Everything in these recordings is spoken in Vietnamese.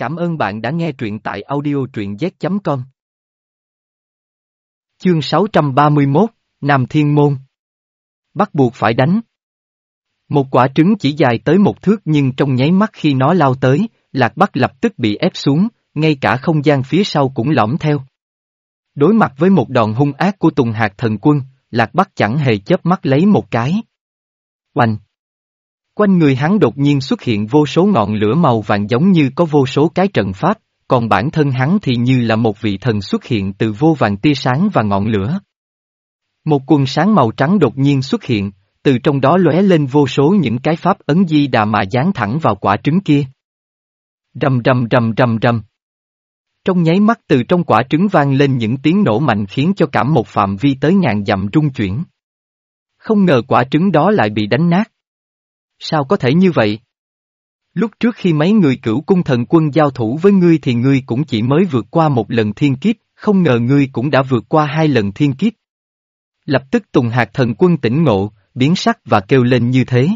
Cảm ơn bạn đã nghe truyện tại audio truyện z.com. Chương 631, Nam Thiên Môn Bắt buộc phải đánh. Một quả trứng chỉ dài tới một thước nhưng trong nháy mắt khi nó lao tới, Lạc Bắc lập tức bị ép xuống, ngay cả không gian phía sau cũng lõm theo. Đối mặt với một đòn hung ác của Tùng Hạc thần quân, Lạc Bắc chẳng hề chớp mắt lấy một cái. Oanh! Quanh người hắn đột nhiên xuất hiện vô số ngọn lửa màu vàng giống như có vô số cái trận pháp, còn bản thân hắn thì như là một vị thần xuất hiện từ vô vàng tia sáng và ngọn lửa. Một quần sáng màu trắng đột nhiên xuất hiện, từ trong đó lóe lên vô số những cái pháp ấn di đà mà dán thẳng vào quả trứng kia. Rầm rầm rầm rầm rầm. Trong nháy mắt từ trong quả trứng vang lên những tiếng nổ mạnh khiến cho cảm một phạm vi tới ngàn dặm rung chuyển. Không ngờ quả trứng đó lại bị đánh nát. Sao có thể như vậy? Lúc trước khi mấy người cửu cung thần quân giao thủ với ngươi thì ngươi cũng chỉ mới vượt qua một lần thiên kiếp, không ngờ ngươi cũng đã vượt qua hai lần thiên kiếp. Lập tức Tùng Hạc thần quân tỉnh ngộ, biến sắc và kêu lên như thế.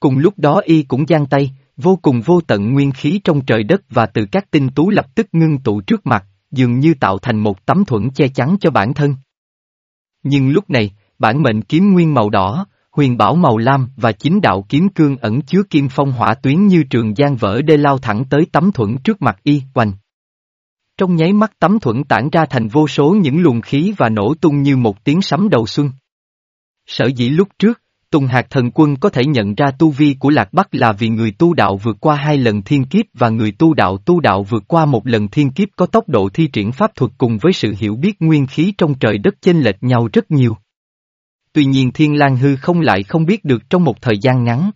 Cùng lúc đó y cũng giang tay, vô cùng vô tận nguyên khí trong trời đất và từ các tinh tú lập tức ngưng tụ trước mặt, dường như tạo thành một tấm thuẫn che chắn cho bản thân. Nhưng lúc này, bản mệnh kiếm nguyên màu đỏ, huyền bảo màu lam và chính đạo kiếm cương ẩn chứa kim phong hỏa tuyến như trường giang vỡ đê lao thẳng tới tấm thuẫn trước mặt y, quanh. Trong nháy mắt tấm thuẫn tản ra thành vô số những luồng khí và nổ tung như một tiếng sấm đầu xuân. Sở dĩ lúc trước, Tùng Hạc Thần Quân có thể nhận ra tu vi của Lạc Bắc là vì người tu đạo vượt qua hai lần thiên kiếp và người tu đạo tu đạo vượt qua một lần thiên kiếp có tốc độ thi triển pháp thuật cùng với sự hiểu biết nguyên khí trong trời đất chênh lệch nhau rất nhiều tuy nhiên Thiên lang Hư không lại không biết được trong một thời gian ngắn.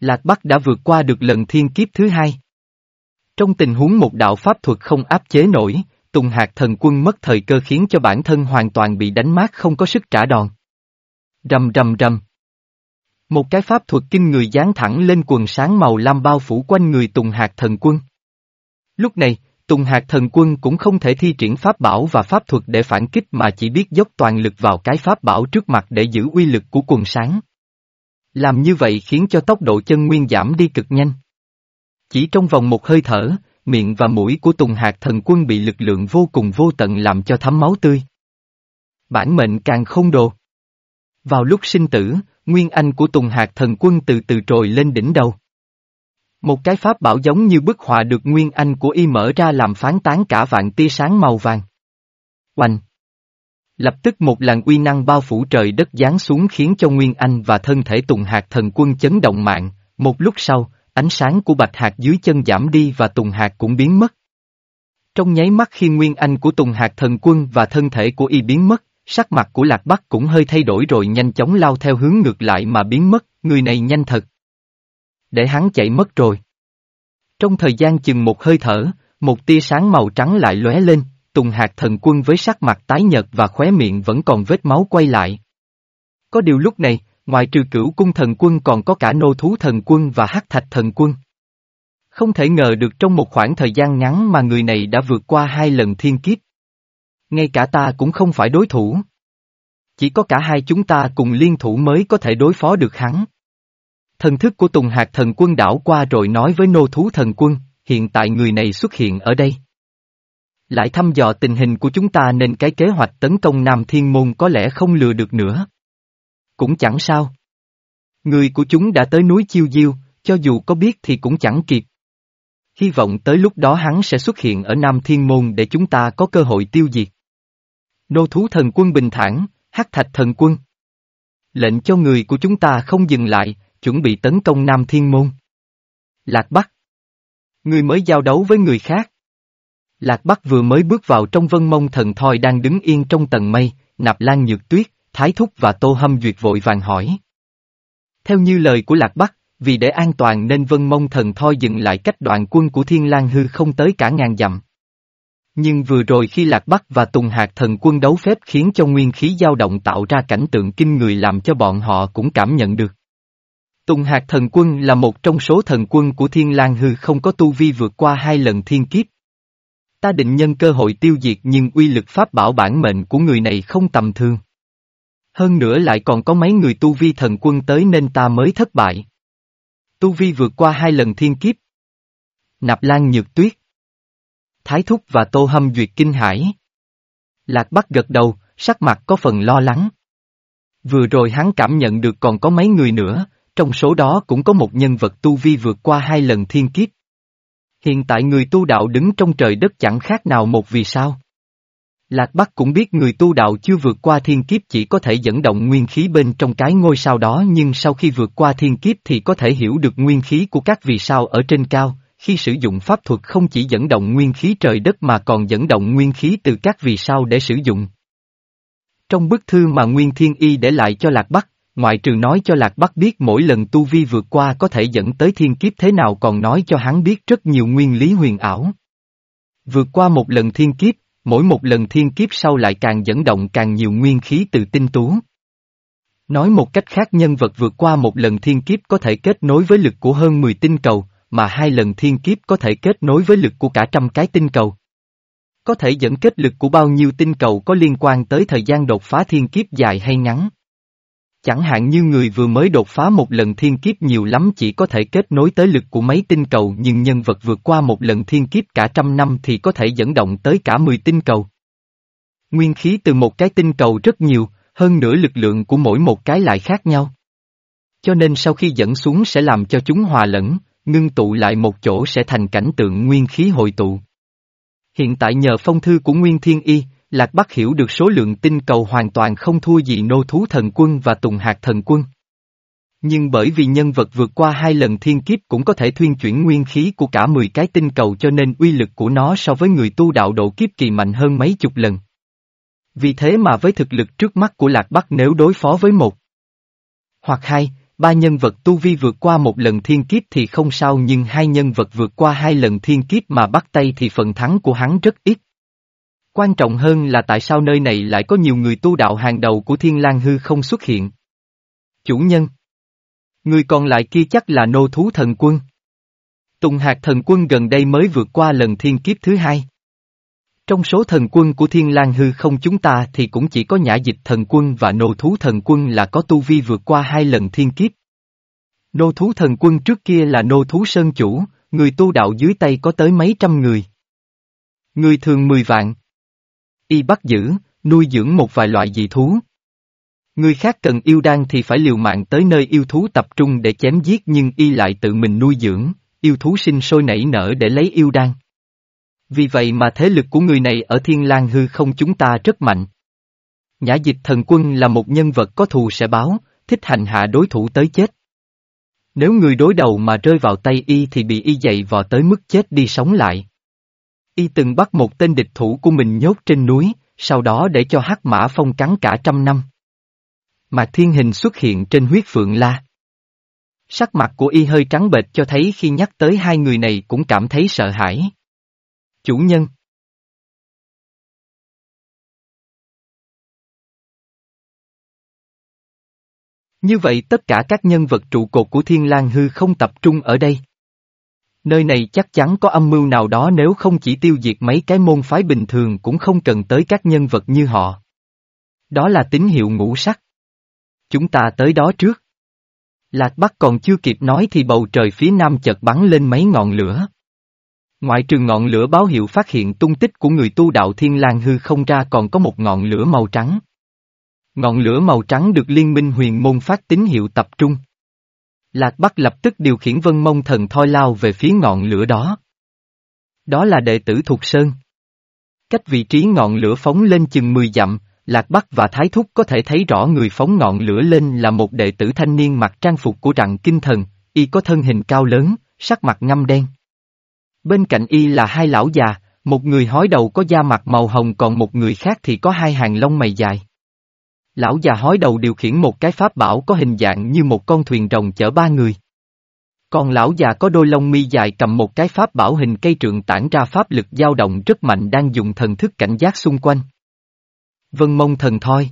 Lạc Bắc đã vượt qua được lần thiên kiếp thứ hai. Trong tình huống một đạo pháp thuật không áp chế nổi, Tùng Hạc thần quân mất thời cơ khiến cho bản thân hoàn toàn bị đánh mát không có sức trả đòn. Rầm rầm rầm. Một cái pháp thuật kinh người dán thẳng lên quần sáng màu lam bao phủ quanh người Tùng Hạc thần quân. Lúc này, Tùng Hạc thần quân cũng không thể thi triển pháp bảo và pháp thuật để phản kích mà chỉ biết dốc toàn lực vào cái pháp bảo trước mặt để giữ uy lực của quần sáng. Làm như vậy khiến cho tốc độ chân nguyên giảm đi cực nhanh. Chỉ trong vòng một hơi thở, miệng và mũi của Tùng Hạc thần quân bị lực lượng vô cùng vô tận làm cho thấm máu tươi. Bản mệnh càng không đồ. Vào lúc sinh tử, nguyên anh của Tùng Hạc thần quân từ từ trồi lên đỉnh đầu. Một cái pháp bảo giống như bức họa được nguyên anh của y mở ra làm phán tán cả vạn tia sáng màu vàng. Oanh! Lập tức một làn uy năng bao phủ trời đất giáng xuống khiến cho Nguyên Anh và thân thể Tùng Hạc thần quân chấn động mạng, một lúc sau, ánh sáng của Bạch Hạc dưới chân giảm đi và Tùng Hạc cũng biến mất. Trong nháy mắt khi Nguyên Anh của Tùng Hạc thần quân và thân thể của y biến mất, sắc mặt của Lạc Bắc cũng hơi thay đổi rồi nhanh chóng lao theo hướng ngược lại mà biến mất, người này nhanh thật để hắn chạy mất rồi. Trong thời gian chừng một hơi thở, một tia sáng màu trắng lại lóe lên, Tùng Hạc thần quân với sắc mặt tái nhợt và khóe miệng vẫn còn vết máu quay lại. Có điều lúc này, ngoài trừ cửu cung thần quân còn có cả nô thú thần quân và hắc thạch thần quân. Không thể ngờ được trong một khoảng thời gian ngắn mà người này đã vượt qua hai lần thiên kiếp. Ngay cả ta cũng không phải đối thủ. Chỉ có cả hai chúng ta cùng liên thủ mới có thể đối phó được hắn. Thần thức của Tùng Hạc thần quân đảo qua rồi nói với nô thú thần quân, hiện tại người này xuất hiện ở đây. Lại thăm dò tình hình của chúng ta nên cái kế hoạch tấn công Nam Thiên Môn có lẽ không lừa được nữa. Cũng chẳng sao. Người của chúng đã tới núi Chiêu Diêu, cho dù có biết thì cũng chẳng kịp. Hy vọng tới lúc đó hắn sẽ xuất hiện ở Nam Thiên Môn để chúng ta có cơ hội tiêu diệt. Nô thú thần quân bình thản, hắc thạch thần quân. Lệnh cho người của chúng ta không dừng lại, chuẩn bị tấn công Nam Thiên Môn. Lạc Bắc. Người mới giao đấu với người khác. Lạc Bắc vừa mới bước vào trong vân mông thần thoi đang đứng yên trong tầng mây, nạp lan nhược tuyết, thái thúc và tô hâm duyệt vội vàng hỏi. Theo như lời của Lạc Bắc, vì để an toàn nên vân mông thần thoi dừng lại cách đoạn quân của thiên lang hư không tới cả ngàn dặm. Nhưng vừa rồi khi Lạc Bắc và Tùng Hạc thần quân đấu phép khiến cho nguyên khí dao động tạo ra cảnh tượng kinh người làm cho bọn họ cũng cảm nhận được. Tùng Hạc thần quân là một trong số thần quân của Thiên lang Hư không có tu vi vượt qua hai lần thiên kiếp. Ta định nhân cơ hội tiêu diệt nhưng uy lực pháp bảo bản mệnh của người này không tầm thường. Hơn nữa lại còn có mấy người tu vi thần quân tới nên ta mới thất bại. Tu vi vượt qua hai lần thiên kiếp. Nạp Lan Nhược Tuyết. Thái Thúc và Tô Hâm Duyệt kinh hải. Lạc Bắc gật đầu, sắc mặt có phần lo lắng. Vừa rồi hắn cảm nhận được còn có mấy người nữa, trong số đó cũng có một nhân vật tu vi vượt qua hai lần thiên kiếp. Hiện tại người tu đạo đứng trong trời đất chẳng khác nào một vì sao. Lạc Bắc cũng biết người tu đạo chưa vượt qua thiên kiếp chỉ có thể dẫn động nguyên khí bên trong cái ngôi sao đó nhưng sau khi vượt qua thiên kiếp thì có thể hiểu được nguyên khí của các vì sao ở trên cao, khi sử dụng pháp thuật không chỉ dẫn động nguyên khí trời đất mà còn dẫn động nguyên khí từ các vì sao để sử dụng. Trong bức thư mà Nguyên Thiên Y để lại cho Lạc Bắc, ngoại trừ nói cho Lạc Bắc biết mỗi lần tu vi vượt qua có thể dẫn tới thiên kiếp thế nào còn nói cho hắn biết rất nhiều nguyên lý huyền ảo. Vượt qua một lần thiên kiếp, mỗi một lần thiên kiếp sau lại càng dẫn động càng nhiều nguyên khí từ tinh tú. Nói một cách khác nhân vật vượt qua một lần thiên kiếp có thể kết nối với lực của hơn 10 tinh cầu, mà hai lần thiên kiếp có thể kết nối với lực của cả trăm cái tinh cầu. Có thể dẫn kết lực của bao nhiêu tinh cầu có liên quan tới thời gian đột phá thiên kiếp dài hay ngắn. Chẳng hạn như người vừa mới đột phá một lần thiên kiếp nhiều lắm chỉ có thể kết nối tới lực của mấy tinh cầu nhưng nhân vật vượt qua một lần thiên kiếp cả trăm năm thì có thể dẫn động tới cả mười tinh cầu. Nguyên khí từ một cái tinh cầu rất nhiều, hơn nữa lực lượng của mỗi một cái lại khác nhau. Cho nên sau khi dẫn xuống sẽ làm cho chúng hòa lẫn, ngưng tụ lại một chỗ sẽ thành cảnh tượng nguyên khí hội tụ. Hiện tại nhờ phong thư của Nguyên Thiên Y, Lạc Bắc hiểu được số lượng tinh cầu hoàn toàn không thua gì nô thú thần quân và tùng hạt thần quân. Nhưng bởi vì nhân vật vượt qua hai lần thiên kiếp cũng có thể thuyên chuyển nguyên khí của cả 10 cái tinh cầu cho nên uy lực của nó so với người tu đạo độ kiếp kỳ mạnh hơn mấy chục lần. Vì thế mà với thực lực trước mắt của Lạc Bắc nếu đối phó với một hoặc hai, ba nhân vật tu vi vượt qua một lần thiên kiếp thì không sao nhưng hai nhân vật vượt qua hai lần thiên kiếp mà bắt tay thì phần thắng của hắn rất ít. Quan trọng hơn là tại sao nơi này lại có nhiều người tu đạo hàng đầu của Thiên lang Hư không xuất hiện. Chủ nhân Người còn lại kia chắc là nô thú thần quân. Tùng hạt thần quân gần đây mới vượt qua lần thiên kiếp thứ hai. Trong số thần quân của Thiên lang Hư không chúng ta thì cũng chỉ có nhã dịch thần quân và nô thú thần quân là có tu vi vượt qua hai lần thiên kiếp. Nô thú thần quân trước kia là nô thú sơn chủ, người tu đạo dưới tay có tới mấy trăm người. Người thường mười vạn. Y bắt giữ, nuôi dưỡng một vài loại dị thú. Người khác cần yêu đan thì phải liều mạng tới nơi yêu thú tập trung để chém giết nhưng y lại tự mình nuôi dưỡng, yêu thú sinh sôi nảy nở để lấy yêu đan. Vì vậy mà thế lực của người này ở Thiên lang hư không chúng ta rất mạnh. Nhã dịch thần quân là một nhân vật có thù sẽ báo, thích hành hạ đối thủ tới chết. Nếu người đối đầu mà rơi vào tay y thì bị y dậy vò tới mức chết đi sống lại. Y từng bắt một tên địch thủ của mình nhốt trên núi, sau đó để cho hắc mã phong cắn cả trăm năm. Mà thiên hình xuất hiện trên huyết phượng la. Sắc mặt của y hơi trắng bệch cho thấy khi nhắc tới hai người này cũng cảm thấy sợ hãi. Chủ nhân Như vậy tất cả các nhân vật trụ cột của Thiên lang Hư không tập trung ở đây. Nơi này chắc chắn có âm mưu nào đó nếu không chỉ tiêu diệt mấy cái môn phái bình thường cũng không cần tới các nhân vật như họ. Đó là tín hiệu ngũ sắc. Chúng ta tới đó trước. Lạc Bắc còn chưa kịp nói thì bầu trời phía nam chợt bắn lên mấy ngọn lửa. Ngoại trừ ngọn lửa báo hiệu phát hiện tung tích của người tu đạo Thiên lang hư không ra còn có một ngọn lửa màu trắng. Ngọn lửa màu trắng được liên minh huyền môn phát tín hiệu tập trung. Lạc Bắc lập tức điều khiển vân mông thần thoi lao về phía ngọn lửa đó. Đó là đệ tử Thục Sơn. Cách vị trí ngọn lửa phóng lên chừng 10 dặm, Lạc Bắc và Thái Thúc có thể thấy rõ người phóng ngọn lửa lên là một đệ tử thanh niên mặc trang phục của trạng kinh thần, y có thân hình cao lớn, sắc mặt ngăm đen. Bên cạnh y là hai lão già, một người hói đầu có da mặt màu hồng còn một người khác thì có hai hàng lông mày dài. Lão già hói đầu điều khiển một cái pháp bảo có hình dạng như một con thuyền rồng chở ba người. Còn lão già có đôi lông mi dài cầm một cái pháp bảo hình cây trượng tản ra pháp lực dao động rất mạnh đang dùng thần thức cảnh giác xung quanh. Vân mông thần thoi.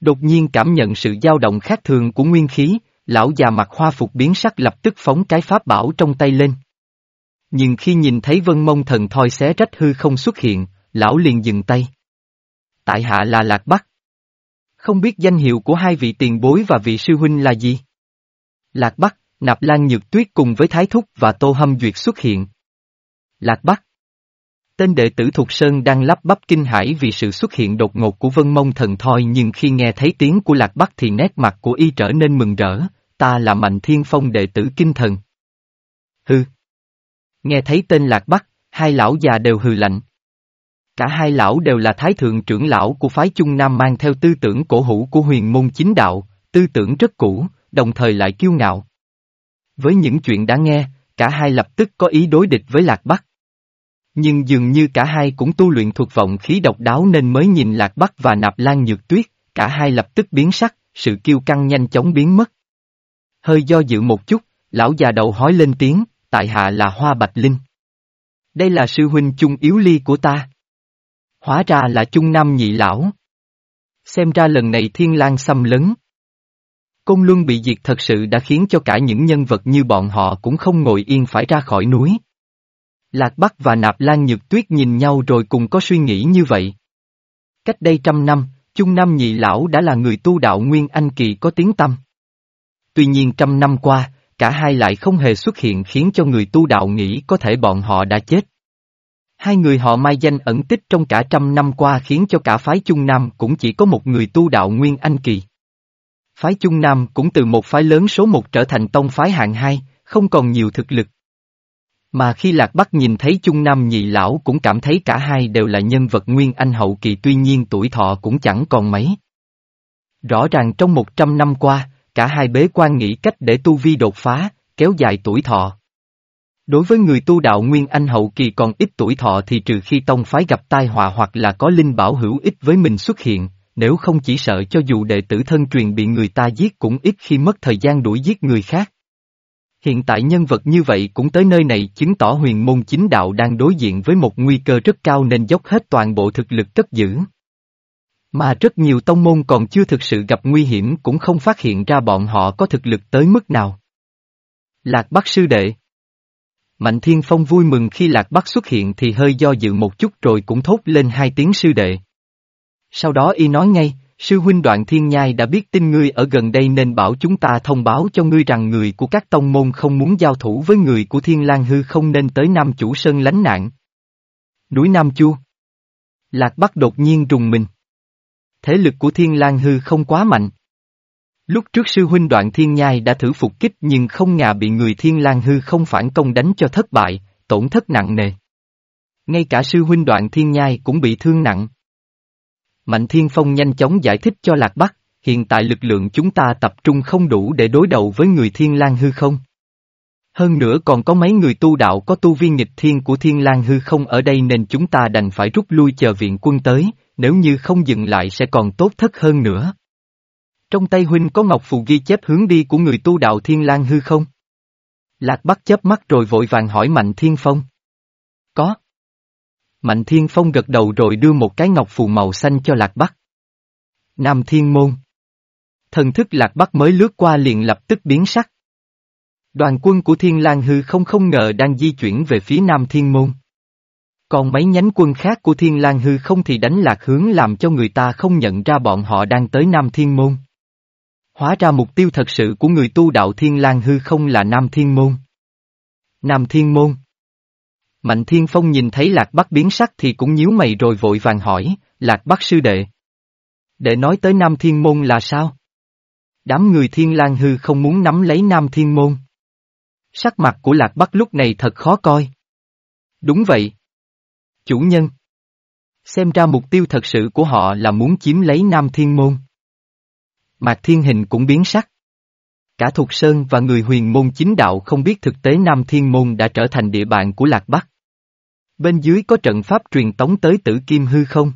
Đột nhiên cảm nhận sự dao động khác thường của nguyên khí, lão già mặc hoa phục biến sắc lập tức phóng cái pháp bảo trong tay lên. Nhưng khi nhìn thấy vân mông thần thoi xé rách hư không xuất hiện, lão liền dừng tay. Tại hạ là Lạc Bắc. Không biết danh hiệu của hai vị tiền bối và vị sư huynh là gì? Lạc Bắc, Nạp Lan Nhược Tuyết cùng với Thái Thúc và Tô Hâm Duyệt xuất hiện. Lạc Bắc Tên đệ tử Thục Sơn đang lắp bắp kinh hãi vì sự xuất hiện đột ngột của vân mông thần thoi nhưng khi nghe thấy tiếng của Lạc Bắc thì nét mặt của y trở nên mừng rỡ, ta là Mạnh Thiên Phong đệ tử kinh thần. Hừ. Nghe thấy tên Lạc Bắc, hai lão già đều hừ lạnh. Cả hai lão đều là thái thượng trưởng lão của phái Trung Nam mang theo tư tưởng cổ hủ của huyền môn chính đạo, tư tưởng rất cũ, đồng thời lại kiêu ngạo. Với những chuyện đã nghe, cả hai lập tức có ý đối địch với Lạc Bắc. Nhưng dường như cả hai cũng tu luyện thuộc vọng khí độc đáo nên mới nhìn Lạc Bắc và Nạp Lan Nhược Tuyết, cả hai lập tức biến sắc, sự kiêu căng nhanh chóng biến mất. Hơi do dự một chút, lão già đầu hói lên tiếng, tại hạ là Hoa Bạch Linh. Đây là sư huynh chung yếu ly của ta. Hóa ra là chung nam nhị lão. Xem ra lần này thiên lang xâm lấn. Công luân bị diệt thật sự đã khiến cho cả những nhân vật như bọn họ cũng không ngồi yên phải ra khỏi núi. Lạc Bắc và Nạp Lan Nhược Tuyết nhìn nhau rồi cùng có suy nghĩ như vậy. Cách đây trăm năm, Chung Nam Nhị Lão đã là người tu đạo Nguyên Anh Kỳ có tiếng tâm. Tuy nhiên trăm năm qua, cả hai lại không hề xuất hiện khiến cho người tu đạo nghĩ có thể bọn họ đã chết. Hai người họ mai danh ẩn tích trong cả trăm năm qua khiến cho cả phái Trung Nam cũng chỉ có một người tu đạo Nguyên Anh Kỳ. Phái Trung Nam cũng từ một phái lớn số một trở thành tông phái hạng hai, không còn nhiều thực lực. Mà khi Lạc Bắc nhìn thấy Trung Nam nhị lão cũng cảm thấy cả hai đều là nhân vật Nguyên Anh hậu kỳ tuy nhiên tuổi thọ cũng chẳng còn mấy. Rõ ràng trong một trăm năm qua, cả hai bế quan nghĩ cách để tu vi đột phá, kéo dài tuổi thọ. Đối với người tu đạo Nguyên Anh hậu kỳ còn ít tuổi thọ thì trừ khi tông phái gặp tai họa hoặc là có linh bảo hữu ích với mình xuất hiện, nếu không chỉ sợ cho dù đệ tử thân truyền bị người ta giết cũng ít khi mất thời gian đuổi giết người khác. Hiện tại nhân vật như vậy cũng tới nơi này chứng tỏ huyền môn chính đạo đang đối diện với một nguy cơ rất cao nên dốc hết toàn bộ thực lực cất giữ. Mà rất nhiều tông môn còn chưa thực sự gặp nguy hiểm cũng không phát hiện ra bọn họ có thực lực tới mức nào. Lạc Bắc sư đệ Mạnh Thiên Phong vui mừng khi Lạc Bắc xuất hiện thì hơi do dự một chút rồi cũng thốt lên hai tiếng sư đệ. Sau đó y nói ngay, sư huynh đoạn thiên nhai đã biết tin ngươi ở gần đây nên bảo chúng ta thông báo cho ngươi rằng người của các tông môn không muốn giao thủ với người của thiên lang hư không nên tới Nam Chủ Sơn lánh nạn. Núi Nam Chu Lạc Bắc đột nhiên rùng mình. Thế lực của thiên lang hư không quá mạnh. Lúc trước sư huynh đoạn thiên nhai đã thử phục kích nhưng không ngờ bị người thiên lang hư không phản công đánh cho thất bại, tổn thất nặng nề. Ngay cả sư huynh đoạn thiên nhai cũng bị thương nặng. Mạnh Thiên Phong nhanh chóng giải thích cho Lạc Bắc, hiện tại lực lượng chúng ta tập trung không đủ để đối đầu với người Thiên lang hư không. Hơn nữa còn có mấy người tu đạo có tu viên nghịch thiên của Thiên lang hư không ở đây nên chúng ta đành phải rút lui chờ viện quân tới, nếu như không dừng lại sẽ còn tốt thất hơn nữa. Trong tay huynh có ngọc phù ghi chép hướng đi của người tu đạo Thiên lang hư không? Lạc Bắc chớp mắt rồi vội vàng hỏi Mạnh Thiên Phong. Có. Mạnh Thiên Phong gật đầu rồi đưa một cái ngọc phù màu xanh cho Lạc Bắc. Nam Thiên Môn Thần thức Lạc Bắc mới lướt qua liền lập tức biến sắc. Đoàn quân của Thiên Lang Hư không không ngờ đang di chuyển về phía Nam Thiên Môn. Còn mấy nhánh quân khác của Thiên Lang Hư không thì đánh lạc hướng làm cho người ta không nhận ra bọn họ đang tới Nam Thiên Môn. Hóa ra mục tiêu thật sự của người tu đạo Thiên Lang Hư không là Nam Thiên Môn. Nam Thiên Môn Mạnh Thiên Phong nhìn thấy Lạc Bắc biến sắc thì cũng nhíu mày rồi vội vàng hỏi, Lạc Bắc sư đệ. Để nói tới Nam Thiên Môn là sao? Đám người Thiên lang hư không muốn nắm lấy Nam Thiên Môn. Sắc mặt của Lạc Bắc lúc này thật khó coi. Đúng vậy. Chủ nhân. Xem ra mục tiêu thật sự của họ là muốn chiếm lấy Nam Thiên Môn. Mạc Thiên Hình cũng biến sắc. Cả Thục Sơn và người huyền môn chính đạo không biết thực tế Nam Thiên Môn đã trở thành địa bàn của Lạc Bắc. Bên dưới có trận pháp truyền tống tới tử kim hư không?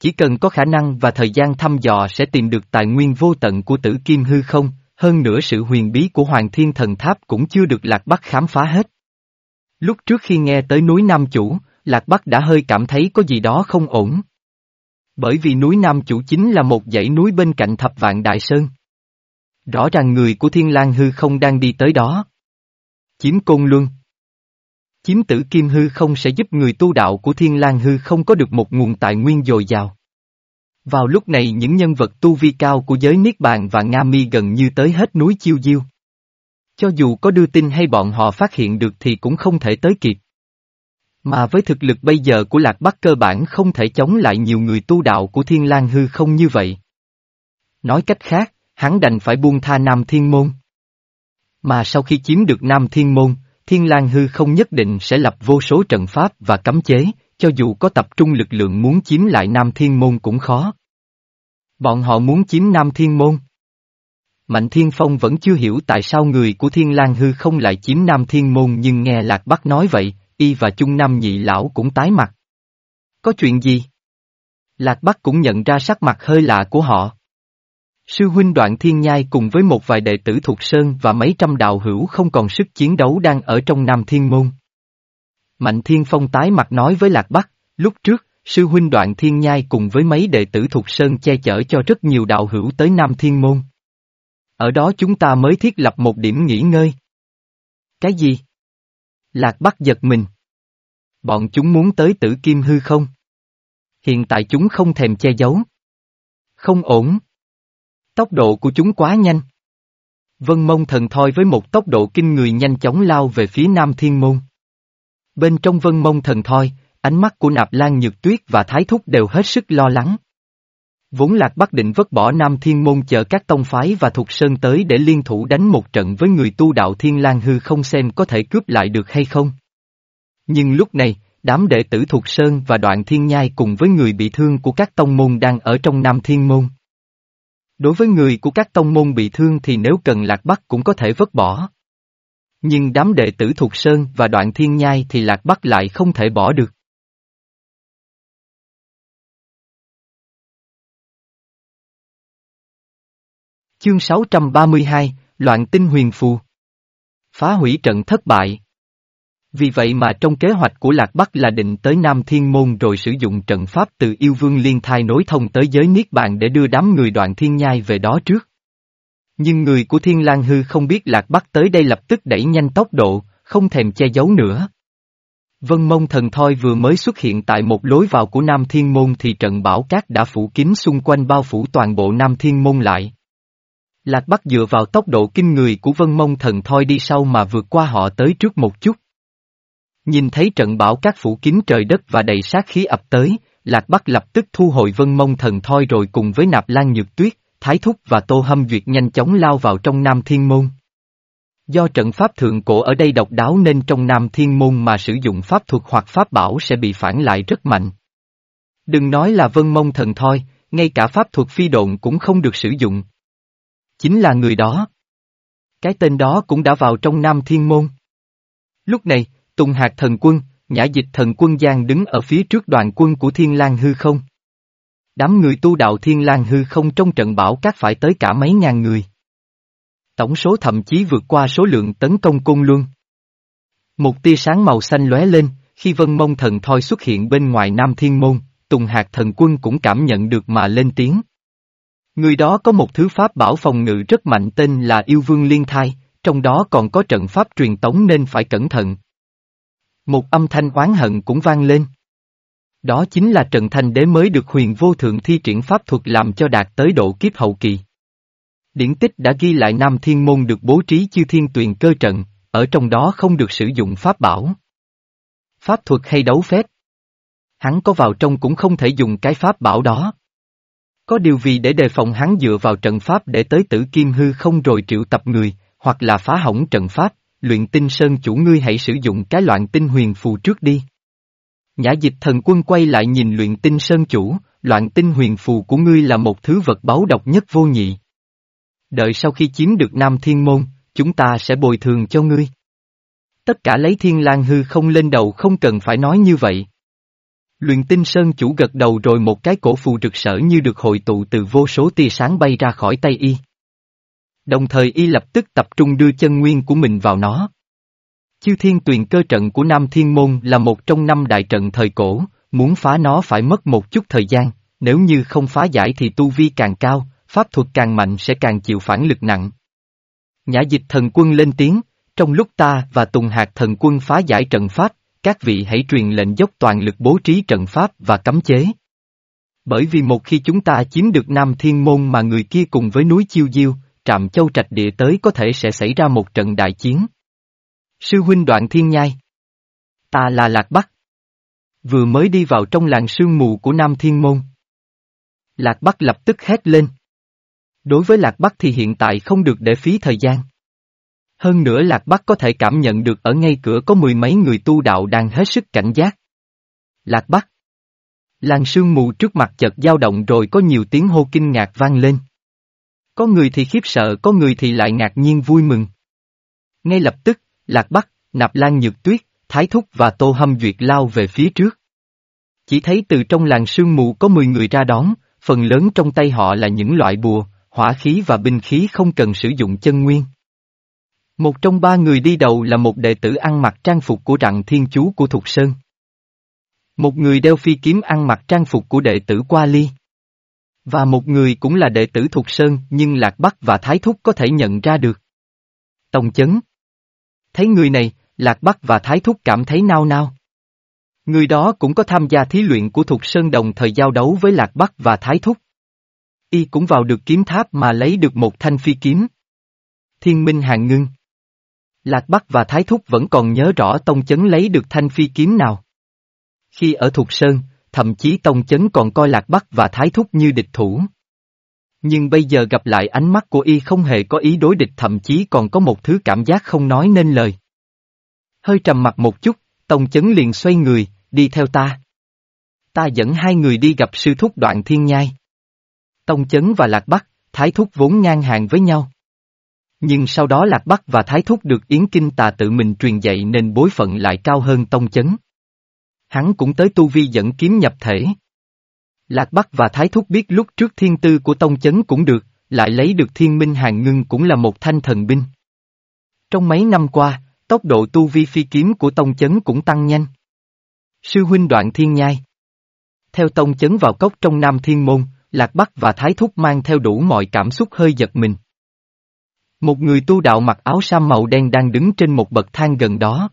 Chỉ cần có khả năng và thời gian thăm dò sẽ tìm được tài nguyên vô tận của tử kim hư không, hơn nữa sự huyền bí của Hoàng Thiên Thần Tháp cũng chưa được Lạc Bắc khám phá hết. Lúc trước khi nghe tới núi Nam Chủ, Lạc Bắc đã hơi cảm thấy có gì đó không ổn. Bởi vì núi Nam Chủ chính là một dãy núi bên cạnh thập vạn Đại Sơn. Rõ ràng người của Thiên lang hư không đang đi tới đó. Chiếm côn luân. Chiếm tử kim hư không sẽ giúp người tu đạo của Thiên lang hư không có được một nguồn tài nguyên dồi dào. Vào lúc này những nhân vật tu vi cao của giới Niết Bàn và Nga Mi gần như tới hết núi Chiêu Diêu. Cho dù có đưa tin hay bọn họ phát hiện được thì cũng không thể tới kịp. Mà với thực lực bây giờ của Lạc Bắc cơ bản không thể chống lại nhiều người tu đạo của Thiên lang hư không như vậy. Nói cách khác, hắn đành phải buông tha Nam Thiên Môn. Mà sau khi chiếm được Nam Thiên Môn, Thiên lang hư không nhất định sẽ lập vô số trận pháp và cấm chế, cho dù có tập trung lực lượng muốn chiếm lại Nam Thiên Môn cũng khó. Bọn họ muốn chiếm Nam Thiên Môn. Mạnh Thiên Phong vẫn chưa hiểu tại sao người của Thiên lang hư không lại chiếm Nam Thiên Môn nhưng nghe Lạc Bắc nói vậy, y và Trung Nam nhị lão cũng tái mặt. Có chuyện gì? Lạc Bắc cũng nhận ra sắc mặt hơi lạ của họ. Sư huynh đoạn thiên nhai cùng với một vài đệ tử thuộc Sơn và mấy trăm đạo hữu không còn sức chiến đấu đang ở trong Nam Thiên Môn. Mạnh Thiên Phong tái mặt nói với Lạc Bắc, lúc trước, sư huynh đoạn thiên nhai cùng với mấy đệ tử thuộc Sơn che chở cho rất nhiều đạo hữu tới Nam Thiên Môn. Ở đó chúng ta mới thiết lập một điểm nghỉ ngơi. Cái gì? Lạc Bắc giật mình. Bọn chúng muốn tới tử kim hư không? Hiện tại chúng không thèm che giấu. Không ổn. Tốc độ của chúng quá nhanh. Vân mông thần thoi với một tốc độ kinh người nhanh chóng lao về phía nam thiên môn. Bên trong vân mông thần thoi, ánh mắt của nạp lan nhược tuyết và thái thúc đều hết sức lo lắng. Vốn lạc bắc định vứt bỏ nam thiên môn chờ các tông phái và thuộc sơn tới để liên thủ đánh một trận với người tu đạo thiên lang hư không xem có thể cướp lại được hay không. Nhưng lúc này, đám đệ tử thuộc sơn và đoạn thiên nhai cùng với người bị thương của các tông môn đang ở trong nam thiên môn. Đối với người của các tông môn bị thương thì nếu cần Lạc Bắc cũng có thể vứt bỏ. Nhưng đám đệ tử thuộc Sơn và đoạn thiên nhai thì Lạc Bắc lại không thể bỏ được. Chương 632, Loạn tinh huyền phù Phá hủy trận thất bại vì vậy mà trong kế hoạch của Lạc Bắc là định tới Nam Thiên Môn rồi sử dụng trận pháp từ yêu vương liên thai nối thông tới giới Niết Bàn để đưa đám người đoạn thiên nhai về đó trước. Nhưng người của Thiên lang Hư không biết Lạc Bắc tới đây lập tức đẩy nhanh tốc độ, không thèm che giấu nữa. Vân mông thần thoi vừa mới xuất hiện tại một lối vào của Nam Thiên Môn thì trận bão cát đã phủ kín xung quanh bao phủ toàn bộ Nam Thiên Môn lại. Lạc Bắc dựa vào tốc độ kinh người của vân mông thần thoi đi sau mà vượt qua họ tới trước một chút. Nhìn thấy trận bão các phủ kín trời đất và đầy sát khí ập tới, Lạc Bắc lập tức thu hồi vân mông thần thoi rồi cùng với nạp lan nhược tuyết, thái thúc và tô hâm duyệt nhanh chóng lao vào trong Nam Thiên Môn. Do trận pháp thượng cổ ở đây độc đáo nên trong Nam Thiên Môn mà sử dụng pháp thuật hoặc pháp bảo sẽ bị phản lại rất mạnh. Đừng nói là vân mông thần thoi, ngay cả pháp thuật phi độn cũng không được sử dụng. Chính là người đó. Cái tên đó cũng đã vào trong Nam Thiên Môn. Lúc này, Tùng Hạc thần quân, nhã dịch thần quân Giang đứng ở phía trước đoàn quân của Thiên lang hư không. Đám người tu đạo Thiên lang hư không trong trận bão cát phải tới cả mấy ngàn người. Tổng số thậm chí vượt qua số lượng tấn công cung luân. Một tia sáng màu xanh lóe lên, khi vân mông thần thoi xuất hiện bên ngoài Nam Thiên Môn, Tùng Hạc thần quân cũng cảm nhận được mà lên tiếng. Người đó có một thứ pháp bảo phòng ngự rất mạnh tên là yêu vương liên thai, trong đó còn có trận pháp truyền tống nên phải cẩn thận. Một âm thanh oán hận cũng vang lên. Đó chính là Trần Thanh Đế mới được huyền vô thượng thi triển pháp thuật làm cho đạt tới độ kiếp hậu kỳ. Điển tích đã ghi lại Nam Thiên Môn được bố trí chư thiên tuyền cơ trận, ở trong đó không được sử dụng pháp bảo. Pháp thuật hay đấu phép. Hắn có vào trong cũng không thể dùng cái pháp bảo đó. Có điều vì để đề phòng hắn dựa vào trận pháp để tới tử kim hư không rồi triệu tập người, hoặc là phá hỏng trận pháp, luyện tinh sơn chủ ngươi hãy sử dụng cái loạn tinh huyền phù trước đi. Nhã dịch thần quân quay lại nhìn luyện tinh sơn chủ, loạn tinh huyền phù của ngươi là một thứ vật báu độc nhất vô nhị. Đợi sau khi chiếm được Nam Thiên Môn, chúng ta sẽ bồi thường cho ngươi. Tất cả lấy thiên lang hư không lên đầu không cần phải nói như vậy. Luyện tinh sơn chủ gật đầu rồi một cái cổ phù rực sở như được hội tụ từ vô số tia sáng bay ra khỏi tay y. Đồng thời y lập tức tập trung đưa chân nguyên của mình vào nó. Chư thiên tuyền cơ trận của Nam Thiên Môn là một trong năm đại trận thời cổ, muốn phá nó phải mất một chút thời gian, nếu như không phá giải thì tu vi càng cao, pháp thuật càng mạnh sẽ càng chịu phản lực nặng. Nhã dịch thần quân lên tiếng, trong lúc ta và Tùng Hạc thần quân phá giải trận pháp, các vị hãy truyền lệnh dốc toàn lực bố trí trận pháp và cấm chế. Bởi vì một khi chúng ta chiếm được Nam Thiên Môn mà người kia cùng với núi Chiêu Diêu, trạm châu trạch địa tới có thể sẽ xảy ra một trận đại chiến. Sư huynh đoạn thiên nhai. Ta là Lạc Bắc. Vừa mới đi vào trong làng sương mù của Nam Thiên Môn. Lạc Bắc lập tức hét lên. Đối với Lạc Bắc thì hiện tại không được để phí thời gian. Hơn nữa Lạc Bắc có thể cảm nhận được ở ngay cửa có mười mấy người tu đạo đang hết sức cảnh giác. Lạc Bắc. Làng sương mù trước mặt chợt dao động rồi có nhiều tiếng hô kinh ngạc vang lên. Có người thì khiếp sợ, có người thì lại ngạc nhiên vui mừng. Ngay lập tức, Lạc Bắc, Nạp Lan Nhược Tuyết, Thái Thúc và Tô Hâm Duyệt lao về phía trước. Chỉ thấy từ trong làng sương mù có 10 người ra đón, phần lớn trong tay họ là những loại bùa, hỏa khí và binh khí không cần sử dụng chân nguyên. Một trong ba người đi đầu là một đệ tử ăn mặc trang phục của rặng thiên chú của Thục Sơn. Một người đeo phi kiếm ăn mặc trang phục của đệ tử Qua Ly. Và một người cũng là đệ tử thuộc Sơn nhưng Lạc Bắc và Thái Thúc có thể nhận ra được. Tông chấn. Thấy người này, Lạc Bắc và Thái Thúc cảm thấy nao nao. Người đó cũng có tham gia thí luyện của thuộc Sơn đồng thời giao đấu với Lạc Bắc và Thái Thúc. Y cũng vào được kiếm tháp mà lấy được một thanh phi kiếm. Thiên minh hàng ngưng. Lạc Bắc và Thái Thúc vẫn còn nhớ rõ Tông Chấn lấy được thanh phi kiếm nào. Khi ở Thục Sơn, thậm chí Tông Chấn còn coi Lạc Bắc và Thái Thúc như địch thủ. Nhưng bây giờ gặp lại ánh mắt của y không hề có ý đối địch thậm chí còn có một thứ cảm giác không nói nên lời. Hơi trầm mặt một chút, Tông Chấn liền xoay người, đi theo ta. Ta dẫn hai người đi gặp sư thúc đoạn thiên nhai. Tông Chấn và Lạc Bắc, Thái Thúc vốn ngang hàng với nhau. Nhưng sau đó Lạc Bắc và Thái Thúc được Yến Kinh tà tự mình truyền dạy nên bối phận lại cao hơn Tông Chấn. Hắn cũng tới tu vi dẫn kiếm nhập thể. Lạc Bắc và Thái Thúc biết lúc trước thiên tư của Tông Chấn cũng được, lại lấy được thiên minh hàng ngưng cũng là một thanh thần binh. Trong mấy năm qua, tốc độ tu vi phi kiếm của Tông Chấn cũng tăng nhanh. Sư huynh đoạn thiên nhai. Theo Tông Chấn vào cốc trong Nam Thiên Môn, Lạc Bắc và Thái Thúc mang theo đủ mọi cảm xúc hơi giật mình. Một người tu đạo mặc áo sam màu đen đang đứng trên một bậc thang gần đó.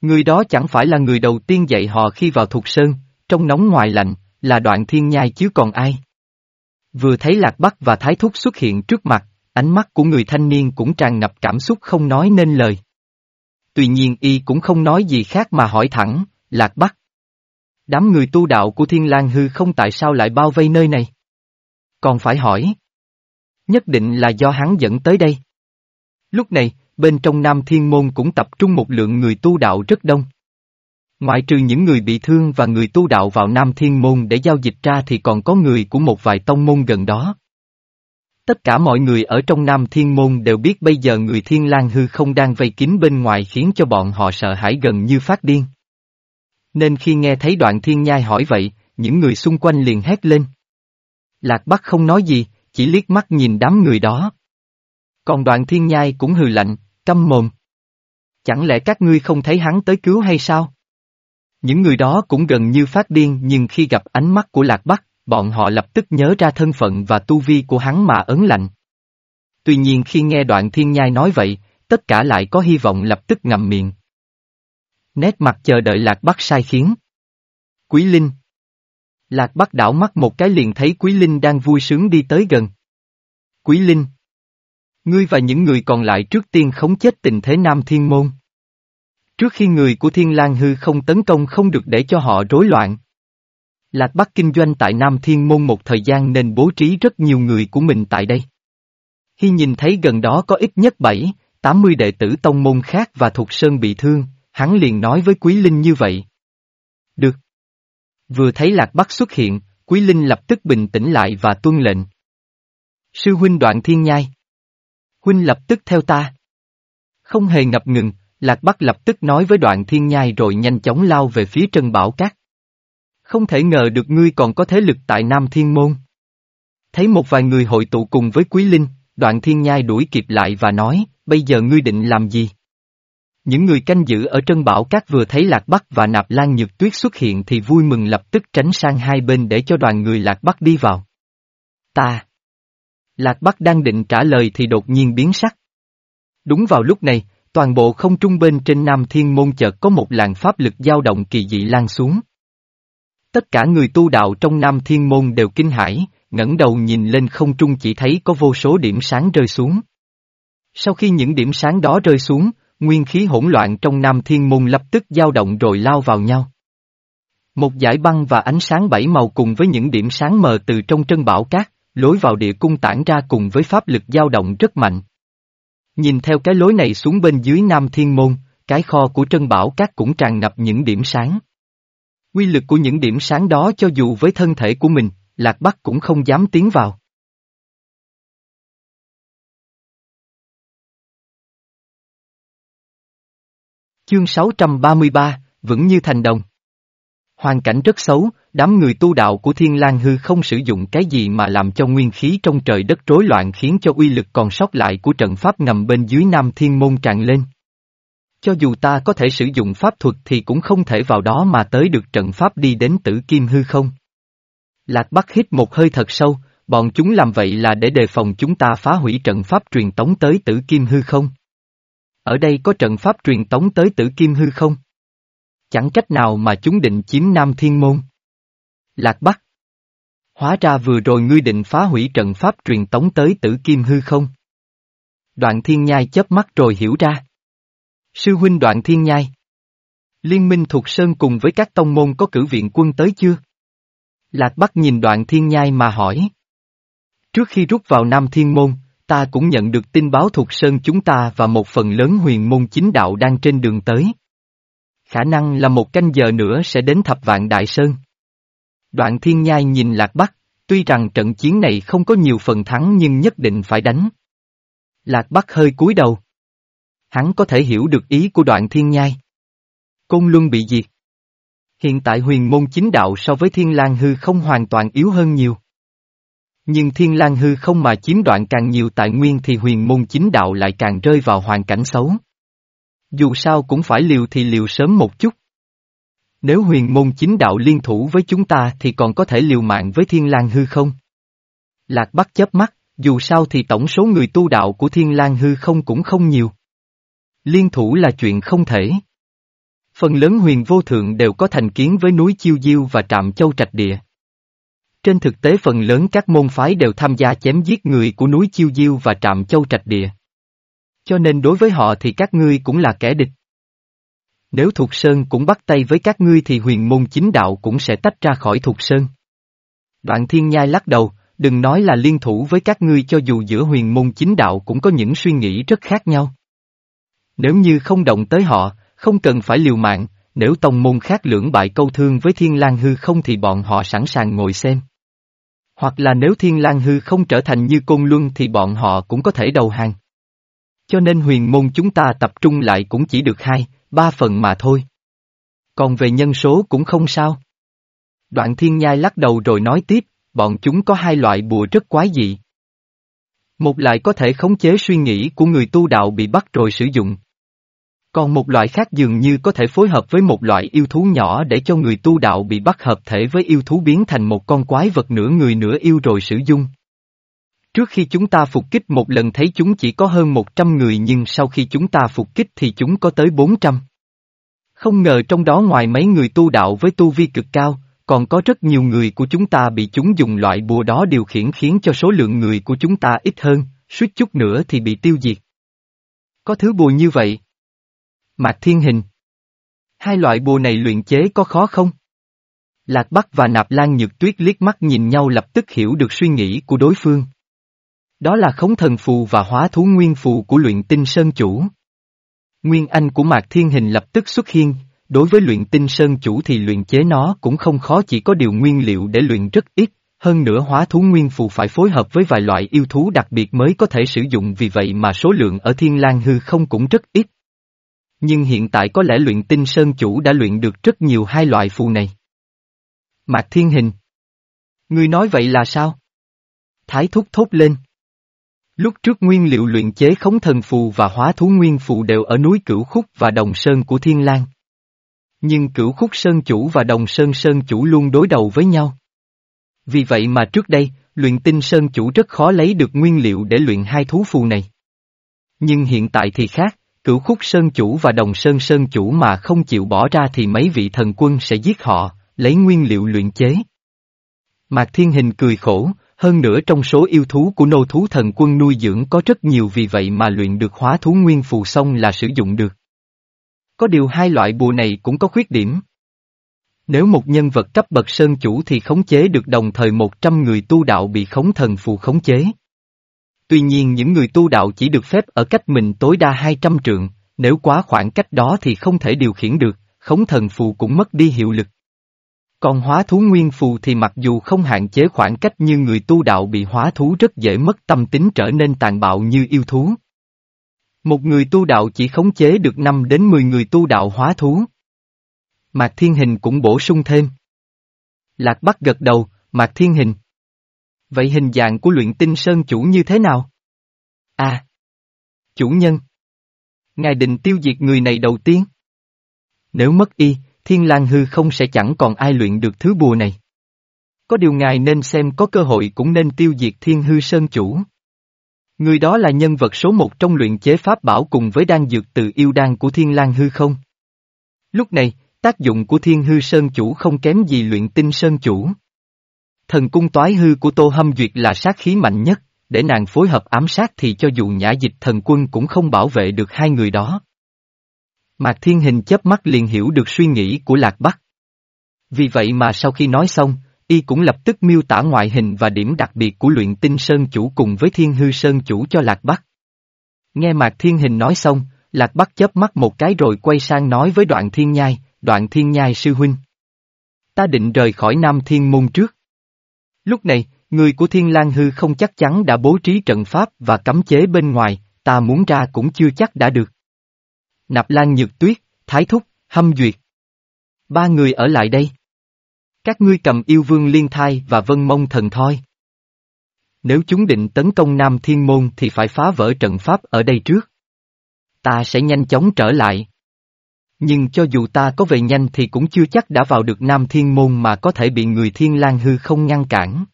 Người đó chẳng phải là người đầu tiên dạy họ khi vào Thục Sơn, trong nóng ngoài lạnh, là đoạn thiên nhai chứ còn ai. Vừa thấy Lạc Bắc và Thái Thúc xuất hiện trước mặt, ánh mắt của người thanh niên cũng tràn ngập cảm xúc không nói nên lời. Tuy nhiên y cũng không nói gì khác mà hỏi thẳng, Lạc Bắc. Đám người tu đạo của Thiên lang hư không tại sao lại bao vây nơi này? Còn phải hỏi. Nhất định là do hắn dẫn tới đây. Lúc này, bên trong Nam Thiên Môn cũng tập trung một lượng người tu đạo rất đông. Ngoại trừ những người bị thương và người tu đạo vào Nam Thiên Môn để giao dịch ra thì còn có người của một vài tông môn gần đó. Tất cả mọi người ở trong Nam Thiên Môn đều biết bây giờ người Thiên lang hư không đang vây kín bên ngoài khiến cho bọn họ sợ hãi gần như phát điên. Nên khi nghe thấy đoạn thiên nhai hỏi vậy, những người xung quanh liền hét lên. Lạc Bắc không nói gì, chỉ liếc mắt nhìn đám người đó. Còn đoạn thiên nhai cũng hừ lạnh, câm mồm. Chẳng lẽ các ngươi không thấy hắn tới cứu hay sao? Những người đó cũng gần như phát điên nhưng khi gặp ánh mắt của Lạc Bắc, bọn họ lập tức nhớ ra thân phận và tu vi của hắn mà ấn lạnh. Tuy nhiên khi nghe đoạn thiên nhai nói vậy, tất cả lại có hy vọng lập tức ngậm miệng. Nét mặt chờ đợi Lạc Bắc sai khiến. Quý Linh Lạc Bắc đảo mắt một cái liền thấy Quý Linh đang vui sướng đi tới gần. Quý Linh Ngươi và những người còn lại trước tiên khống chết tình thế Nam Thiên Môn. Trước khi người của Thiên lang Hư không tấn công không được để cho họ rối loạn. Lạc Bắc kinh doanh tại Nam Thiên Môn một thời gian nên bố trí rất nhiều người của mình tại đây. Khi nhìn thấy gần đó có ít nhất 7, 80 đệ tử tông môn khác và thuộc sơn bị thương, hắn liền nói với Quý Linh như vậy. Được. Vừa thấy Lạc Bắc xuất hiện, Quý Linh lập tức bình tĩnh lại và tuân lệnh. Sư huynh đoạn thiên nhai. Huynh lập tức theo ta. Không hề ngập ngừng, Lạc Bắc lập tức nói với đoạn thiên nhai rồi nhanh chóng lao về phía Trân Bảo Cát. Không thể ngờ được ngươi còn có thế lực tại Nam Thiên Môn. Thấy một vài người hội tụ cùng với Quý Linh, đoạn thiên nhai đuổi kịp lại và nói, bây giờ ngươi định làm gì? Những người canh giữ ở Trân Bảo Cát vừa thấy Lạc Bắc và Nạp Lan Nhược Tuyết xuất hiện thì vui mừng lập tức tránh sang hai bên để cho đoàn người Lạc Bắc đi vào. Ta! Lạc Bắc đang định trả lời thì đột nhiên biến sắc. Đúng vào lúc này, toàn bộ không trung bên trên Nam Thiên Môn chợt có một làn pháp lực dao động kỳ dị lan xuống. Tất cả người tu đạo trong Nam Thiên Môn đều kinh hãi, ngẩng đầu nhìn lên không trung chỉ thấy có vô số điểm sáng rơi xuống. Sau khi những điểm sáng đó rơi xuống, nguyên khí hỗn loạn trong Nam Thiên Môn lập tức dao động rồi lao vào nhau. Một dải băng và ánh sáng bảy màu cùng với những điểm sáng mờ từ trong trân bảo cát, lối vào địa cung tản ra cùng với pháp lực dao động rất mạnh. Nhìn theo cái lối này xuống bên dưới Nam Thiên Môn, cái kho của trân bảo cát cũng tràn ngập những điểm sáng. Quy lực của những điểm sáng đó cho dù với thân thể của mình, Lạc Bắc cũng không dám tiến vào. Chương 633, vững như thành đồng. Hoàn cảnh rất xấu, đám người tu đạo của Thiên lang Hư không sử dụng cái gì mà làm cho nguyên khí trong trời đất rối loạn khiến cho uy lực còn sót lại của trận pháp ngầm bên dưới Nam Thiên Môn tràn lên. Cho dù ta có thể sử dụng pháp thuật thì cũng không thể vào đó mà tới được trận pháp đi đến tử kim hư không. Lạc Bắc hít một hơi thật sâu, bọn chúng làm vậy là để đề phòng chúng ta phá hủy trận pháp truyền tống tới tử kim hư không. Ở đây có trận pháp truyền tống tới tử kim hư không? Chẳng cách nào mà chúng định chiếm Nam Thiên Môn. Lạc Bắc. Hóa ra vừa rồi ngươi định phá hủy trận pháp truyền tống tới tử kim hư không? Đoạn thiên nhai chớp mắt rồi hiểu ra. Sư huynh đoạn thiên nhai. Liên minh thuộc Sơn cùng với các tông môn có cử viện quân tới chưa? Lạc Bắc nhìn đoạn thiên nhai mà hỏi. Trước khi rút vào Nam Thiên Môn, ta cũng nhận được tin báo thuộc Sơn chúng ta và một phần lớn huyền môn chính đạo đang trên đường tới. Khả năng là một canh giờ nữa sẽ đến thập vạn Đại Sơn. Đoạn thiên nhai nhìn Lạc Bắc, tuy rằng trận chiến này không có nhiều phần thắng nhưng nhất định phải đánh. Lạc Bắc hơi cúi đầu. Hắn có thể hiểu được ý của đoạn thiên nhai. Côn Luân bị diệt. Hiện tại huyền môn chính đạo so với thiên lang hư không hoàn toàn yếu hơn nhiều. Nhưng thiên lang hư không mà chiếm đoạn càng nhiều tài nguyên thì huyền môn chính đạo lại càng rơi vào hoàn cảnh xấu. Dù sao cũng phải liều thì liều sớm một chút. Nếu huyền môn chính đạo liên thủ với chúng ta thì còn có thể liều mạng với thiên lang hư không? Lạc Bắc chớp mắt, dù sao thì tổng số người tu đạo của thiên lang hư không cũng không nhiều. Liên thủ là chuyện không thể. Phần lớn huyền vô thượng đều có thành kiến với núi Chiêu Diêu và Trạm Châu Trạch Địa. Trên thực tế phần lớn các môn phái đều tham gia chém giết người của núi Chiêu Diêu và Trạm Châu Trạch Địa. Cho nên đối với họ thì các ngươi cũng là kẻ địch. Nếu Thục Sơn cũng bắt tay với các ngươi thì huyền môn chính đạo cũng sẽ tách ra khỏi Thục Sơn. Đoạn thiên nhai lắc đầu, đừng nói là liên thủ với các ngươi cho dù giữa huyền môn chính đạo cũng có những suy nghĩ rất khác nhau. Nếu như không động tới họ, không cần phải liều mạng, nếu tông môn khác lưỡng bại câu thương với thiên lang hư không thì bọn họ sẵn sàng ngồi xem. Hoặc là nếu thiên lang hư không trở thành như côn luân thì bọn họ cũng có thể đầu hàng. Cho nên huyền môn chúng ta tập trung lại cũng chỉ được hai, ba phần mà thôi. Còn về nhân số cũng không sao. Đoạn thiên nhai lắc đầu rồi nói tiếp, bọn chúng có hai loại bùa rất quái dị. Một loại có thể khống chế suy nghĩ của người tu đạo bị bắt rồi sử dụng. Còn một loại khác dường như có thể phối hợp với một loại yêu thú nhỏ để cho người tu đạo bị bắt hợp thể với yêu thú biến thành một con quái vật nửa người nửa yêu rồi sử dụng. Trước khi chúng ta phục kích một lần thấy chúng chỉ có hơn 100 người nhưng sau khi chúng ta phục kích thì chúng có tới 400. Không ngờ trong đó ngoài mấy người tu đạo với tu vi cực cao, còn có rất nhiều người của chúng ta bị chúng dùng loại bùa đó điều khiển khiến cho số lượng người của chúng ta ít hơn, suýt chút nữa thì bị tiêu diệt. Có thứ bùa như vậy. Mạc Thiên Hình. Hai loại bùa này luyện chế có khó không? Lạc Bắc và Nạp Lan Nhược Tuyết liếc mắt nhìn nhau lập tức hiểu được suy nghĩ của đối phương. Đó là khống thần phù và hóa thú nguyên phù của luyện tinh sơn chủ. Nguyên anh của Mạc Thiên Hình lập tức xuất hiện, đối với luyện tinh sơn chủ thì luyện chế nó cũng không khó chỉ có điều nguyên liệu để luyện rất ít, hơn nữa hóa thú nguyên phù phải phối hợp với vài loại yêu thú đặc biệt mới có thể sử dụng vì vậy mà số lượng ở Thiên lang hư không cũng rất ít. Nhưng hiện tại có lẽ luyện tinh sơn chủ đã luyện được rất nhiều hai loại phù này. Mạc Thiên Hình Ngươi nói vậy là sao? Thái thúc thốt lên. Lúc trước nguyên liệu luyện chế khống thần phù và hóa thú nguyên phù đều ở núi Cửu Khúc và Đồng Sơn của Thiên Lang. Nhưng Cửu Khúc Sơn Chủ và Đồng Sơn Sơn Chủ luôn đối đầu với nhau. Vì vậy mà trước đây, luyện tinh Sơn Chủ rất khó lấy được nguyên liệu để luyện hai thú phù này. Nhưng hiện tại thì khác, Cửu Khúc Sơn Chủ và Đồng Sơn Sơn Chủ mà không chịu bỏ ra thì mấy vị thần quân sẽ giết họ, lấy nguyên liệu luyện chế. Mạc Thiên Hình cười khổ, hơn nữa trong số yêu thú của nô thú thần quân nuôi dưỡng có rất nhiều vì vậy mà luyện được hóa thú nguyên phù xong là sử dụng được. Có điều hai loại bùa này cũng có khuyết điểm. Nếu một nhân vật cấp bậc sơn chủ thì khống chế được đồng thời 100 người tu đạo bị khống thần phù khống chế. Tuy nhiên những người tu đạo chỉ được phép ở cách mình tối đa 200 trượng, nếu quá khoảng cách đó thì không thể điều khiển được, khống thần phù cũng mất đi hiệu lực. Còn hóa thú nguyên phù thì mặc dù không hạn chế khoảng cách như người tu đạo bị hóa thú rất dễ mất tâm tính trở nên tàn bạo như yêu thú. Một người tu đạo chỉ khống chế được 5 đến 10 người tu đạo hóa thú. Mạc Thiên Hình cũng bổ sung thêm. Lạc Bắc gật đầu, Mạc Thiên Hình. Vậy hình dạng của luyện tinh sơn chủ như thế nào? À! Chủ nhân! Ngài định tiêu diệt người này đầu tiên? Nếu mất y, Thiên lang hư không sẽ chẳng còn ai luyện được thứ bùa này. Có điều ngài nên xem có cơ hội cũng nên tiêu diệt thiên hư sơn chủ. Người đó là nhân vật số một trong luyện chế pháp bảo cùng với đan dược từ yêu đan của thiên lang hư không. Lúc này, tác dụng của thiên hư sơn chủ không kém gì luyện tinh sơn chủ. Thần cung toái hư của Tô Hâm Duyệt là sát khí mạnh nhất, để nàng phối hợp ám sát thì cho dù nhã dịch thần quân cũng không bảo vệ được hai người đó. Mạc Thiên Hình chớp mắt liền hiểu được suy nghĩ của Lạc Bắc. Vì vậy mà sau khi nói xong, y cũng lập tức miêu tả ngoại hình và điểm đặc biệt của luyện tinh sơn chủ cùng với thiên hư sơn chủ cho Lạc Bắc. Nghe Mạc Thiên Hình nói xong, Lạc Bắc chớp mắt một cái rồi quay sang nói với đoạn thiên nhai, đoạn thiên nhai sư huynh. Ta định rời khỏi Nam Thiên Môn trước. Lúc này, người của Thiên lang Hư không chắc chắn đã bố trí trận pháp và cấm chế bên ngoài, ta muốn ra cũng chưa chắc đã được. Nạp Lan Nhược Tuyết, Thái Thúc, Hâm Duyệt. Ba người ở lại đây. Các ngươi cầm yêu vương liên thai và vân mông thần thoi. Nếu chúng định tấn công Nam Thiên Môn thì phải phá vỡ trận pháp ở đây trước. Ta sẽ nhanh chóng trở lại. Nhưng cho dù ta có về nhanh thì cũng chưa chắc đã vào được Nam Thiên Môn mà có thể bị người Thiên lang hư không ngăn cản.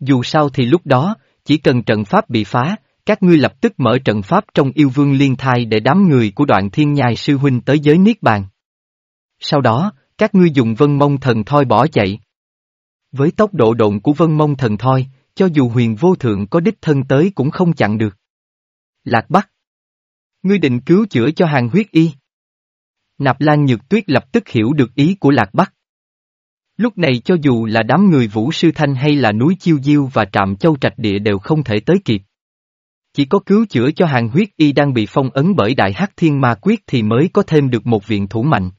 Dù sao thì lúc đó, chỉ cần trận pháp bị phá, các ngươi lập tức mở trận pháp trong yêu vương liên thai để đám người của đoạn thiên nhai sư huynh tới giới niết bàn. Sau đó, các ngươi dùng vân mông thần thoi bỏ chạy. Với tốc độ độn của vân mông thần thoi, cho dù huyền vô thượng có đích thân tới cũng không chặn được. Lạc Bắc. Ngươi định cứu chữa cho hàng huyết y. Nạp Lan Nhược Tuyết lập tức hiểu được ý của Lạc Bắc. Lúc này cho dù là đám người Vũ Sư Thanh hay là núi Chiêu Diêu và Trạm Châu Trạch Địa đều không thể tới kịp. Chỉ có cứu chữa cho hàng huyết y đang bị phong ấn bởi đại hắc thiên ma quyết thì mới có thêm được một viện thủ mạnh.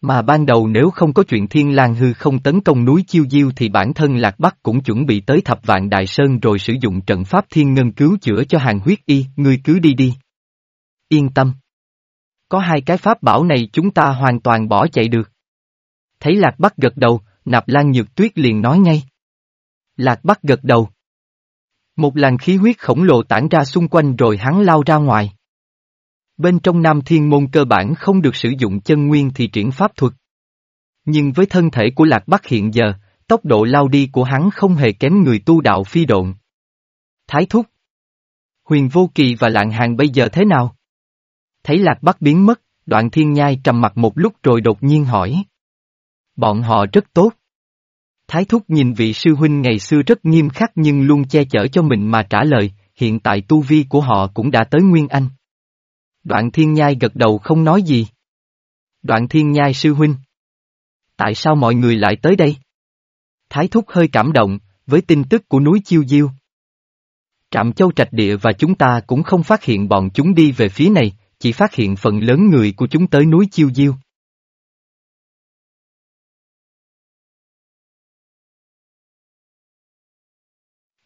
Mà ban đầu nếu không có chuyện thiên lang hư không tấn công núi chiêu diêu thì bản thân lạc bắc cũng chuẩn bị tới thập vạn đại sơn rồi sử dụng trận pháp thiên ngân cứu chữa cho hàng huyết y, ngươi cứ đi đi. Yên tâm. Có hai cái pháp bảo này chúng ta hoàn toàn bỏ chạy được. Thấy lạc bắc gật đầu, nạp lan nhược tuyết liền nói ngay. Lạc bắc gật đầu, một làn khí huyết khổng lồ tản ra xung quanh rồi hắn lao ra ngoài. Bên trong Nam Thiên Môn cơ bản không được sử dụng chân nguyên thì triển pháp thuật. Nhưng với thân thể của Lạc Bắc hiện giờ, tốc độ lao đi của hắn không hề kém người tu đạo phi độn. Thái thúc. Huyền Vô Kỳ và Lạng Hàng bây giờ thế nào? Thấy Lạc Bắc biến mất, đoạn thiên nhai trầm mặt một lúc rồi đột nhiên hỏi. Bọn họ rất tốt. Thái thúc nhìn vị sư huynh ngày xưa rất nghiêm khắc nhưng luôn che chở cho mình mà trả lời, hiện tại tu vi của họ cũng đã tới Nguyên Anh. Đoạn thiên nhai gật đầu không nói gì. Đoạn thiên nhai sư huynh. Tại sao mọi người lại tới đây? Thái thúc hơi cảm động, với tin tức của núi Chiêu Diêu. Trạm châu trạch địa và chúng ta cũng không phát hiện bọn chúng đi về phía này, chỉ phát hiện phần lớn người của chúng tới núi Chiêu Diêu.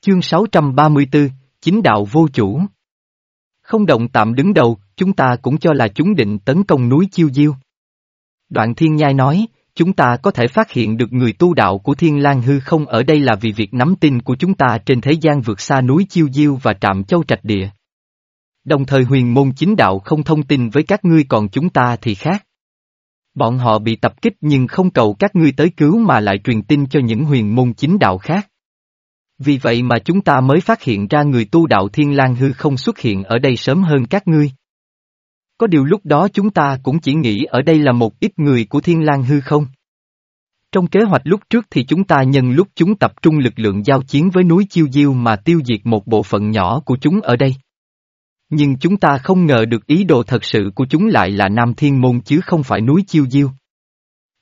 Chương 634, Chính đạo vô chủ. Không động tạm đứng đầu, chúng ta cũng cho là chúng định tấn công núi Chiêu Diêu. Đoạn Thiên Nhai nói, chúng ta có thể phát hiện được người tu đạo của Thiên lang hư không ở đây là vì việc nắm tin của chúng ta trên thế gian vượt xa núi Chiêu Diêu và trạm châu trạch địa. Đồng thời huyền môn chính đạo không thông tin với các ngươi còn chúng ta thì khác. Bọn họ bị tập kích nhưng không cầu các ngươi tới cứu mà lại truyền tin cho những huyền môn chính đạo khác. Vì vậy mà chúng ta mới phát hiện ra người tu đạo Thiên lang hư không xuất hiện ở đây sớm hơn các ngươi. Có điều lúc đó chúng ta cũng chỉ nghĩ ở đây là một ít người của Thiên lang hư không. Trong kế hoạch lúc trước thì chúng ta nhân lúc chúng tập trung lực lượng giao chiến với núi Chiêu Diêu mà tiêu diệt một bộ phận nhỏ của chúng ở đây. Nhưng chúng ta không ngờ được ý đồ thật sự của chúng lại là Nam Thiên Môn chứ không phải núi Chiêu Diêu.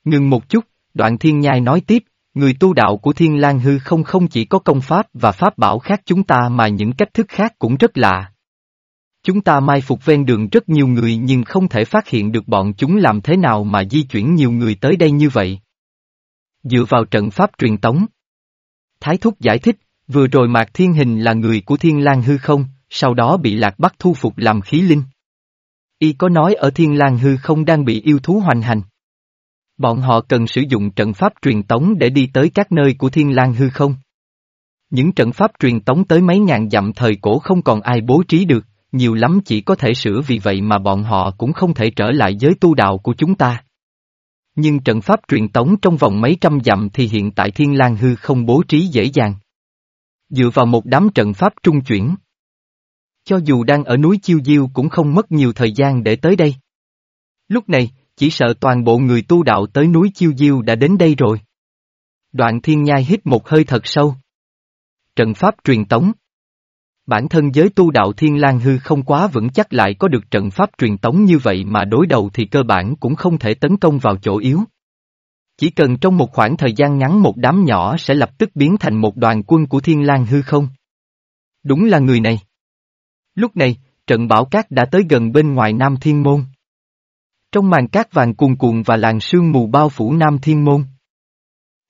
Ngừng một chút, đoạn thiên nhai nói tiếp, người tu đạo của thiên lang hư không không chỉ có công pháp và pháp bảo khác chúng ta mà những cách thức khác cũng rất lạ. Chúng ta mai phục ven đường rất nhiều người nhưng không thể phát hiện được bọn chúng làm thế nào mà di chuyển nhiều người tới đây như vậy. Dựa vào trận pháp truyền tống. Thái Thúc giải thích, vừa rồi Mạc Thiên Hình là người của Thiên lang hư không, sau đó bị Lạc Bắc thu phục làm khí linh. Y có nói ở Thiên lang hư không đang bị yêu thú hoành hành. Bọn họ cần sử dụng trận pháp truyền tống để đi tới các nơi của Thiên lang hư không. Những trận pháp truyền tống tới mấy ngàn dặm thời cổ không còn ai bố trí được, nhiều lắm chỉ có thể sửa vì vậy mà bọn họ cũng không thể trở lại giới tu đạo của chúng ta. Nhưng trận pháp truyền tống trong vòng mấy trăm dặm thì hiện tại Thiên lang hư không bố trí dễ dàng. Dựa vào một đám trận pháp trung chuyển. Cho dù đang ở núi Chiêu Diêu cũng không mất nhiều thời gian để tới đây. Lúc này, chỉ sợ toàn bộ người tu đạo tới núi Chiêu Diêu đã đến đây rồi. Đoạn thiên nhai hít một hơi thật sâu. Trận pháp truyền tống. Bản thân giới tu đạo thiên lang hư không quá vững chắc lại có được trận pháp truyền tống như vậy mà đối đầu thì cơ bản cũng không thể tấn công vào chỗ yếu. Chỉ cần trong một khoảng thời gian ngắn một đám nhỏ sẽ lập tức biến thành một đoàn quân của thiên lang hư không. Đúng là người này. Lúc này, trận bão cát đã tới gần bên ngoài Nam Thiên Môn. Trong màn cát vàng cuồn cuộn và làn sương mù bao phủ Nam Thiên Môn.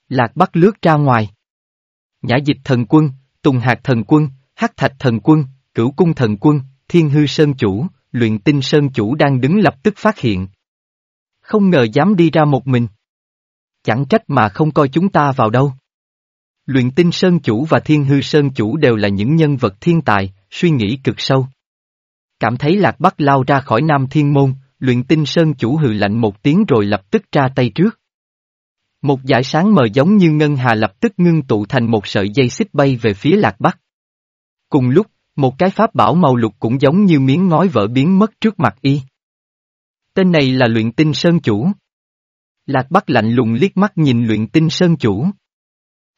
Lạc Bắc lướt ra ngoài. Nhã dịch thần quân, Tùng hạt thần quân, Hắc Thạch Thần Quân, Cửu Cung Thần Quân, Thiên Hư Sơn Chủ, Luyện Tinh Sơn Chủ đang đứng lập tức phát hiện. Không ngờ dám đi ra một mình. Chẳng trách mà không coi chúng ta vào đâu. Luyện Tinh Sơn Chủ và Thiên Hư Sơn Chủ đều là những nhân vật thiên tài, suy nghĩ cực sâu. Cảm thấy Lạc Bắc lao ra khỏi Nam Thiên Môn, Luyện Tinh Sơn Chủ hừ lạnh một tiếng rồi lập tức ra tay trước. Một dải sáng mờ giống như ngân hà lập tức ngưng tụ thành một sợi dây xích bay về phía Lạc Bắc. Cùng lúc, một cái pháp bảo màu lục cũng giống như miếng ngói vỡ biến mất trước mặt y. Tên này là luyện tinh sơn chủ. Lạc Bắc lạnh lùng liếc mắt nhìn luyện tinh sơn chủ.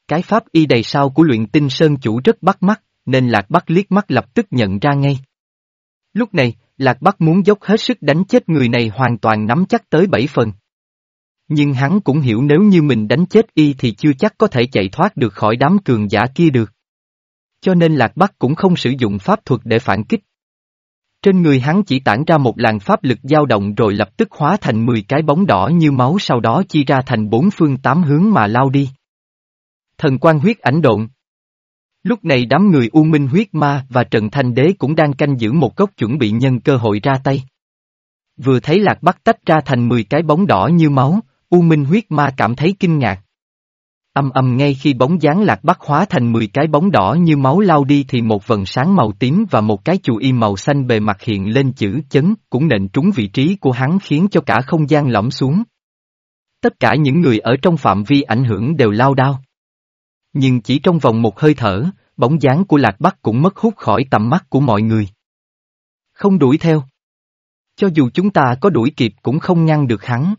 Cái pháp y đầy sao của luyện tinh sơn chủ rất bắt mắt, nên Lạc Bắc liếc mắt lập tức nhận ra ngay. Lúc này, Lạc Bắc muốn dốc hết sức đánh chết người này hoàn toàn nắm chắc tới bảy phần. Nhưng hắn cũng hiểu nếu như mình đánh chết y thì chưa chắc có thể chạy thoát được khỏi đám cường giả kia được. Cho nên Lạc Bắc cũng không sử dụng pháp thuật để phản kích. Trên người hắn chỉ tản ra một làn pháp lực dao động rồi lập tức hóa thành 10 cái bóng đỏ như máu sau đó chia ra thành bốn phương tám hướng mà lao đi. Thần quan huyết ảnh độn. Lúc này đám người U Minh huyết ma và Trần Thanh Đế cũng đang canh giữ một góc chuẩn bị nhân cơ hội ra tay. Vừa thấy Lạc Bắc tách ra thành 10 cái bóng đỏ như máu, U Minh huyết ma cảm thấy kinh ngạc. Âm âm ngay khi bóng dáng lạc bắc hóa thành 10 cái bóng đỏ như máu lao đi thì một vần sáng màu tím và một cái chù y màu xanh bề mặt hiện lên chữ chấn cũng nện trúng vị trí của hắn khiến cho cả không gian lõm xuống. Tất cả những người ở trong phạm vi ảnh hưởng đều lao đao. Nhưng chỉ trong vòng một hơi thở, bóng dáng của lạc bắc cũng mất hút khỏi tầm mắt của mọi người. Không đuổi theo. Cho dù chúng ta có đuổi kịp cũng không ngăn được hắn.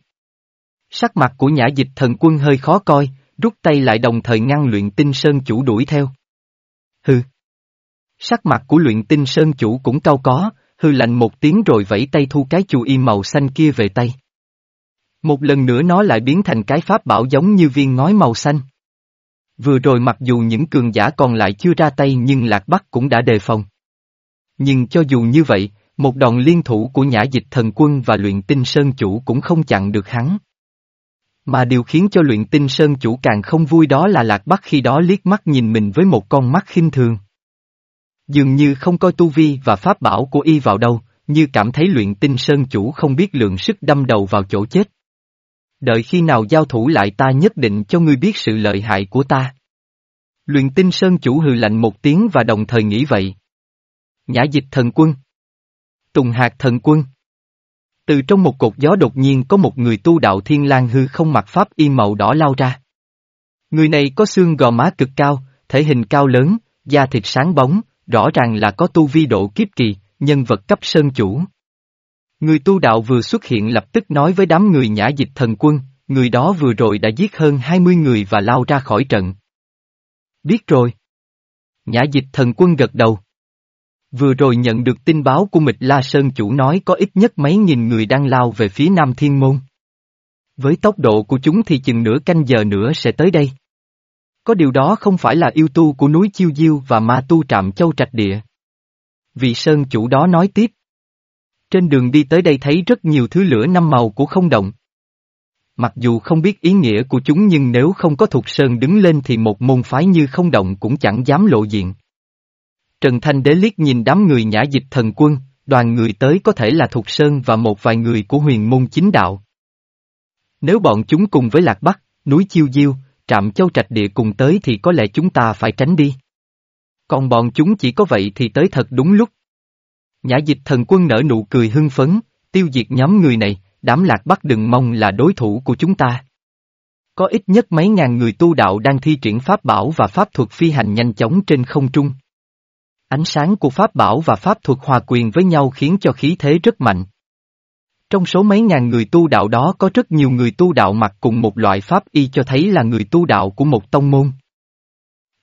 Sắc mặt của nhã dịch thần quân hơi khó coi, rút tay lại đồng thời ngăn luyện tinh sơn chủ đuổi theo. Hừ. Sắc mặt của luyện tinh sơn chủ cũng cao có, hư lạnh một tiếng rồi vẫy tay thu cái chù y màu xanh kia về tay. Một lần nữa nó lại biến thành cái pháp bảo giống như viên ngói màu xanh. Vừa rồi mặc dù những cường giả còn lại chưa ra tay nhưng Lạc Bắc cũng đã đề phòng. Nhưng cho dù như vậy, một đòn liên thủ của nhã dịch thần quân và luyện tinh sơn chủ cũng không chặn được hắn. Mà điều khiến cho luyện tinh sơn chủ càng không vui đó là Lạc Bắc khi đó liếc mắt nhìn mình với một con mắt khinh thường. Dường như không coi tu vi và pháp bảo của y vào đâu, như cảm thấy luyện tinh sơn chủ không biết lượng sức đâm đầu vào chỗ chết. Đợi khi nào giao thủ lại ta nhất định cho ngươi biết sự lợi hại của ta. Luyện tinh sơn chủ hừ lạnh một tiếng và đồng thời nghĩ vậy. Nhã dịch thần quân. Tùng hạt thần quân. Từ trong một cột gió đột nhiên có một người tu đạo thiên lang hư không mặc pháp y màu đỏ lao ra. Người này có xương gò má cực cao, thể hình cao lớn, da thịt sáng bóng, rõ ràng là có tu vi độ kiếp kỳ, nhân vật cấp sơn chủ. Người tu đạo vừa xuất hiện lập tức nói với đám người nhã dịch thần quân, người đó vừa rồi đã giết hơn 20 người và lao ra khỏi trận. Biết rồi. Nhã dịch thần quân gật đầu. Vừa rồi nhận được tin báo của Mịch La Sơn chủ nói có ít nhất mấy nghìn người đang lao về phía Nam Thiên Môn. Với tốc độ của chúng thì chừng nửa canh giờ nữa sẽ tới đây. Có điều đó không phải là yêu tu của núi Chiêu Diêu và ma tu trạm châu trạch địa. Vị sơn chủ đó nói tiếp. Trên đường đi tới đây thấy rất nhiều thứ lửa năm màu của không động. Mặc dù không biết ý nghĩa của chúng nhưng nếu không có thuộc sơn đứng lên thì một môn phái như không động cũng chẳng dám lộ diện. Trần Thanh Đế liếc nhìn đám người nhã dịch thần quân, đoàn người tới có thể là thuộc sơn và một vài người của huyền môn chính đạo. Nếu bọn chúng cùng với Lạc Bắc, núi Chiêu Diêu, trạm châu trạch địa cùng tới thì có lẽ chúng ta phải tránh đi. Còn bọn chúng chỉ có vậy thì tới thật đúng lúc. Nhã dịch thần quân nở nụ cười hưng phấn, tiêu diệt nhóm người này, đám lạc bắc đừng mong là đối thủ của chúng ta. Có ít nhất mấy ngàn người tu đạo đang thi triển pháp bảo và pháp thuật phi hành nhanh chóng trên không trung. Ánh sáng của pháp bảo và pháp thuật hòa quyền với nhau khiến cho khí thế rất mạnh. Trong số mấy ngàn người tu đạo đó có rất nhiều người tu đạo mặc cùng một loại pháp y cho thấy là người tu đạo của một tông môn.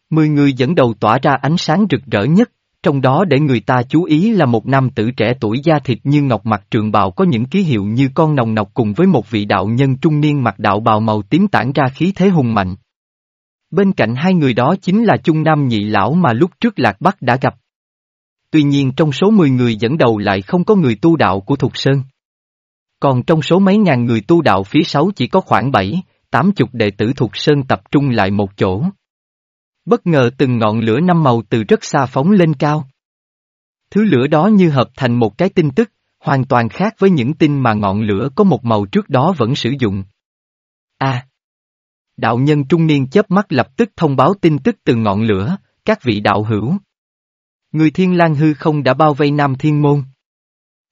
Mười người dẫn đầu tỏa ra ánh sáng rực rỡ nhất, trong đó để người ta chú ý là một nam tử trẻ tuổi da thịt như ngọc mặt trường bào có những ký hiệu như con nồng nọc cùng với một vị đạo nhân trung niên mặc đạo bào màu tím tản ra khí thế hùng mạnh. Bên cạnh hai người đó chính là Trung Nam nhị lão mà lúc trước Lạc Bắc đã gặp. Tuy nhiên trong số 10 người dẫn đầu lại không có người tu đạo của Thục Sơn. Còn trong số mấy ngàn người tu đạo phía sáu chỉ có khoảng 7, 80 đệ tử Thục Sơn tập trung lại một chỗ. Bất ngờ từng ngọn lửa năm màu từ rất xa phóng lên cao. Thứ lửa đó như hợp thành một cái tin tức, hoàn toàn khác với những tin mà ngọn lửa có một màu trước đó vẫn sử dụng. A. đạo nhân trung niên chớp mắt lập tức thông báo tin tức từ ngọn lửa, các vị đạo hữu. Người thiên lang hư không đã bao vây Nam Thiên Môn.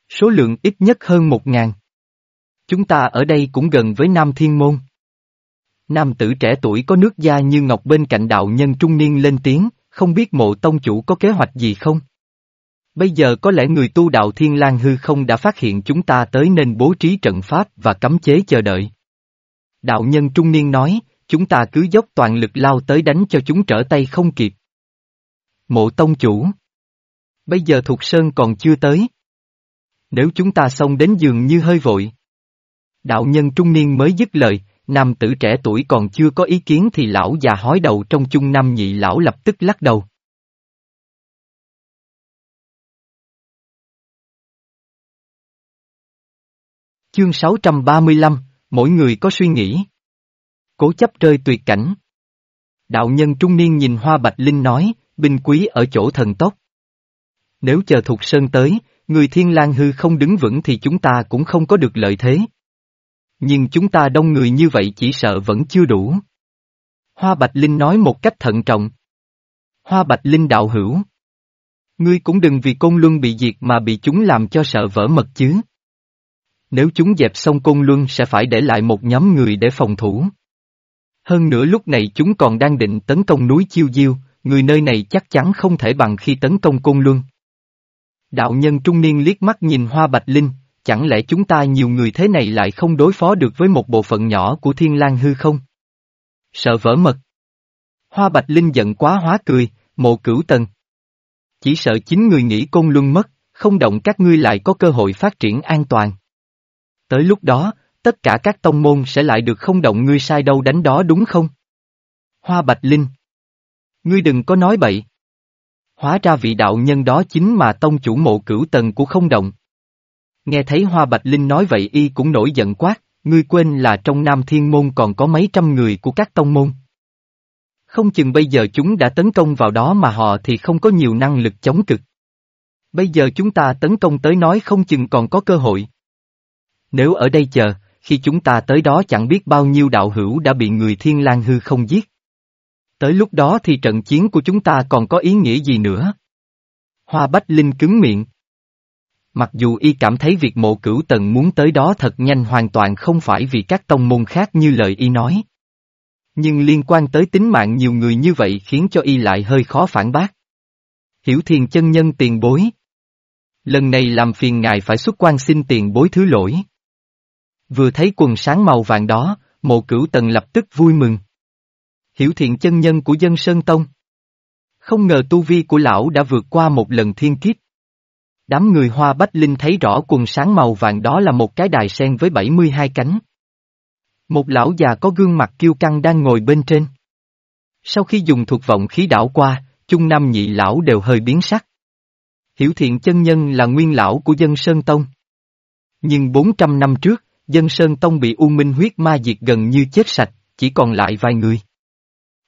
Số lượng ít nhất hơn một ngàn. Chúng ta ở đây cũng gần với Nam Thiên Môn. Nam tử trẻ tuổi có nước da như ngọc bên cạnh đạo nhân trung niên lên tiếng, không biết mộ tông chủ có kế hoạch gì không? Bây giờ có lẽ người tu đạo Thiên lang hư không đã phát hiện chúng ta tới nên bố trí trận pháp và cấm chế chờ đợi. Đạo nhân trung niên nói, chúng ta cứ dốc toàn lực lao tới đánh cho chúng trở tay không kịp. Mộ tông chủ. Bây giờ thuộc sơn còn chưa tới. Nếu chúng ta xông đến giường như hơi vội. Đạo nhân trung niên mới dứt lời, nam tử trẻ tuổi còn chưa có ý kiến thì lão già hói đầu trong chung năm nhị lão lập tức lắc đầu. Chương 635, mỗi người có suy nghĩ. Cố chấp rơi tuyệt cảnh. Đạo nhân trung niên nhìn Hoa Bạch Linh nói, binh quý ở chỗ thần tốc. Nếu chờ thuộc sơn tới, người thiên lang hư không đứng vững thì chúng ta cũng không có được lợi thế. Nhưng chúng ta đông người như vậy chỉ sợ vẫn chưa đủ. Hoa Bạch Linh nói một cách thận trọng. Hoa Bạch Linh đạo hữu. Ngươi cũng đừng vì côn luân bị diệt mà bị chúng làm cho sợ vỡ mật chứ. Nếu chúng dẹp xong côn luân sẽ phải để lại một nhóm người để phòng thủ. Hơn nữa lúc này chúng còn đang định tấn công núi Chiêu Diêu, người nơi này chắc chắn không thể bằng khi tấn công côn luân. Đạo nhân trung niên liếc mắt nhìn Hoa Bạch Linh, chẳng lẽ chúng ta nhiều người thế này lại không đối phó được với một bộ phận nhỏ của thiên lang hư không? Sợ vỡ mật. Hoa Bạch Linh giận quá hóa cười, mộ cửu tần. Chỉ sợ chính người nghĩ côn luân mất, không động các ngươi lại có cơ hội phát triển an toàn. Tới lúc đó, tất cả các tông môn sẽ lại được không động ngươi sai đâu đánh đó đúng không? Hoa Bạch Linh. Ngươi đừng có nói bậy. Hóa ra vị đạo nhân đó chính mà tông chủ mộ cửu tần của không động. Nghe thấy Hoa Bạch Linh nói vậy y cũng nổi giận quát, ngươi quên là trong Nam Thiên Môn còn có mấy trăm người của các tông môn. Không chừng bây giờ chúng đã tấn công vào đó mà họ thì không có nhiều năng lực chống cực. Bây giờ chúng ta tấn công tới nói không chừng còn có cơ hội. Nếu ở đây chờ, khi chúng ta tới đó chẳng biết bao nhiêu đạo hữu đã bị người thiên lang hư không giết. Tới lúc đó thì trận chiến của chúng ta còn có ý nghĩa gì nữa? Hoa Bách Linh cứng miệng. Mặc dù y cảm thấy việc mộ cửu tần muốn tới đó thật nhanh hoàn toàn không phải vì các tông môn khác như lời y nói. Nhưng liên quan tới tính mạng nhiều người như vậy khiến cho y lại hơi khó phản bác. Hiểu thiền chân nhân tiền bối. Lần này làm phiền ngài phải xuất quan xin tiền bối thứ lỗi. Vừa thấy quần sáng màu vàng đó, mộ cửu tần lập tức vui mừng. Hiểu thiện chân nhân của dân Sơn Tông. Không ngờ tu vi của lão đã vượt qua một lần thiên kiếp. Đám người hoa bách linh thấy rõ quần sáng màu vàng đó là một cái đài sen với 72 cánh. Một lão già có gương mặt kiêu căng đang ngồi bên trên. Sau khi dùng thuật vọng khí đảo qua, chung năm nhị lão đều hơi biến sắc. Hiểu thiện chân nhân là nguyên lão của dân Sơn Tông. Nhưng 400 năm trước, dân Sơn Tông bị U Minh huyết ma diệt gần như chết sạch, chỉ còn lại vài người.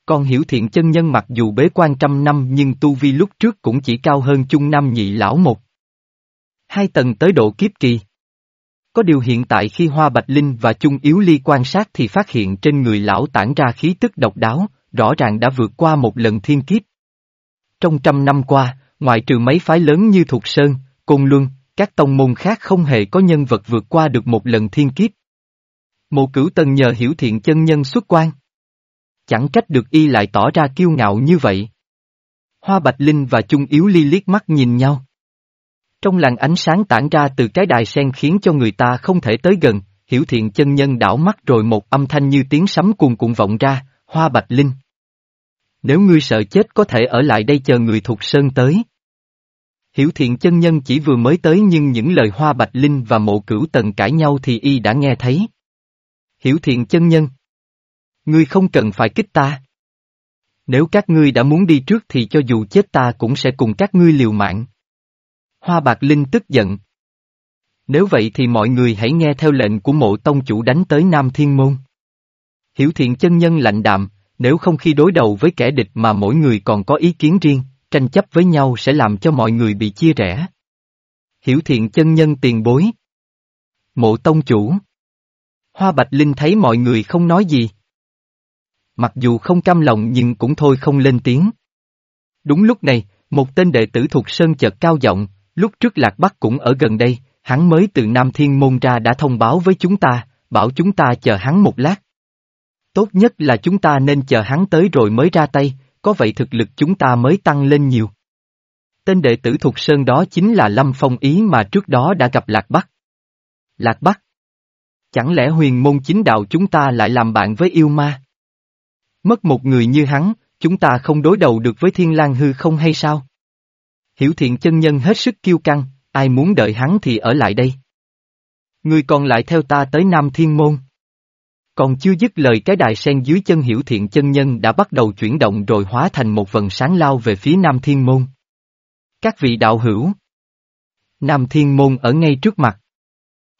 Còn hiểu thiện chân nhân mặc dù bế quan trăm năm nhưng tu vi lúc trước cũng chỉ cao hơn chung năm nhị lão một. Hai tầng tới độ kiếp kỳ. Có điều hiện tại khi Hoa Bạch Linh và Chung Yếu Ly quan sát thì phát hiện trên người lão tản ra khí tức độc đáo, rõ ràng đã vượt qua một lần thiên kiếp. Trong trăm năm qua, ngoại trừ mấy phái lớn như Thục Sơn, Côn Luân, các tông môn khác không hề có nhân vật vượt qua được một lần thiên kiếp. Mộ cửu tần nhờ hiểu thiện chân nhân xuất quan. Chẳng trách được y lại tỏ ra kiêu ngạo như vậy. Hoa Bạch Linh và Chung Yếu Ly liếc mắt nhìn nhau. Trong làn ánh sáng tản ra từ cái đài sen khiến cho người ta không thể tới gần, hiểu thiện chân nhân đảo mắt rồi một âm thanh như tiếng sấm cuồn cuộn vọng ra, Hoa Bạch Linh. Nếu ngươi sợ chết có thể ở lại đây chờ người thuộc sơn tới. Hiểu thiện chân nhân chỉ vừa mới tới nhưng những lời Hoa Bạch Linh và mộ cửu tần cãi nhau thì y đã nghe thấy. Hiểu thiện chân nhân. Ngươi không cần phải kích ta. Nếu các ngươi đã muốn đi trước thì cho dù chết ta cũng sẽ cùng các ngươi liều mạng. Hoa Bạc Linh tức giận. Nếu vậy thì mọi người hãy nghe theo lệnh của mộ tông chủ đánh tới Nam Thiên Môn. Hiểu thiện chân nhân lạnh đạm, nếu không khi đối đầu với kẻ địch mà mỗi người còn có ý kiến riêng, tranh chấp với nhau sẽ làm cho mọi người bị chia rẽ. Hiểu thiện chân nhân tiền bối. Mộ tông chủ. Hoa Bạch Linh thấy mọi người không nói gì. Mặc dù không cam lòng nhưng cũng thôi không lên tiếng. Đúng lúc này, một tên đệ tử thuộc Sơn chợt cao giọng, lúc trước Lạc Bắc cũng ở gần đây, hắn mới từ Nam Thiên Môn ra đã thông báo với chúng ta, bảo chúng ta chờ hắn một lát. Tốt nhất là chúng ta nên chờ hắn tới rồi mới ra tay, có vậy thực lực chúng ta mới tăng lên nhiều. Tên đệ tử thuộc Sơn đó chính là Lâm Phong Ý mà trước đó đã gặp Lạc Bắc. Lạc Bắc Chẳng lẽ huyền môn chính đạo chúng ta lại làm bạn với yêu ma? Mất một người như hắn, chúng ta không đối đầu được với thiên lang hư không hay sao? Hiểu thiện chân nhân hết sức kiêu căng, ai muốn đợi hắn thì ở lại đây. Người còn lại theo ta tới Nam Thiên Môn. Còn chưa dứt lời cái đài sen dưới chân hiểu thiện chân nhân đã bắt đầu chuyển động rồi hóa thành một vần sáng lao về phía Nam Thiên Môn. Các vị đạo hữu. Nam Thiên Môn ở ngay trước mặt.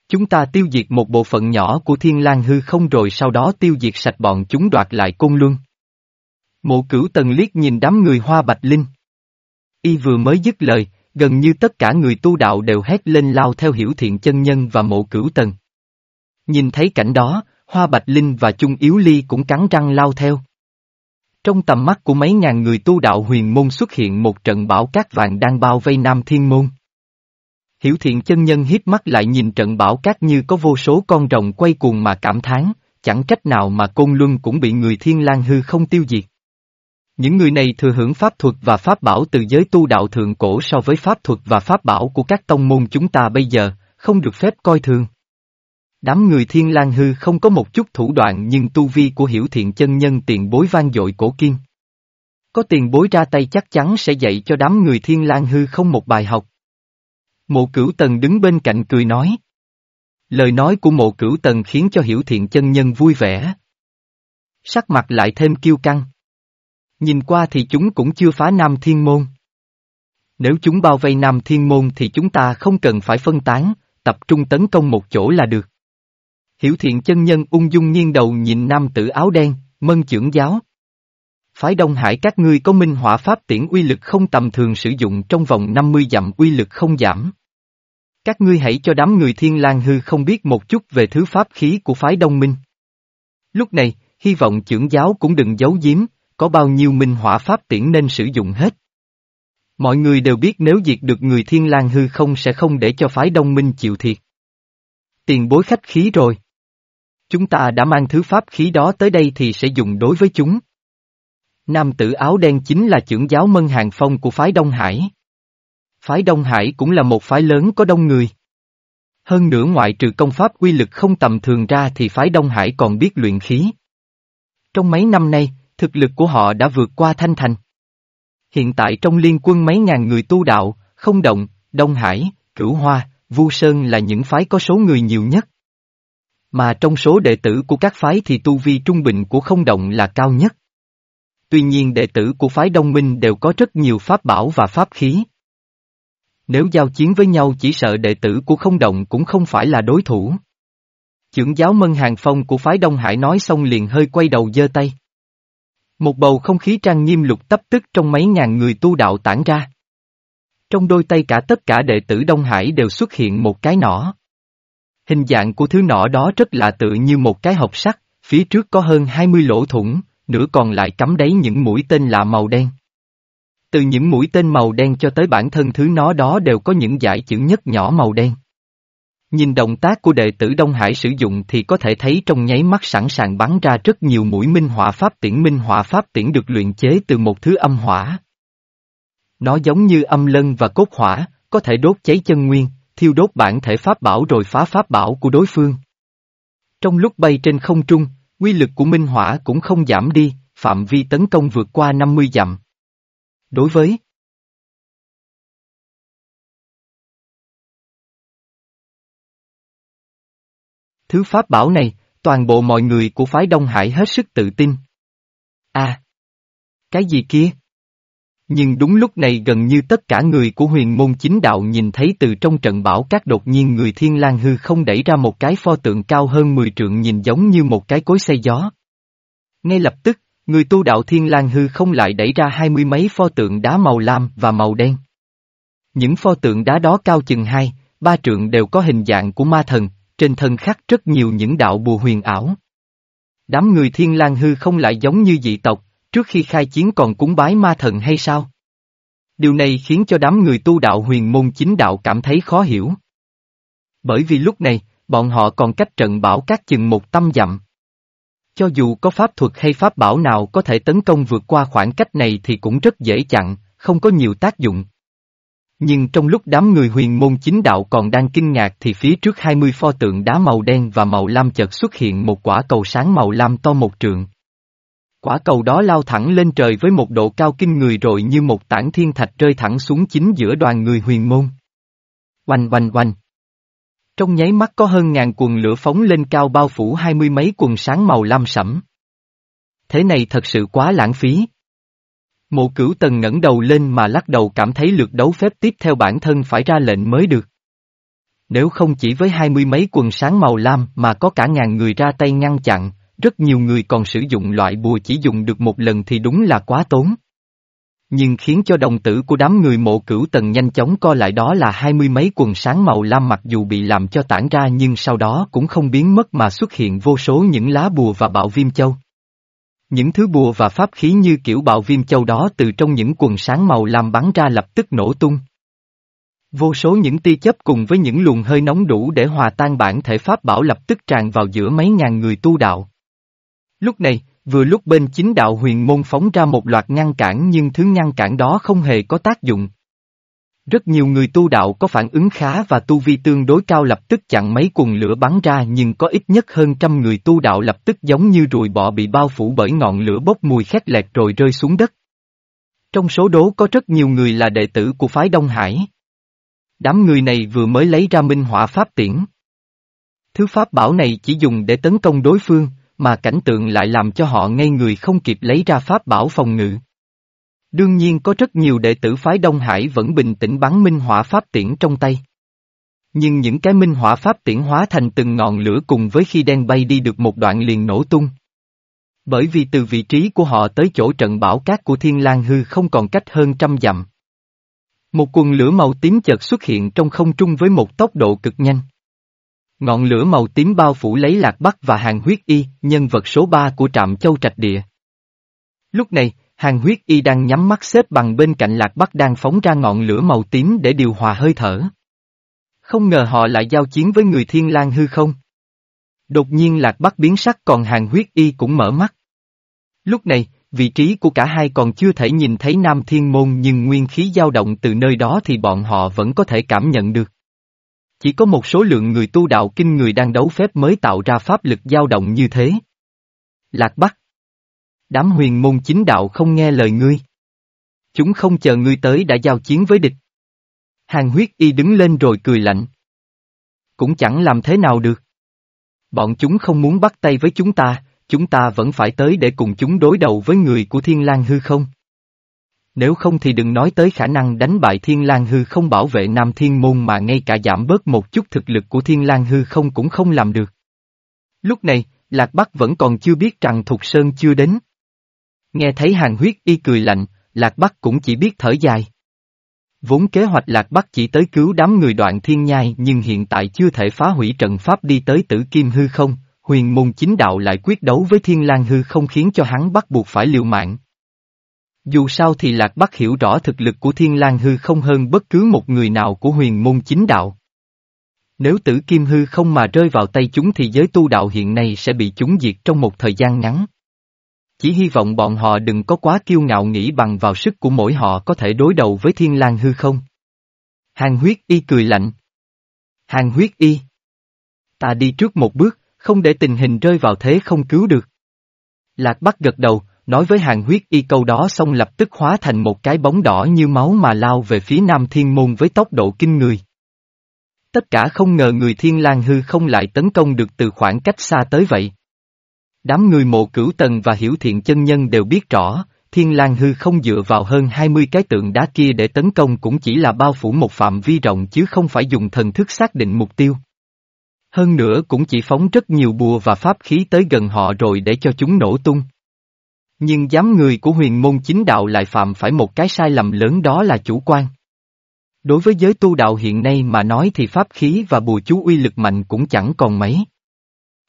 Chúng ta tiêu diệt một bộ phận nhỏ của thiên lang hư không rồi sau đó tiêu diệt sạch bọn chúng đoạt lại cung luân. Mộ cửu tần liếc nhìn đám người hoa bạch linh. Y vừa mới dứt lời, gần như tất cả người tu đạo đều hét lên lao theo hiểu thiện chân nhân và mộ cửu tần. Nhìn thấy cảnh đó, hoa bạch linh và trung yếu ly cũng cắn răng lao theo. Trong tầm mắt của mấy ngàn người tu đạo huyền môn xuất hiện một trận bão cát vàng đang bao vây Nam Thiên Môn. Hiểu thiện chân nhân hiếp mắt lại nhìn trận bão cát như có vô số con rồng quay cuồng mà cảm thán, chẳng trách nào mà côn luân cũng bị người thiên lang hư không tiêu diệt. Những người này thừa hưởng pháp thuật và pháp bảo từ giới tu đạo thượng cổ so với pháp thuật và pháp bảo của các tông môn chúng ta bây giờ, không được phép coi thường. Đám người thiên lang hư không có một chút thủ đoạn nhưng tu vi của hiểu thiện chân nhân tiền bối vang dội cổ kiên. Có tiền bối ra tay chắc chắn sẽ dạy cho đám người thiên lang hư không một bài học. Mộ cửu tần đứng bên cạnh cười nói. Lời nói của mộ cửu tần khiến cho hiểu thiện chân nhân vui vẻ. Sắc mặt lại thêm kiêu căng. Nhìn qua thì chúng cũng chưa phá Nam Thiên Môn. Nếu chúng bao vây Nam Thiên Môn thì chúng ta không cần phải phân tán, tập trung tấn công một chỗ là được. Hiểu thiện chân nhân ung dung nghiêng đầu nhìn nam tử áo đen, mân trưởng giáo. Phái Đông Hải các ngươi có minh hỏa pháp tiễn uy lực không tầm thường sử dụng trong vòng 50 dặm uy lực không giảm. Các ngươi hãy cho đám người thiên lang hư không biết một chút về thứ pháp khí của phái Đông Minh. Lúc này, hy vọng trưởng giáo cũng đừng giấu giếm, có bao nhiêu minh hỏa pháp tiễn nên sử dụng hết. Mọi người đều biết nếu diệt được người thiên lang hư không sẽ không để cho phái Đông Minh chịu thiệt. Tiền bối khách khí rồi. Chúng ta đã mang thứ pháp khí đó tới đây thì sẽ dùng đối với chúng. Nam tử áo đen chính là trưởng giáo Mân Hàng Phong của phái Đông Hải. Phái Đông Hải cũng là một phái lớn có đông người. Hơn nữa ngoại trừ công pháp quy lực không tầm thường ra thì phái Đông Hải còn biết luyện khí. Trong mấy năm nay, thực lực của họ đã vượt qua Thanh Thành. Hiện tại trong liên quân mấy ngàn người tu đạo, không động, Đông Hải, Cửu Hoa, Vu Sơn là những phái có số người nhiều nhất. Mà trong số đệ tử của các phái thì tu vi trung bình của không động là cao nhất. Tuy nhiên đệ tử của phái Đông Minh đều có rất nhiều pháp bảo và pháp khí. Nếu giao chiến với nhau chỉ sợ đệ tử của không động cũng không phải là đối thủ. Chưởng giáo Mân Hàng Phong của phái Đông Hải nói xong liền hơi quay đầu giơ tay. Một bầu không khí trang nghiêm lục tấp tức trong mấy ngàn người tu đạo tản ra. Trong đôi tay cả tất cả đệ tử Đông Hải đều xuất hiện một cái nỏ. Hình dạng của thứ nỏ đó rất lạ tự như một cái hộp sắt, phía trước có hơn 20 lỗ thủng, nửa còn lại cắm đáy những mũi tên lạ màu đen. Từ những mũi tên màu đen cho tới bản thân thứ nó đó đều có những dải chữ nhất nhỏ màu đen. Nhìn động tác của đệ tử Đông Hải sử dụng thì có thể thấy trong nháy mắt sẵn sàng bắn ra rất nhiều mũi minh họa pháp tiễn minh họa pháp tiễn được luyện chế từ một thứ âm hỏa. Nó giống như âm lân và cốt hỏa, có thể đốt cháy chân nguyên, thiêu đốt bản thể pháp bảo rồi phá pháp bảo của đối phương. Trong lúc bay trên không trung, quy lực của minh hỏa cũng không giảm đi, phạm vi tấn công vượt qua 50 dặm. Đối với Thứ pháp bảo này, toàn bộ mọi người của phái Đông Hải hết sức tự tin. À! Cái gì kia? Nhưng đúng lúc này gần như tất cả người của huyền môn chính đạo nhìn thấy từ trong trận bảo các đột nhiên người thiên lang hư không đẩy ra một cái pho tượng cao hơn 10 trượng nhìn giống như một cái cối xây gió. Ngay lập tức, người tu đạo thiên lang hư không lại đẩy ra hai mươi mấy pho tượng đá màu lam và màu đen. Những pho tượng đá đó cao chừng hai, ba trượng đều có hình dạng của ma thần, trên thân khắc rất nhiều những đạo bùa huyền ảo. Đám người thiên lang hư không lại giống như dị tộc, trước khi khai chiến còn cúng bái ma thần hay sao? Điều này khiến cho đám người tu đạo huyền môn chính đạo cảm thấy khó hiểu. Bởi vì lúc này, bọn họ còn cách trận bảo các chừng một tâm dặm. Cho dù có pháp thuật hay pháp bảo nào có thể tấn công vượt qua khoảng cách này thì cũng rất dễ chặn, không có nhiều tác dụng. Nhưng trong lúc đám người huyền môn chính đạo còn đang kinh ngạc thì phía trước 20 pho tượng đá màu đen và màu lam chợt xuất hiện một quả cầu sáng màu lam to một trượng. Quả cầu đó lao thẳng lên trời với một độ cao kinh người rồi như một tảng thiên thạch rơi thẳng xuống chính giữa đoàn người huyền môn. Oanh oanh oanh. Trong nháy mắt có hơn ngàn quần lửa phóng lên cao bao phủ hai mươi mấy quần sáng màu lam sẫm. Thế này thật sự quá lãng phí. Mộ cửu tần ngẩng đầu lên mà lắc đầu cảm thấy lượt đấu phép tiếp theo bản thân phải ra lệnh mới được. Nếu không chỉ với hai mươi mấy quần sáng màu lam mà có cả ngàn người ra tay ngăn chặn, rất nhiều người còn sử dụng loại bùa chỉ dùng được một lần thì đúng là quá tốn. Nhưng khiến cho đồng tử của đám người mộ cửu tần nhanh chóng co lại đó là hai mươi mấy quần sáng màu lam mặc dù bị làm cho tản ra nhưng sau đó cũng không biến mất mà xuất hiện vô số những lá bùa và bạo viêm châu. Những thứ bùa và pháp khí như kiểu bạo viêm châu đó từ trong những quần sáng màu làm bắn ra lập tức nổ tung. Vô số những tia chấp cùng với những luồng hơi nóng đủ để hòa tan bản thể pháp bảo lập tức tràn vào giữa mấy ngàn người tu đạo. Lúc này, vừa lúc bên chính đạo huyền môn phóng ra một loạt ngăn cản nhưng thứ ngăn cản đó không hề có tác dụng. Rất nhiều người tu đạo có phản ứng khá và tu vi tương đối cao lập tức chặn mấy cuồng lửa bắn ra nhưng có ít nhất hơn trăm người tu đạo lập tức giống như ruồi bọ bị bao phủ bởi ngọn lửa bốc mùi khét lẹt rồi rơi xuống đất. Trong số đó có rất nhiều người là đệ tử của phái Đông Hải. Đám người này vừa mới lấy ra minh họa pháp tiễn. Thứ pháp bảo này chỉ dùng để tấn công đối phương, mà cảnh tượng lại làm cho họ ngay người không kịp lấy ra pháp bảo phòng ngự. Đương nhiên có rất nhiều đệ tử phái Đông Hải vẫn bình tĩnh bắn minh hỏa pháp tiễn trong tay. Nhưng những cái minh hỏa pháp tiễn hóa thành từng ngọn lửa cùng với khi đen bay đi được một đoạn liền nổ tung. Bởi vì từ vị trí của họ tới chỗ trận bảo cát của Thiên lang Hư không còn cách hơn trăm dặm. Một quần lửa màu tím chợt xuất hiện trong không trung với một tốc độ cực nhanh. Ngọn lửa màu tím bao phủ lấy Lạc Bắc và Hàng Huyết Y, nhân vật số 3 của trạm châu trạch địa. Lúc này, Hàng Huyết Y đang nhắm mắt xếp bằng bên cạnh Lạc Bắc đang phóng ra ngọn lửa màu tím để điều hòa hơi thở. Không ngờ họ lại giao chiến với người thiên lang hư không. Đột nhiên Lạc Bắc biến sắc còn Hàng Huyết Y cũng mở mắt. Lúc này, vị trí của cả hai còn chưa thể nhìn thấy Nam Thiên Môn nhưng nguyên khí dao động từ nơi đó thì bọn họ vẫn có thể cảm nhận được. Chỉ có một số lượng người tu đạo kinh người đang đấu phép mới tạo ra pháp lực dao động như thế. Lạc Bắc Đám huyền môn chính đạo không nghe lời ngươi. Chúng không chờ ngươi tới đã giao chiến với địch. Hàng huyết y đứng lên rồi cười lạnh. Cũng chẳng làm thế nào được. Bọn chúng không muốn bắt tay với chúng ta, chúng ta vẫn phải tới để cùng chúng đối đầu với người của Thiên lang hư không. Nếu không thì đừng nói tới khả năng đánh bại Thiên lang hư không bảo vệ Nam Thiên Môn mà ngay cả giảm bớt một chút thực lực của Thiên lang hư không cũng không làm được. Lúc này, Lạc Bắc vẫn còn chưa biết rằng Thục Sơn chưa đến. Nghe thấy hàng huyết y cười lạnh, Lạc Bắc cũng chỉ biết thở dài. Vốn kế hoạch Lạc Bắc chỉ tới cứu đám người đoạn thiên nhai nhưng hiện tại chưa thể phá hủy trận pháp đi tới tử kim hư không, huyền môn chính đạo lại quyết đấu với thiên lang hư không khiến cho hắn bắt buộc phải liều mạng. Dù sao thì Lạc Bắc hiểu rõ thực lực của thiên lang hư không hơn bất cứ một người nào của huyền môn chính đạo. Nếu tử kim hư không mà rơi vào tay chúng thì giới tu đạo hiện nay sẽ bị chúng diệt trong một thời gian ngắn. Chỉ hy vọng bọn họ đừng có quá kiêu ngạo nghĩ bằng vào sức của mỗi họ có thể đối đầu với thiên lang hư không. Hàng huyết y cười lạnh. Hàng huyết y. Ta đi trước một bước, không để tình hình rơi vào thế không cứu được. Lạc Bắc gật đầu, nói với hàng huyết y câu đó xong lập tức hóa thành một cái bóng đỏ như máu mà lao về phía nam thiên môn với tốc độ kinh người. Tất cả không ngờ người thiên lang hư không lại tấn công được từ khoảng cách xa tới vậy. Đám người mộ cửu tần và hiểu thiện chân nhân đều biết rõ, thiên lang hư không dựa vào hơn 20 cái tượng đá kia để tấn công cũng chỉ là bao phủ một phạm vi rộng chứ không phải dùng thần thức xác định mục tiêu. Hơn nữa cũng chỉ phóng rất nhiều bùa và pháp khí tới gần họ rồi để cho chúng nổ tung. Nhưng dám người của huyền môn chính đạo lại phạm phải một cái sai lầm lớn đó là chủ quan. Đối với giới tu đạo hiện nay mà nói thì pháp khí và bùa chú uy lực mạnh cũng chẳng còn mấy.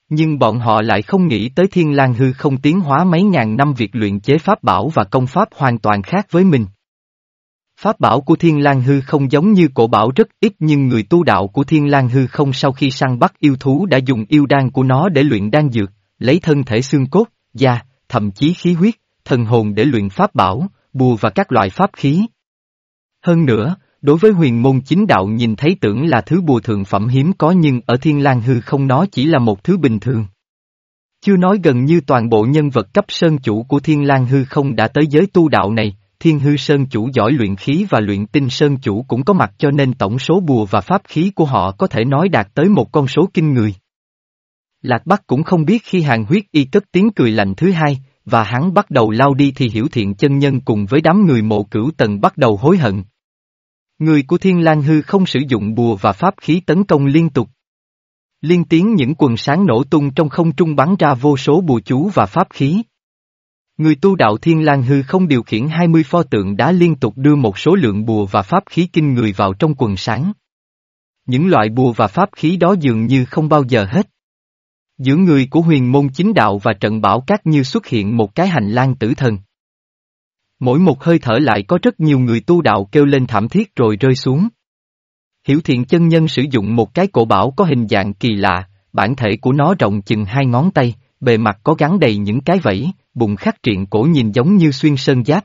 Nhưng bọn họ lại không nghĩ tới thiên lang hư không tiến hóa mấy ngàn năm việc luyện chế pháp bảo và công pháp hoàn toàn khác với mình. Pháp bảo của Thiên lang Hư không giống như cổ bảo rất ít nhưng người tu đạo của Thiên lang Hư không sau khi săn bắt yêu thú đã dùng yêu đan của nó để luyện đan dược, lấy thân thể xương cốt, da, thậm chí khí huyết, thần hồn để luyện pháp bảo, bùa và các loại pháp khí. Hơn nữa, đối với huyền môn chính đạo nhìn thấy tưởng là thứ bùa thượng phẩm hiếm có nhưng ở Thiên lang Hư không nó chỉ là một thứ bình thường. Chưa nói gần như toàn bộ nhân vật cấp sơn chủ của Thiên lang Hư không đã tới giới tu đạo này, Thiên hư sơn chủ giỏi luyện khí và luyện tinh sơn chủ cũng có mặt cho nên tổng số bùa và pháp khí của họ có thể nói đạt tới một con số kinh người. Lạc Bắc cũng không biết khi hàng huyết y cất tiếng cười lạnh thứ hai, và hắn bắt đầu lao đi thì hiểu thiện chân nhân cùng với đám người mộ cửu tần bắt đầu hối hận. Người của Thiên lang Hư không sử dụng bùa và pháp khí tấn công liên tục. Liên tiếng những quần sáng nổ tung trong không trung bắn ra vô số bùa chú và pháp khí. Người tu đạo Thiên lang Hư không điều khiển 20 pho tượng đá liên tục đưa một số lượng bùa và pháp khí kinh người vào trong quần sáng. Những loại bùa và pháp khí đó dường như không bao giờ hết. Giữa người của huyền môn chính đạo và trận bảo cát như xuất hiện một cái hành lang tử thần. Mỗi một hơi thở lại có rất nhiều người tu đạo kêu lên thảm thiết rồi rơi xuống. Hiểu thiện chân nhân sử dụng một cái cổ bảo có hình dạng kỳ lạ, bản thể của nó rộng chừng hai ngón tay, bề mặt có gắn đầy những cái vẫy, bụng khắc triện cổ nhìn giống như xuyên sơn giáp.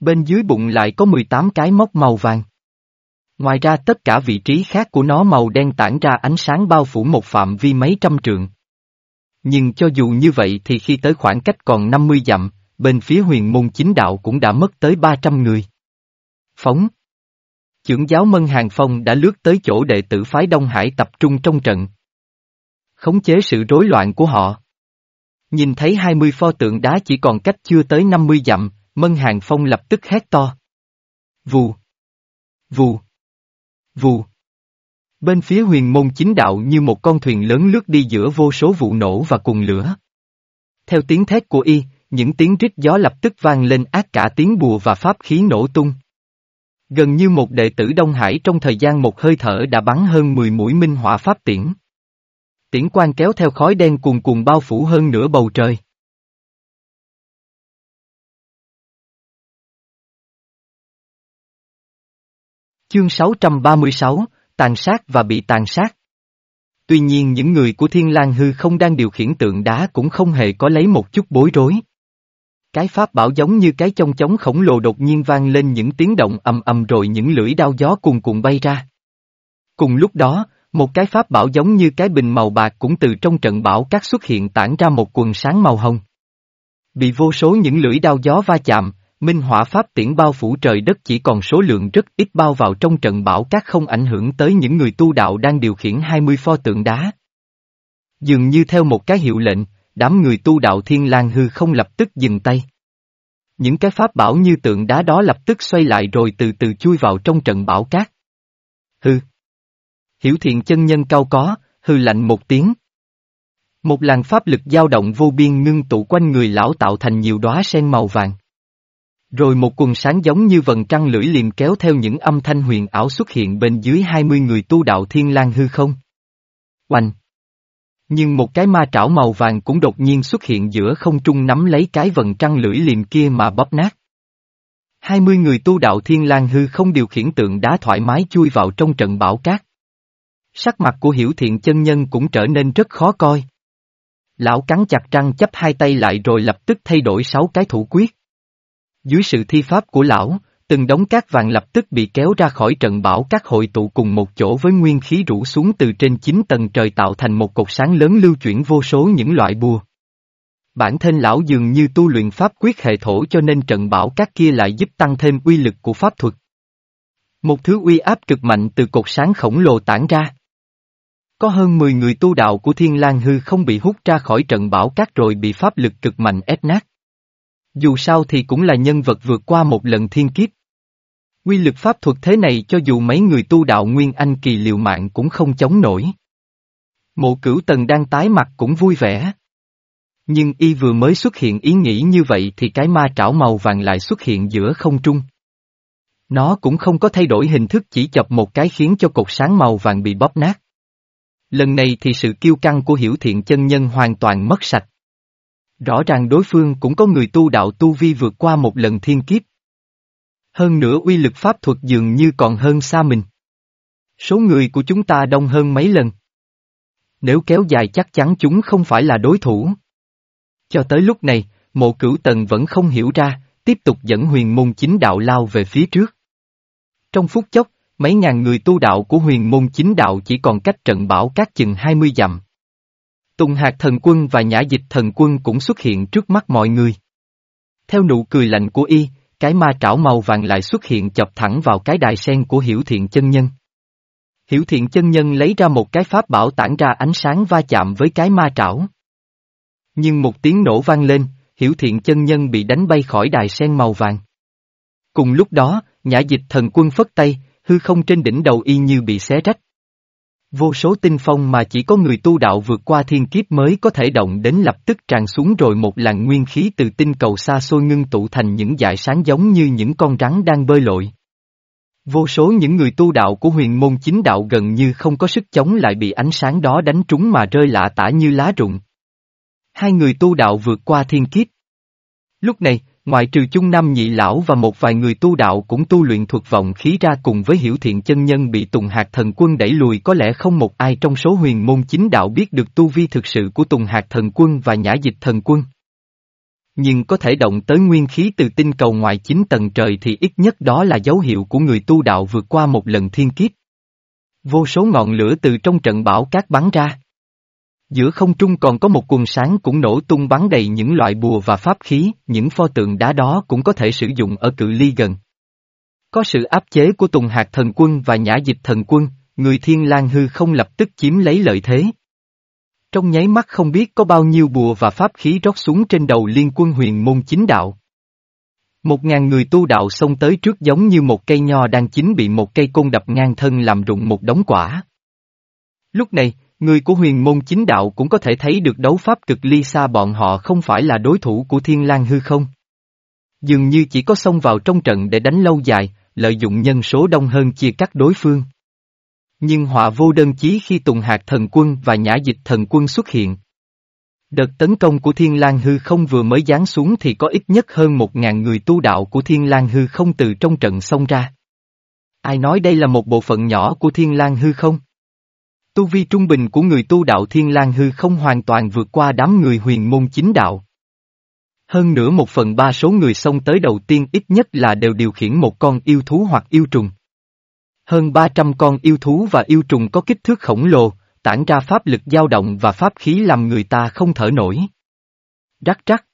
Bên dưới bụng lại có 18 cái móc màu vàng. Ngoài ra tất cả vị trí khác của nó màu đen tản ra ánh sáng bao phủ một phạm vi mấy trăm trượng. Nhưng cho dù như vậy thì khi tới khoảng cách còn 50 dặm, bên phía huyền môn chính đạo cũng đã mất tới 300 người. Phóng Chưởng giáo Mân Hàng Phong đã lướt tới chỗ đệ tử phái Đông Hải tập trung trong trận. Khống chế sự rối loạn của họ. Nhìn thấy 20 pho tượng đá chỉ còn cách chưa tới 50 dặm, Mân Hàng Phong lập tức hét to. Vù! Vù! Vù! Bên phía huyền môn chính đạo như một con thuyền lớn lướt đi giữa vô số vụ nổ và cùng lửa. Theo tiếng thét của y, những tiếng rít gió lập tức vang lên ác cả tiếng bùa và pháp khí nổ tung. Gần như một đệ tử Đông Hải trong thời gian một hơi thở đã bắn hơn 10 mũi minh hỏa pháp tiễn. Tiễn quan kéo theo khói đen cuồn cuồn bao phủ hơn nửa bầu trời. Chương 636, tàn sát và bị tàn sát. Tuy nhiên những người của Thiên lang Hư không đang điều khiển tượng đá cũng không hề có lấy một chút bối rối. Cái pháp bảo giống như cái chông chống khổng lồ đột nhiên vang lên những tiếng động ầm ầm rồi những lưỡi đao gió cuồn cuộn bay ra. Cùng lúc đó, một cái pháp bảo giống như cái bình màu bạc cũng từ trong trận bão cát xuất hiện tản ra một quần sáng màu hồng. Bị vô số những lưỡi đao gió va chạm, minh hỏa pháp tiễn bao phủ trời đất chỉ còn số lượng rất ít bao vào trong trận bão cát không ảnh hưởng tới những người tu đạo đang điều khiển 20 pho tượng đá. Dường như theo một cái hiệu lệnh, đám người tu đạo thiên lang hư không lập tức dừng tay. Những cái pháp bảo như tượng đá đó lập tức xoay lại rồi từ từ chui vào trong trận bão cát. Hư. Hiểu thiện chân nhân cao có, hư lạnh một tiếng. Một làn pháp lực dao động vô biên ngưng tụ quanh người lão tạo thành nhiều đóa sen màu vàng. Rồi một quần sáng giống như vần trăng lưỡi liềm kéo theo những âm thanh huyền ảo xuất hiện bên dưới hai mươi người tu đạo thiên lang hư không. Oanh! Nhưng một cái ma trảo màu vàng cũng đột nhiên xuất hiện giữa không trung nắm lấy cái vần trăng lưỡi liềm kia mà bóp nát. Hai mươi người tu đạo thiên lang hư không điều khiển tượng đá thoải mái chui vào trong trận bão cát. Sắc mặt của hiểu thiện chân nhân cũng trở nên rất khó coi. Lão cắn chặt răng chấp hai tay lại rồi lập tức thay đổi sáu cái thủ quyết. Dưới sự thi pháp của lão, từng đống cát vàng lập tức bị kéo ra khỏi trận bão các hội tụ cùng một chỗ với nguyên khí rủ xuống từ trên chín tầng trời tạo thành một cột sáng lớn lưu chuyển vô số những loại bùa. Bản thân lão dường như tu luyện pháp quyết hệ thổ cho nên trận bão các kia lại giúp tăng thêm uy lực của pháp thuật. Một thứ uy áp cực mạnh từ cột sáng khổng lồ tản ra. Có hơn 10 người tu đạo của Thiên lang Hư không bị hút ra khỏi trận bão cát rồi bị pháp lực cực mạnh ép nát. Dù sao thì cũng là nhân vật vượt qua một lần thiên kiếp. Quy lực pháp thuật thế này cho dù mấy người tu đạo Nguyên Anh kỳ liều mạng cũng không chống nổi. Mộ cửu tần đang tái mặt cũng vui vẻ. Nhưng y vừa mới xuất hiện ý nghĩ như vậy thì cái ma trảo màu vàng lại xuất hiện giữa không trung. Nó cũng không có thay đổi hình thức chỉ chập một cái khiến cho cột sáng màu vàng bị bóp nát. Lần này thì sự kiêu căng của hiểu thiện chân nhân hoàn toàn mất sạch. Rõ ràng đối phương cũng có người tu đạo tu vi vượt qua một lần thiên kiếp. Hơn nữa uy lực pháp thuật dường như còn hơn xa mình. Số người của chúng ta đông hơn mấy lần. Nếu kéo dài chắc chắn chúng không phải là đối thủ. Cho tới lúc này, mộ cửu tần vẫn không hiểu ra, tiếp tục dẫn huyền môn chính đạo lao về phía trước. Trong phút chốc, mấy ngàn người tu đạo của huyền môn chính đạo chỉ còn cách trận bảo các chừng 20 dặm. Tùng hạt thần quân và nhã dịch thần quân cũng xuất hiện trước mắt mọi người. Theo nụ cười lạnh của y, cái ma trảo màu vàng lại xuất hiện chọc thẳng vào cái đài sen của hiểu thiện chân nhân. Hiểu thiện chân nhân lấy ra một cái pháp bảo tản ra ánh sáng va chạm với cái ma trảo. Nhưng một tiếng nổ vang lên, hiểu thiện chân nhân bị đánh bay khỏi đài sen màu vàng. Cùng lúc đó, nhã dịch thần quân phất tay, hư không trên đỉnh đầu y như bị xé rách. Vô số tinh phong mà chỉ có người tu đạo vượt qua thiên kiếp mới có thể động đến lập tức tràn xuống rồi một làn nguyên khí từ tinh cầu xa xôi ngưng tụ thành những dải sáng giống như những con rắn đang bơi lội. Vô số những người tu đạo của huyền môn chính đạo gần như không có sức chống lại bị ánh sáng đó đánh trúng mà rơi lạ tả như lá rụng. Hai người tu đạo vượt qua thiên kiếp. Lúc này, ngoại trừ chung năm nhị lão và một vài người tu đạo cũng tu luyện thuật vọng khí ra cùng với hiểu thiện chân nhân bị Tùng Hạt Thần Quân đẩy lùi, có lẽ không một ai trong số huyền môn chính đạo biết được tu vi thực sự của Tùng Hạt Thần Quân và Nhã Dịch Thần Quân. Nhưng có thể động tới nguyên khí từ tinh cầu ngoài chín tầng trời thì ít nhất đó là dấu hiệu của người tu đạo vượt qua một lần thiên kiếp. Vô số ngọn lửa từ trong trận bão cát bắn ra. Giữa không trung còn có một quần sáng cũng nổ tung bắn đầy những loại bùa và pháp khí, những pho tượng đá đó cũng có thể sử dụng ở cự ly gần. Có sự áp chế của Tùng Hạt Thần Quân và Nhã Dịch Thần Quân, người Thiên lang Hư không lập tức chiếm lấy lợi thế. Trong nháy mắt không biết có bao nhiêu bùa và pháp khí rót xuống trên đầu liên quân huyền môn chính đạo. Một ngàn người tu đạo xông tới trước giống như một cây nho đang chính bị một cây côn đập ngang thân làm rụng một đống quả. Lúc này, Người của huyền môn chính đạo cũng có thể thấy được đấu pháp cực ly xa bọn họ không phải là đối thủ của thiên lang hư không. Dường như chỉ có xông vào trong trận để đánh lâu dài, lợi dụng nhân số đông hơn chia cắt đối phương. Nhưng họa vô đơn chí khi Tùng Hạt thần quân và Nhã Dịch thần quân xuất hiện. Đợt tấn công của Thiên lang Hư không vừa mới giáng xuống thì có ít nhất hơn một ngàn người tu đạo của Thiên lang Hư không từ trong trận xông ra. Ai nói đây là một bộ phận nhỏ của Thiên lang Hư không? Tu vi trung bình của người tu đạo Thiên lang Hư không hoàn toàn vượt qua đám người huyền môn chính đạo. Hơn nữa một phần ba số người xông tới đầu tiên ít nhất là đều điều khiển một con yêu thú hoặc yêu trùng. Hơn 300 con yêu thú và yêu trùng có kích thước khổng lồ, tản ra pháp lực dao động và pháp khí làm người ta không thở nổi. Rắc rắc.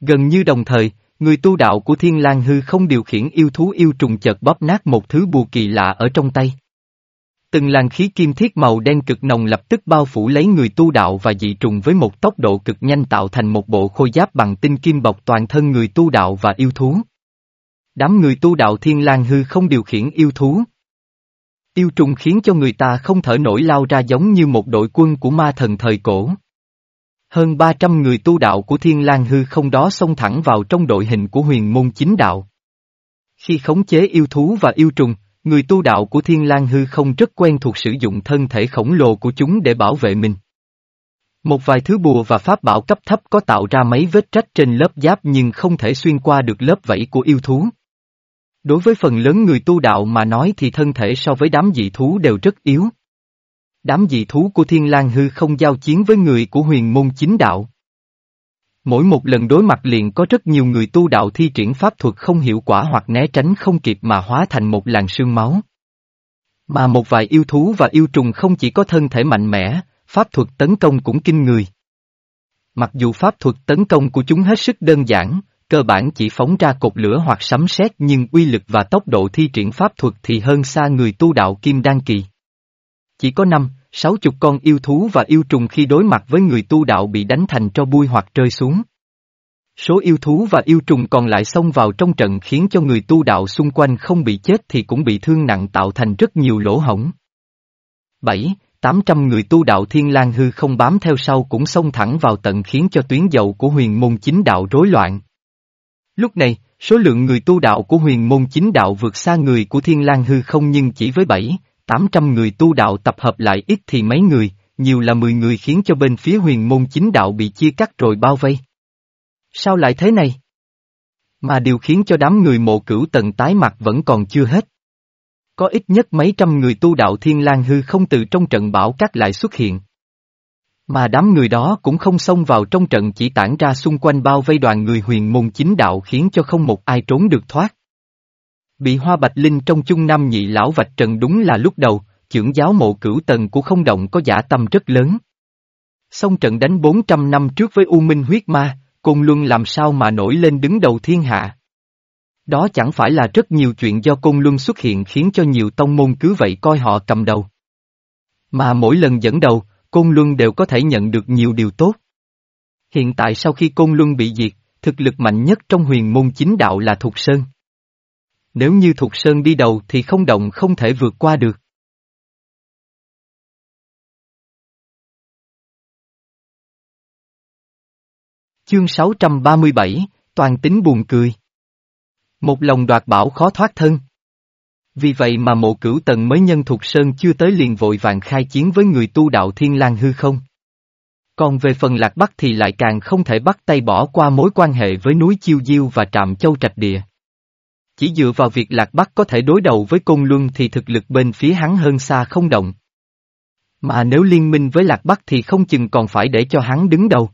Gần như đồng thời, người tu đạo của Thiên lang Hư không điều khiển yêu thú yêu trùng chợt bóp nát một thứ bùa kỳ lạ ở trong tay. Từng làn khí kim thiết màu đen cực nồng lập tức bao phủ lấy người tu đạo và dị trùng với một tốc độ cực nhanh tạo thành một bộ khôi giáp bằng tinh kim bọc toàn thân người tu đạo và yêu thú. Đám người tu đạo thiên lang hư không điều khiển yêu thú. Yêu trùng khiến cho người ta không thở nổi lao ra giống như một đội quân của ma thần thời cổ. Hơn 300 người tu đạo của thiên lang hư không đó xông thẳng vào trong đội hình của huyền môn chính đạo. Khi khống chế yêu thú và yêu trùng, người tu đạo của thiên lang hư không rất quen thuộc sử dụng thân thể khổng lồ của chúng để bảo vệ mình. Một vài thứ bùa và pháp bảo cấp thấp có tạo ra mấy vết rách trên lớp giáp nhưng không thể xuyên qua được lớp vảy của yêu thú. Đối với phần lớn người tu đạo mà nói thì thân thể so với đám dị thú đều rất yếu. Đám dị thú của Thiên lang hư không giao chiến với người của huyền môn chính đạo. Mỗi một lần đối mặt liền có rất nhiều người tu đạo thi triển pháp thuật không hiệu quả hoặc né tránh không kịp mà hóa thành một làn sương máu. Mà một vài yêu thú và yêu trùng không chỉ có thân thể mạnh mẽ, pháp thuật tấn công cũng kinh người. Mặc dù pháp thuật tấn công của chúng hết sức đơn giản, cơ bản chỉ phóng ra cột lửa hoặc sấm sét nhưng uy lực và tốc độ thi triển pháp thuật thì hơn xa người tu đạo kim đan kỳ. Chỉ có năm, sáu chục con yêu thú và yêu trùng khi đối mặt với người tu đạo bị đánh thành tro bui hoặc rơi xuống. Số yêu thú và yêu trùng còn lại xông vào trong trận khiến cho người tu đạo xung quanh không bị chết thì cũng bị thương nặng tạo thành rất nhiều lỗ hổng. 7. 800 người tu đạo Thiên lang hư không bám theo sau cũng xông thẳng vào tận khiến cho tuyến dầu của huyền môn chính đạo rối loạn. Lúc này, số lượng người tu đạo của huyền môn chính đạo vượt xa người của Thiên lang hư không nhưng chỉ với 7, 800 người tu đạo tập hợp lại ít thì mấy người, nhiều là 10 người khiến cho bên phía huyền môn chính đạo bị chia cắt rồi bao vây. Sao lại thế này? Mà điều khiến cho đám người mộ cửu tần tái mặt vẫn còn chưa hết. Có ít nhất mấy trăm người tu đạo thiên lang hư không từ trong trận bão cát lại xuất hiện. Mà đám người đó cũng không xông vào trong trận chỉ tản ra xung quanh bao vây đoàn người huyền môn chính đạo khiến cho không một ai trốn được thoát. Bị hoa bạch linh trong chung năm nhị lão vạch trần đúng là lúc đầu, trưởng giáo mộ cửu tần của không động có giả tâm rất lớn. Xong trận đánh 400 năm trước với U Minh huyết ma, Côn Luân làm sao mà nổi lên đứng đầu thiên hạ. Đó chẳng phải là rất nhiều chuyện do Côn Luân xuất hiện khiến cho nhiều tông môn cứ vậy coi họ cầm đầu. Mà mỗi lần dẫn đầu, Côn Luân đều có thể nhận được nhiều điều tốt. Hiện tại sau khi Côn Luân bị diệt, thực lực mạnh nhất trong huyền môn chính đạo là Thục Sơn. Nếu như Thục Sơn đi đầu thì không động không thể vượt qua được. Chương 637, toàn tính buồn cười. Một lòng đoạt bảo khó thoát thân. Vì vậy mà mộ cửu tần mới nhân thuộc sơn chưa tới liền vội vàng khai chiến với người tu đạo thiên lang hư không. Còn về phần lạc bắc thì lại càng không thể bắt tay bỏ qua mối quan hệ với núi Chiêu Diêu và trạm châu trạch địa. Chỉ dựa vào việc lạc bắc có thể đối đầu với côn luân thì thực lực bên phía hắn hơn xa không động. Mà nếu liên minh với lạc bắc thì không chừng còn phải để cho hắn đứng đầu.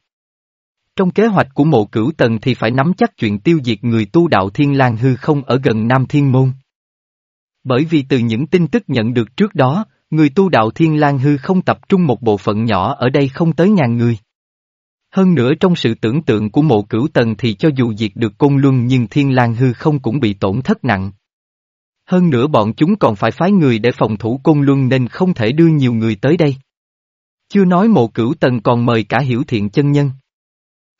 Trong kế hoạch của mộ cửu tần thì phải nắm chắc chuyện tiêu diệt người tu đạo thiên lang hư không ở gần Nam Thiên Môn. Bởi vì từ những tin tức nhận được trước đó, người tu đạo thiên lang hư không tập trung một bộ phận nhỏ ở đây không tới ngàn người. Hơn nữa trong sự tưởng tượng của mộ cửu tần thì cho dù diệt được côn luân nhưng thiên lang hư không cũng bị tổn thất nặng. Hơn nữa bọn chúng còn phải phái người để phòng thủ côn luân nên không thể đưa nhiều người tới đây. Chưa nói mộ cửu tần còn mời cả hiểu thiện chân nhân.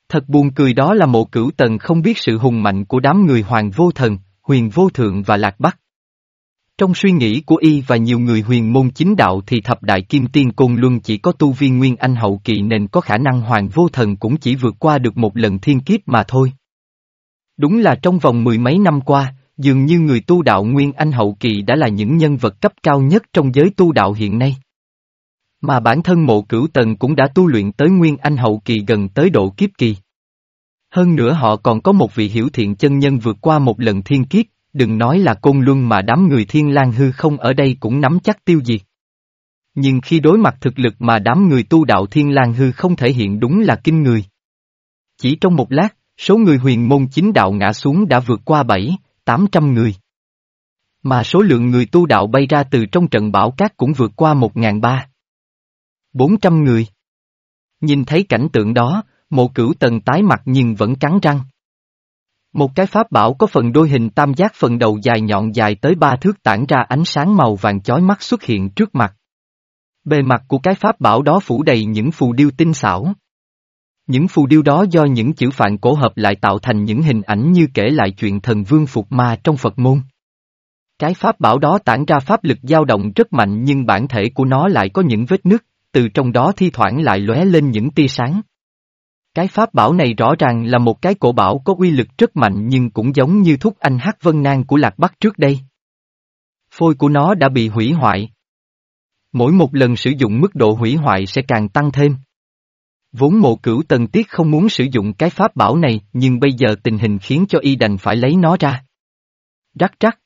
Thật buồn cười đó là mộ cửu tần không biết sự hùng mạnh của đám người hoàng vô thần, huyền vô thượng và lạc bắc. Trong suy nghĩ của y và nhiều người huyền môn chính đạo thì thập đại kim tiên côn luân chỉ có tu viên nguyên anh hậu kỳ nên có khả năng hoàng vô thần cũng chỉ vượt qua được một lần thiên kiếp mà thôi. Đúng là trong vòng mười mấy năm qua, dường như người tu đạo nguyên anh hậu kỳ đã là những nhân vật cấp cao nhất trong giới tu đạo hiện nay. Mà bản thân mộ cửu tần cũng đã tu luyện tới nguyên anh hậu kỳ gần tới độ kiếp kỳ. Hơn nữa họ còn có một vị hiểu thiện chân nhân vượt qua một lần thiên kiếp, đừng nói là côn luân mà đám người thiên lang hư không ở đây cũng nắm chắc tiêu diệt. Nhưng khi đối mặt thực lực mà đám người tu đạo thiên lang hư không thể hiện đúng là kinh người. Chỉ trong một lát, số người huyền môn chính đạo ngã xuống đã vượt qua bảy, tám trăm người. Mà số lượng người tu đạo bay ra từ trong trận bão cát cũng vượt qua một ngàn ba. Bốn trăm người. Nhìn thấy cảnh tượng đó, mộ cửu tần tái mặt nhưng vẫn cắn răng. Một cái pháp bảo có phần đôi hình tam giác phần đầu dài nhọn dài tới ba thước tản ra ánh sáng màu vàng chói mắt xuất hiện trước mặt. Bề mặt của cái pháp bảo đó phủ đầy những phù điêu tinh xảo. Những phù điêu đó do những chữ phạn cổ hợp lại tạo thành những hình ảnh như kể lại chuyện thần vương phục ma trong Phật môn. Cái pháp bảo đó tản ra pháp lực dao động rất mạnh nhưng bản thể của nó lại có những vết nứt, từ trong đó thi thoảng lại lóe lên những tia sáng. Cái pháp bảo này rõ ràng là một cái cổ bảo có uy lực rất mạnh nhưng cũng giống như thúc anh hát vân nang của Lạc Bắc trước đây. Phôi của nó đã bị hủy hoại. Mỗi một lần sử dụng mức độ hủy hoại sẽ càng tăng thêm. Vốn mộ cửu tần tiết không muốn sử dụng cái pháp bảo này, nhưng bây giờ tình hình khiến cho y đành phải lấy nó ra. Rắc rắc.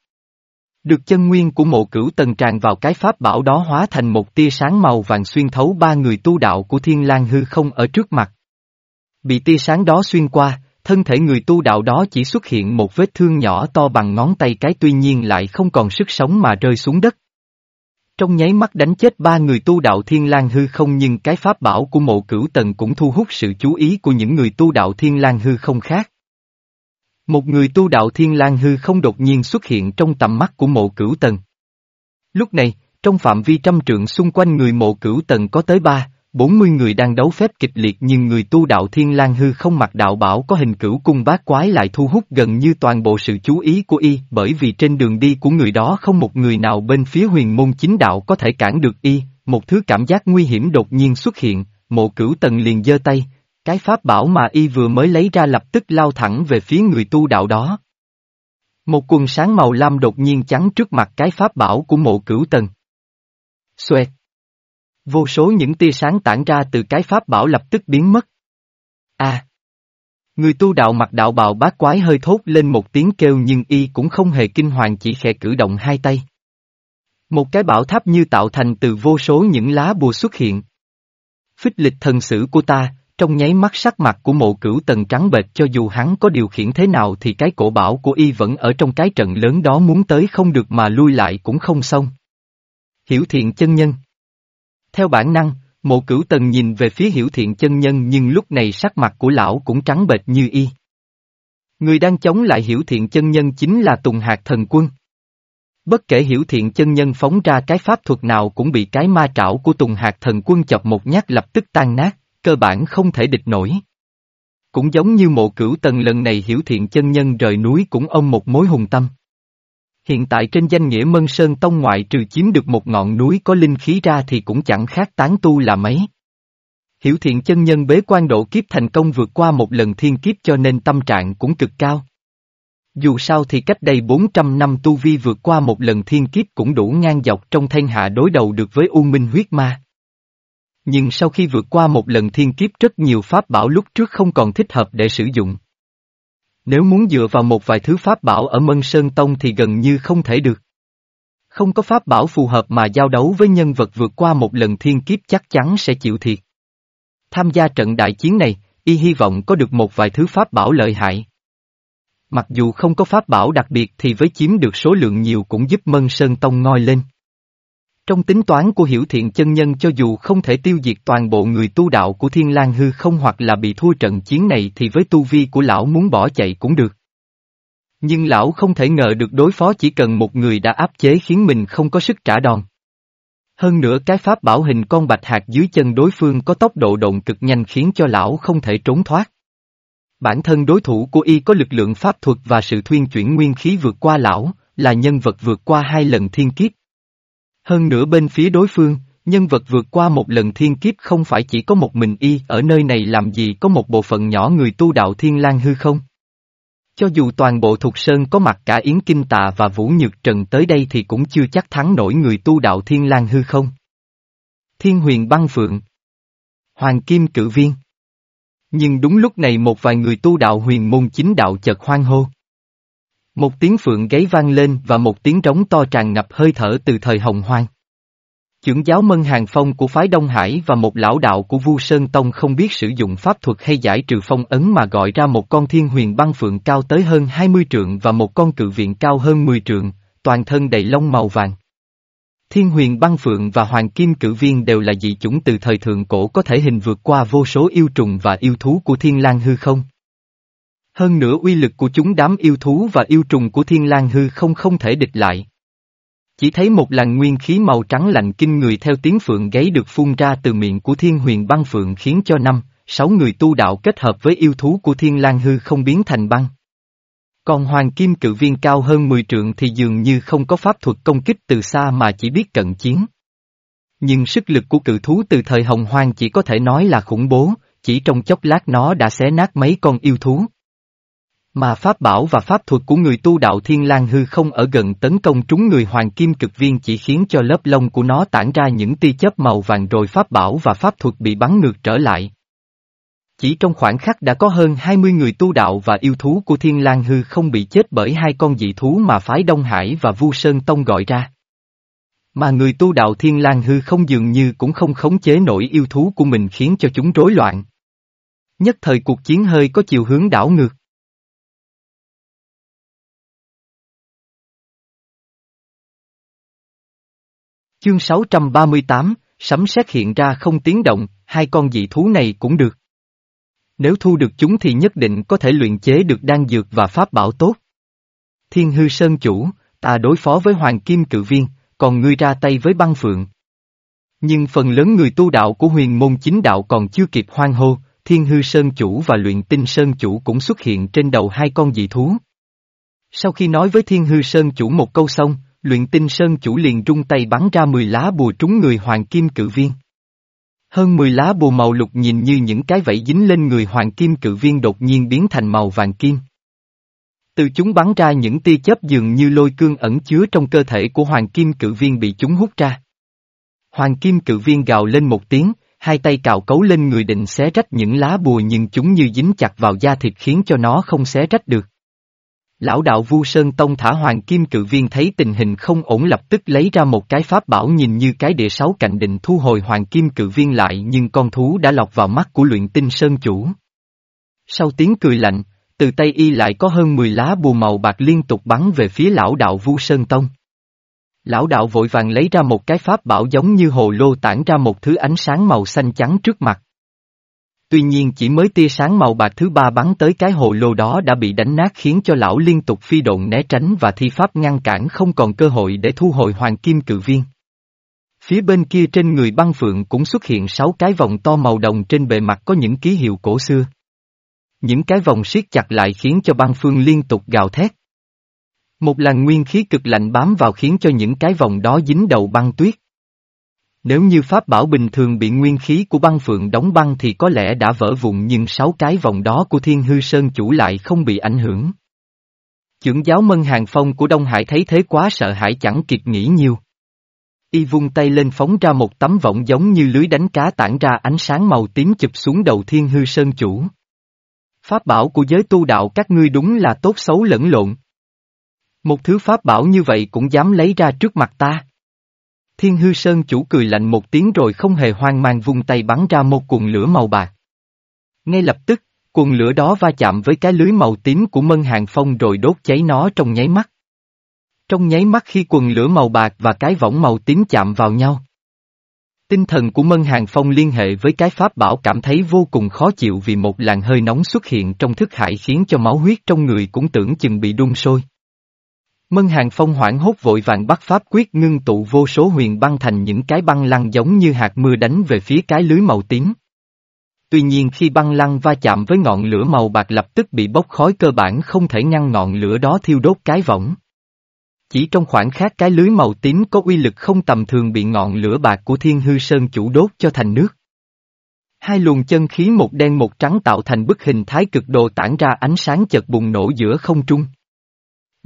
Được chân nguyên của mộ cửu tần tràn vào cái pháp bảo đó hóa thành một tia sáng màu vàng xuyên thấu ba người tu đạo của thiên lang hư không ở trước mặt. Bị tia sáng đó xuyên qua, thân thể người tu đạo đó chỉ xuất hiện một vết thương nhỏ to bằng ngón tay cái tuy nhiên lại không còn sức sống mà rơi xuống đất. Trong nháy mắt đánh chết ba người tu đạo thiên lang hư không nhưng cái pháp bảo của mộ cửu tần cũng thu hút sự chú ý của những người tu đạo thiên lang hư không khác. Một người tu đạo thiên lang hư không đột nhiên xuất hiện trong tầm mắt của mộ cửu tần. Lúc này, trong phạm vi trăm trượng xung quanh người mộ cửu tần có tới ba, 40 người đang đấu phép kịch liệt nhưng người tu đạo thiên lang hư không mặc đạo bảo có hình cửu cung bát quái lại thu hút gần như toàn bộ sự chú ý của y bởi vì trên đường đi của người đó không một người nào bên phía huyền môn chính đạo có thể cản được y, một thứ cảm giác nguy hiểm đột nhiên xuất hiện, mộ cửu tần liền giơ tay, cái pháp bảo mà y vừa mới lấy ra lập tức lao thẳng về phía người tu đạo đó. Một quần sáng màu lam đột nhiên chắn trước mặt cái pháp bảo của mộ cửu tần. Xoẹt! Vô số những tia sáng tản ra từ cái pháp bảo lập tức biến mất. À! Người tu đạo mặc đạo bào bát quái hơi thốt lên một tiếng kêu nhưng y cũng không hề kinh hoàng chỉ khẽ cử động hai tay. Một cái bảo tháp như tạo thành từ vô số những lá bùa xuất hiện. Phích lịch thần sử của ta, trong nháy mắt sắc mặt của mộ cửu tần trắng bệch cho dù hắn có điều khiển thế nào thì cái cổ bảo của y vẫn ở trong cái trận lớn đó muốn tới không được mà lui lại cũng không xong. Hiểu thiện chân nhân theo bản năng, mộ cửu tần nhìn về phía hiểu thiện chân nhân nhưng lúc này sắc mặt của lão cũng trắng bệch như y. Người đang chống lại hiểu thiện chân nhân chính là Tùng Hạc Thần Quân. Bất kể hiểu thiện chân nhân phóng ra cái pháp thuật nào cũng bị cái ma trảo của Tùng Hạc Thần Quân chọc một nhát lập tức tan nát, cơ bản không thể địch nổi. Cũng giống như mộ cửu tần lần này hiểu thiện chân nhân rời núi cũng ôm một mối hùng tâm. Hiện tại trên danh nghĩa Mân Sơn Tông ngoại trừ chiếm được một ngọn núi có linh khí ra thì cũng chẳng khác tán tu là mấy. Hiểu thiện chân nhân bế quan độ kiếp thành công vượt qua một lần thiên kiếp cho nên tâm trạng cũng cực cao. Dù sao thì cách đây 400 năm tu vi vượt qua một lần thiên kiếp cũng đủ ngang dọc trong thiên hạ đối đầu được với U Minh huyết ma. Nhưng sau khi vượt qua một lần thiên kiếp rất nhiều pháp bảo lúc trước không còn thích hợp để sử dụng. Nếu muốn dựa vào một vài thứ pháp bảo ở Mân Sơn Tông thì gần như không thể được. Không có pháp bảo phù hợp mà giao đấu với nhân vật vượt qua một lần thiên kiếp chắc chắn sẽ chịu thiệt. Tham gia trận đại chiến này, y hy vọng có được một vài thứ pháp bảo lợi hại. Mặc dù không có pháp bảo đặc biệt thì với chiếm được số lượng nhiều cũng giúp Mân Sơn Tông ngoi lên. Trong tính toán của hiểu thiện chân nhân cho dù không thể tiêu diệt toàn bộ người tu đạo của Thiên lang hư không hoặc là bị thua trận chiến này thì với tu vi của lão muốn bỏ chạy cũng được. Nhưng lão không thể ngờ được đối phó chỉ cần một người đã áp chế khiến mình không có sức trả đòn. Hơn nữa cái pháp bảo hình con bạch hạt dưới chân đối phương có tốc độ động cực nhanh khiến cho lão không thể trốn thoát. Bản thân đối thủ của y có lực lượng pháp thuật và sự thuyên chuyển nguyên khí vượt qua lão, là nhân vật vượt qua hai lần thiên kiếp. Hơn nữa bên phía đối phương, nhân vật vượt qua một lần thiên kiếp không phải chỉ có một mình y, ở nơi này làm gì có một bộ phận nhỏ người tu đạo thiên lang hư không? Cho dù toàn bộ Thục Sơn có mặt cả Yến Kinh Tà và Vũ Nhược Trần tới đây thì cũng chưa chắc thắng nổi người tu đạo thiên lang hư không? Thiên huyền băng phượng Hoàng Kim cử viên Nhưng đúng lúc này một vài người tu đạo huyền môn chính đạo chợt hoang hô. Một tiếng phượng gáy vang lên và một tiếng trống to tràn ngập hơi thở từ thời hồng hoang. Chưởng giáo Mân Hàng Phong của phái Đông Hải và một lão đạo của Vu Sơn Tông không biết sử dụng pháp thuật hay giải trừ phong ấn mà gọi ra một con thiên huyền băng phượng cao tới hơn 20 trượng và một con cự viện cao hơn 10 trượng, toàn thân đầy lông màu vàng. Thiên huyền băng phượng và hoàng kim cử viên đều là dị chủng từ thời thượng cổ có thể hình vượt qua vô số yêu trùng và yêu thú của thiên lang hư không. Hơn nữa uy lực của chúng đám yêu thú và yêu trùng của thiên lang hư không không thể địch lại. Chỉ thấy một làn nguyên khí màu trắng lạnh kinh người theo tiếng phượng gáy được phun ra từ miệng của thiên huyền băng phượng khiến cho năm, sáu người tu đạo kết hợp với yêu thú của thiên lang hư không biến thành băng. Còn hoàng kim cự viên cao hơn 10 trượng thì dường như không có pháp thuật công kích từ xa mà chỉ biết cận chiến. Nhưng sức lực của cự thú từ thời hồng hoang chỉ có thể nói là khủng bố, chỉ trong chốc lát nó đã xé nát mấy con yêu thú. Mà pháp bảo và pháp thuật của người tu đạo thiên lang hư không ở gần tấn công trúng người hoàng kim cực viên chỉ khiến cho lớp lông của nó tản ra những tia chớp màu vàng rồi pháp bảo và pháp thuật bị bắn ngược trở lại. Chỉ trong khoảng khắc đã có hơn 20 người tu đạo và yêu thú của thiên lang hư không bị chết bởi hai con dị thú mà phái Đông Hải và Vu Sơn Tông gọi ra. Mà người tu đạo thiên lang hư không dường như cũng không khống chế nổi yêu thú của mình khiến cho chúng rối loạn. Nhất thời cuộc chiến hơi có chiều hướng đảo ngược. Chương 638, sấm sét hiện ra không tiếng động, hai con dị thú này cũng được. Nếu thu được chúng thì nhất định có thể luyện chế được đan dược và pháp bảo tốt. Thiên hư sơn chủ, ta đối phó với hoàng kim cự viên, còn ngươi ra tay với băng phượng. Nhưng phần lớn người tu đạo của huyền môn chính đạo còn chưa kịp hoang hô, thiên hư sơn chủ và luyện tinh sơn chủ cũng xuất hiện trên đầu hai con dị thú. Sau khi nói với thiên hư sơn chủ một câu xong, luyện tinh sơn chủ liền rung tay bắn ra 10 lá bùa trúng người hoàng kim cự viên. Hơn 10 lá bùa màu lục nhìn như những cái vẫy dính lên người hoàng kim cự viên đột nhiên biến thành màu vàng kim. Từ chúng bắn ra những tia chớp dường như lôi cương ẩn chứa trong cơ thể của hoàng kim cự viên bị chúng hút ra. Hoàng kim cự viên gào lên một tiếng, hai tay cào cấu lên người định xé rách những lá bùa nhưng chúng như dính chặt vào da thịt khiến cho nó không xé rách được. Lão đạo Vu Sơn Tông thả hoàng kim cự viên thấy tình hình không ổn lập tức lấy ra một cái pháp bảo nhìn như cái địa sáu cạnh định thu hồi hoàng kim cự viên lại nhưng con thú đã lọc vào mắt của luyện tinh Sơn chủ. Sau tiếng cười lạnh, từ tay y lại có hơn 10 lá bùa màu bạc liên tục bắn về phía lão đạo Vu Sơn Tông. Lão đạo vội vàng lấy ra một cái pháp bảo giống như hồ lô tản ra một thứ ánh sáng màu xanh trắng trước mặt. Tuy nhiên chỉ mới tia sáng màu bạc thứ ba bắn tới cái hồ lô đó đã bị đánh nát khiến cho lão liên tục phi độn né tránh và thi pháp ngăn cản không còn cơ hội để thu hồi hoàng kim cự viên. Phía bên kia trên người băng phượng cũng xuất hiện sáu cái vòng to màu đồng trên bề mặt có những ký hiệu cổ xưa. Những cái vòng siết chặt lại khiến cho băng phương liên tục gào thét. Một làn nguyên khí cực lạnh bám vào khiến cho những cái vòng đó dính đầu băng tuyết. Nếu như pháp bảo bình thường bị nguyên khí của băng phượng đóng băng thì có lẽ đã vỡ vụn nhưng sáu cái vòng đó của thiên hư sơn chủ lại không bị ảnh hưởng. Chưởng giáo mân hàng phong của Đông Hải thấy thế quá sợ hãi chẳng kịp nghĩ nhiều. Y vung tay lên phóng ra một tấm vọng giống như lưới đánh cá tản ra ánh sáng màu tím chụp xuống đầu thiên hư sơn chủ. Pháp bảo của giới tu đạo các ngươi đúng là tốt xấu lẫn lộn. Một thứ pháp bảo như vậy cũng dám lấy ra trước mặt ta. Thiên hư sơn chủ cười lạnh một tiếng rồi không hề hoang mang vung tay bắn ra một cuồng lửa màu bạc. Ngay lập tức, cuồng lửa đó va chạm với cái lưới màu tím của Mân Hàng Phong rồi đốt cháy nó trong nháy mắt. Trong nháy mắt khi quần lửa màu bạc và cái võng màu tím chạm vào nhau. Tinh thần của Mân Hàng Phong liên hệ với cái pháp bảo cảm thấy vô cùng khó chịu vì một làn hơi nóng xuất hiện trong thức hải khiến cho máu huyết trong người cũng tưởng chừng bị đun sôi. Mân Hàng Phong hoảng hốt vội vàng bắt pháp quyết ngưng tụ vô số huyền băng thành những cái băng lăng giống như hạt mưa đánh về phía cái lưới màu tím. Tuy nhiên khi băng lăng va chạm với ngọn lửa màu bạc lập tức bị bốc khói cơ bản không thể ngăn ngọn lửa đó thiêu đốt cái võng. Chỉ trong khoảng khắc cái lưới màu tím có uy lực không tầm thường bị ngọn lửa bạc của thiên hư sơn chủ đốt cho thành nước. Hai luồng chân khí một đen một trắng tạo thành bức hình thái cực đồ tản ra ánh sáng chợt bùng nổ giữa không trung.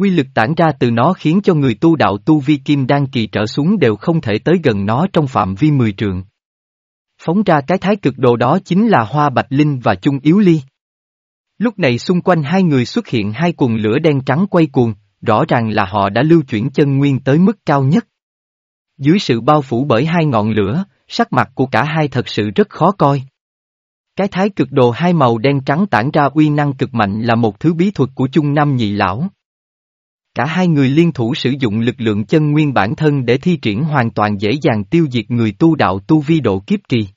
Quy lực tản ra từ nó khiến cho người tu đạo tu vi kim đan kỳ trở xuống đều không thể tới gần nó trong phạm vi mười trượng. Phóng ra cái thái cực đồ đó chính là Hoa Bạch Linh và Trung Yếu Ly. Lúc này xung quanh hai người xuất hiện hai cuồng lửa đen trắng quay cuồng, rõ ràng là họ đã lưu chuyển chân nguyên tới mức cao nhất. Dưới sự bao phủ bởi hai ngọn lửa, sắc mặt của cả hai thật sự rất khó coi. Cái thái cực đồ hai màu đen trắng tản ra uy năng cực mạnh là một thứ bí thuật của Trung Nam Nhị Lão. Cả hai người liên thủ sử dụng lực lượng chân nguyên bản thân để thi triển hoàn toàn dễ dàng tiêu diệt người tu đạo tu vi độ kiếp trì.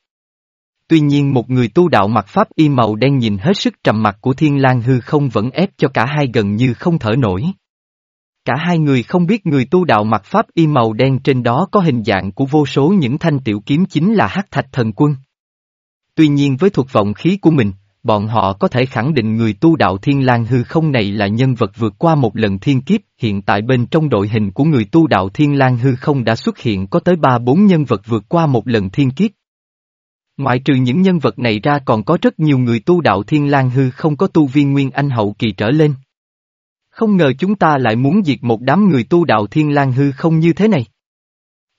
Tuy nhiên một người tu đạo mặc pháp y màu đen nhìn hết sức trầm mặc của thiên lang hư không vẫn ép cho cả hai gần như không thở nổi. Cả hai người không biết người tu đạo mặc pháp y màu đen trên đó có hình dạng của vô số những thanh tiểu kiếm chính là hắc thạch thần quân. Tuy nhiên với thuộc vọng khí của mình, bọn họ có thể khẳng định người tu đạo thiên lang hư không này là nhân vật vượt qua một lần thiên kiếp, hiện tại bên trong đội hình của người tu đạo thiên lang hư không đã xuất hiện có tới ba bốn nhân vật vượt qua một lần thiên kiếp. Ngoại trừ những nhân vật này ra còn có rất nhiều người tu đạo thiên lang hư không có tu viên nguyên anh hậu kỳ trở lên. Không ngờ chúng ta lại muốn diệt một đám người tu đạo thiên lang hư không như thế này.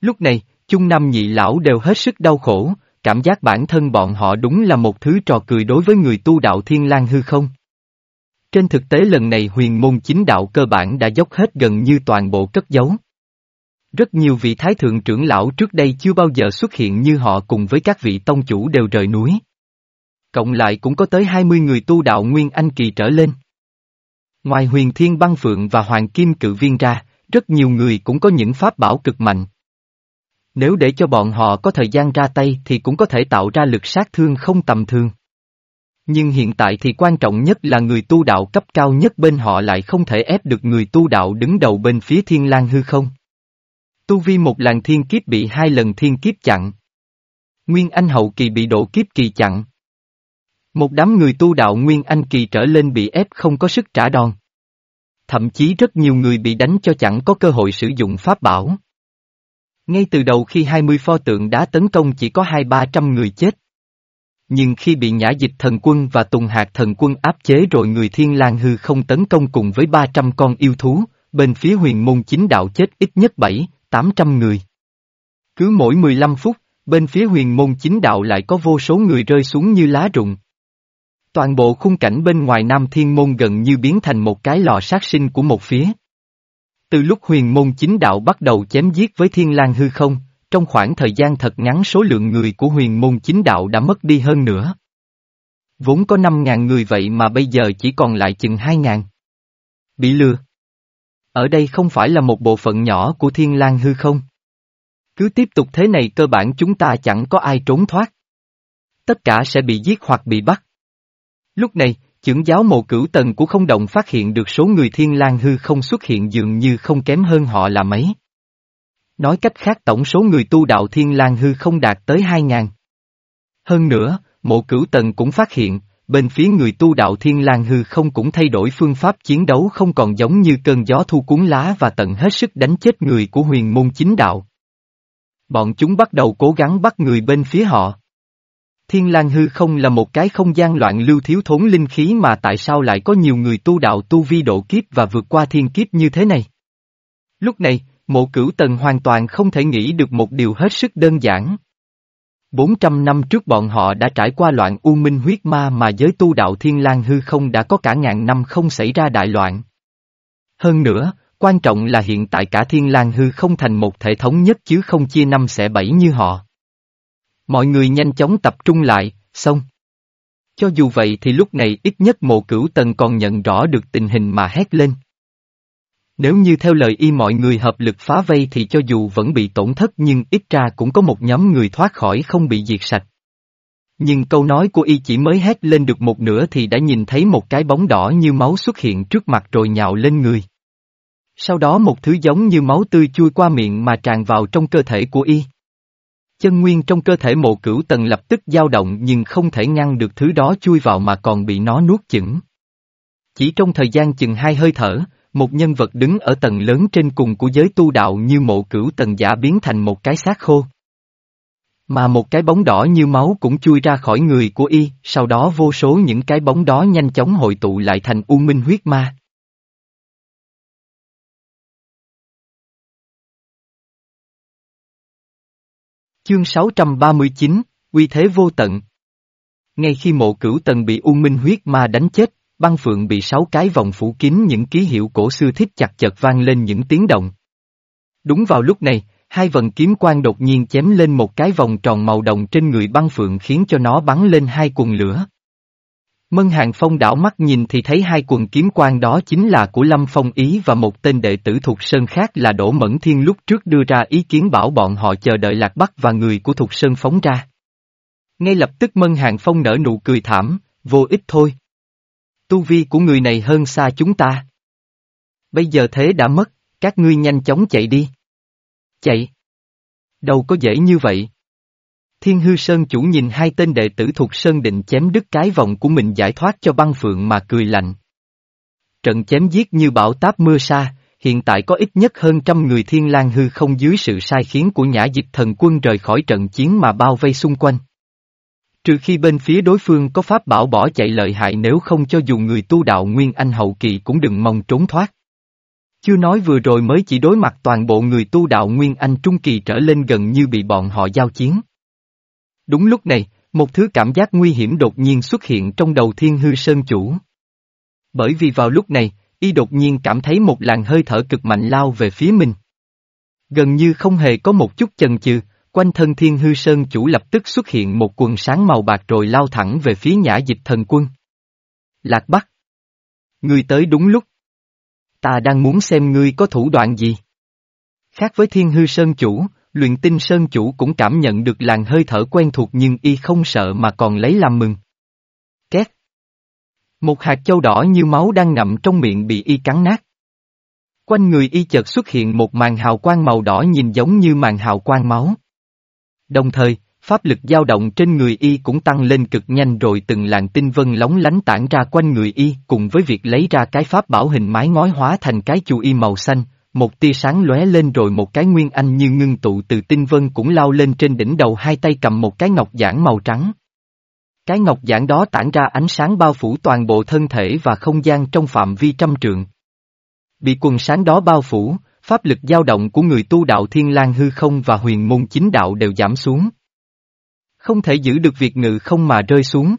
Lúc này, chung năm nhị lão đều hết sức đau khổ, cảm giác bản thân bọn họ đúng là một thứ trò cười đối với người tu đạo thiên lang hư không. Trên thực tế lần này huyền môn chính đạo cơ bản đã dốc hết gần như toàn bộ cất giấu. Rất nhiều vị thái thượng trưởng lão trước đây chưa bao giờ xuất hiện như họ cùng với các vị tông chủ đều rời núi. Cộng lại cũng có tới 20 người tu đạo Nguyên Anh Kỳ trở lên. Ngoài huyền thiên băng phượng và hoàng kim cự viên ra, rất nhiều người cũng có những pháp bảo cực mạnh. Nếu để cho bọn họ có thời gian ra tay thì cũng có thể tạo ra lực sát thương không tầm thường. Nhưng hiện tại thì quan trọng nhất là người tu đạo cấp cao nhất bên họ lại không thể ép được người tu đạo đứng đầu bên phía thiên lang hư không. Tu vi một làng thiên kiếp bị hai lần thiên kiếp chặn. Nguyên Anh hậu kỳ bị độ kiếp kỳ chặn. Một đám người tu đạo Nguyên Anh kỳ trở lên bị ép không có sức trả đòn. Thậm chí rất nhiều người bị đánh cho chẳng có cơ hội sử dụng pháp bảo. Ngay từ đầu khi 20 pho tượng đá tấn công chỉ có hai ba trăm người chết. Nhưng khi bị nhã dịch thần quân và tùng hạt thần quân áp chế rồi người thiên lang hư không tấn công cùng với 300 con yêu thú, bên phía huyền môn chính đạo chết ít nhất 7, 800 người. Cứ mỗi 15 phút, bên phía huyền môn chính đạo lại có vô số người rơi xuống như lá rụng. Toàn bộ khung cảnh bên ngoài Nam Thiên Môn gần như biến thành một cái lò sát sinh của một phía. Từ lúc huyền môn chính đạo bắt đầu chém giết với thiên lang hư không, trong khoảng thời gian thật ngắn số lượng người của huyền môn chính đạo đã mất đi hơn nữa. Vốn có 5.000 người vậy mà bây giờ chỉ còn lại chừng 2.000. Bị lừa. Ở đây không phải là một bộ phận nhỏ của thiên lang hư không? Cứ tiếp tục thế này cơ bản chúng ta chẳng có ai trốn thoát. Tất cả sẽ bị giết hoặc bị bắt. Lúc này, Chưởng giáo mộ cửu tần của không động phát hiện được số người thiên lang hư không xuất hiện dường như không kém hơn họ là mấy. Nói cách khác tổng số người tu đạo thiên lang hư không đạt tới hai ngàn. Hơn nữa, mộ cửu tần cũng phát hiện, bên phía người tu đạo thiên lang hư không cũng thay đổi phương pháp chiến đấu không còn giống như cơn gió thu cuốn lá và tận hết sức đánh chết người của huyền môn chính đạo. Bọn chúng bắt đầu cố gắng bắt người bên phía họ. Thiên lang hư không là một cái không gian loạn lưu thiếu thốn linh khí mà tại sao lại có nhiều người tu đạo tu vi độ kiếp và vượt qua thiên kiếp như thế này? Lúc này, mộ cửu tần hoàn toàn không thể nghĩ được một điều hết sức đơn giản. 400 năm trước bọn họ đã trải qua loạn u minh huyết ma mà giới tu đạo thiên lang hư không đã có cả ngàn năm không xảy ra đại loạn. Hơn nữa, quan trọng là hiện tại cả thiên lang hư không thành một thể thống nhất chứ không chia năm xẻ bảy như họ. Mọi người nhanh chóng tập trung lại, xong. Cho dù vậy thì lúc này ít nhất mộ cửu tần còn nhận rõ được tình hình mà hét lên. Nếu như theo lời y mọi người hợp lực phá vây thì cho dù vẫn bị tổn thất nhưng ít ra cũng có một nhóm người thoát khỏi không bị diệt sạch. Nhưng câu nói của y chỉ mới hét lên được một nửa thì đã nhìn thấy một cái bóng đỏ như máu xuất hiện trước mặt rồi nhào lên người. Sau đó một thứ giống như máu tươi chui qua miệng mà tràn vào trong cơ thể của y. Chân nguyên trong cơ thể mộ cửu tần lập tức dao động nhưng không thể ngăn được thứ đó chui vào mà còn bị nó nuốt chửng. Chỉ trong thời gian chừng hai hơi thở, một nhân vật đứng ở tầng lớn trên cùng của giới tu đạo như mộ cửu tần giả biến thành một cái xác khô. Mà một cái bóng đỏ như máu cũng chui ra khỏi người của y, sau đó vô số những cái bóng đó nhanh chóng hội tụ lại thành u minh huyết ma. Chương 639, Uy thế vô tận. Ngay khi mộ cửu tần bị U Minh huyết ma đánh chết, băng phượng bị sáu cái vòng phủ kín những ký hiệu cổ xưa thiết chặt chật vang lên những tiếng động. Đúng vào lúc này, hai vần kiếm quang đột nhiên chém lên một cái vòng tròn màu đồng trên người băng phượng khiến cho nó bắn lên hai cuồng lửa. Mân Hàng Phong đảo mắt nhìn thì thấy hai quần kiếm quan đó chính là của Lâm Phong Ý và một tên đệ tử thuộc Sơn khác là Đỗ Mẫn Thiên lúc trước đưa ra ý kiến bảo bọn họ chờ đợi Lạc Bắc và người của Thục Sơn phóng ra. Ngay lập tức Mân Hàng Phong nở nụ cười thảm, vô ích thôi. Tu vi của người này hơn xa chúng ta. Bây giờ thế đã mất, các ngươi nhanh chóng chạy đi. Chạy. Đâu có dễ như vậy. Thiên hư sơn chủ nhìn hai tên đệ tử thuộc sơn định chém đứt cái vòng của mình giải thoát cho băng phượng mà cười lạnh. Trận chém giết như bão táp mưa sa, hiện tại có ít nhất hơn trăm người thiên lang hư không dưới sự sai khiến của nhã dịch thần quân rời khỏi trận chiến mà bao vây xung quanh. Trừ khi bên phía đối phương có pháp bảo bỏ chạy lợi hại nếu không cho dù người tu đạo Nguyên Anh hậu kỳ cũng đừng mong trốn thoát. Chưa nói vừa rồi mới chỉ đối mặt toàn bộ người tu đạo Nguyên Anh Trung Kỳ trở lên gần như bị bọn họ giao chiến. Đúng lúc này, một thứ cảm giác nguy hiểm đột nhiên xuất hiện trong đầu thiên hư sơn chủ. Bởi vì vào lúc này, y đột nhiên cảm thấy một làn hơi thở cực mạnh lao về phía mình. Gần như không hề có một chút chần chừ, quanh thân thiên hư sơn chủ lập tức xuất hiện một quần sáng màu bạc rồi lao thẳng về phía nhã dịch thần quân. Lạc Bắc. Ngươi tới đúng lúc. Ta đang muốn xem ngươi có thủ đoạn gì. Khác với thiên hư sơn chủ, luyện tinh sơn chủ cũng cảm nhận được làn hơi thở quen thuộc nhưng y không sợ mà còn lấy làm mừng. Két. Một hạt châu đỏ như máu đang ngậm trong miệng bị y cắn nát. Quanh người y chợt xuất hiện một màn hào quang màu đỏ nhìn giống như màn hào quang máu. Đồng thời, pháp lực dao động trên người y cũng tăng lên cực nhanh rồi từng làn tinh vân lóng lánh tản ra quanh người y cùng với việc lấy ra cái pháp bảo hình mái ngói hóa thành cái chu y màu xanh, một tia sáng lóe lên rồi một cái nguyên anh như ngưng tụ từ tinh vân cũng lao lên trên đỉnh đầu hai tay cầm một cái ngọc giản màu trắng. Cái ngọc giản đó tản ra ánh sáng bao phủ toàn bộ thân thể và không gian trong phạm vi trăm trượng. Bị quần sáng đó bao phủ, pháp lực dao động của người tu đạo thiên lang hư không và huyền môn chính đạo đều giảm xuống. Không thể giữ được việc ngự không mà rơi xuống.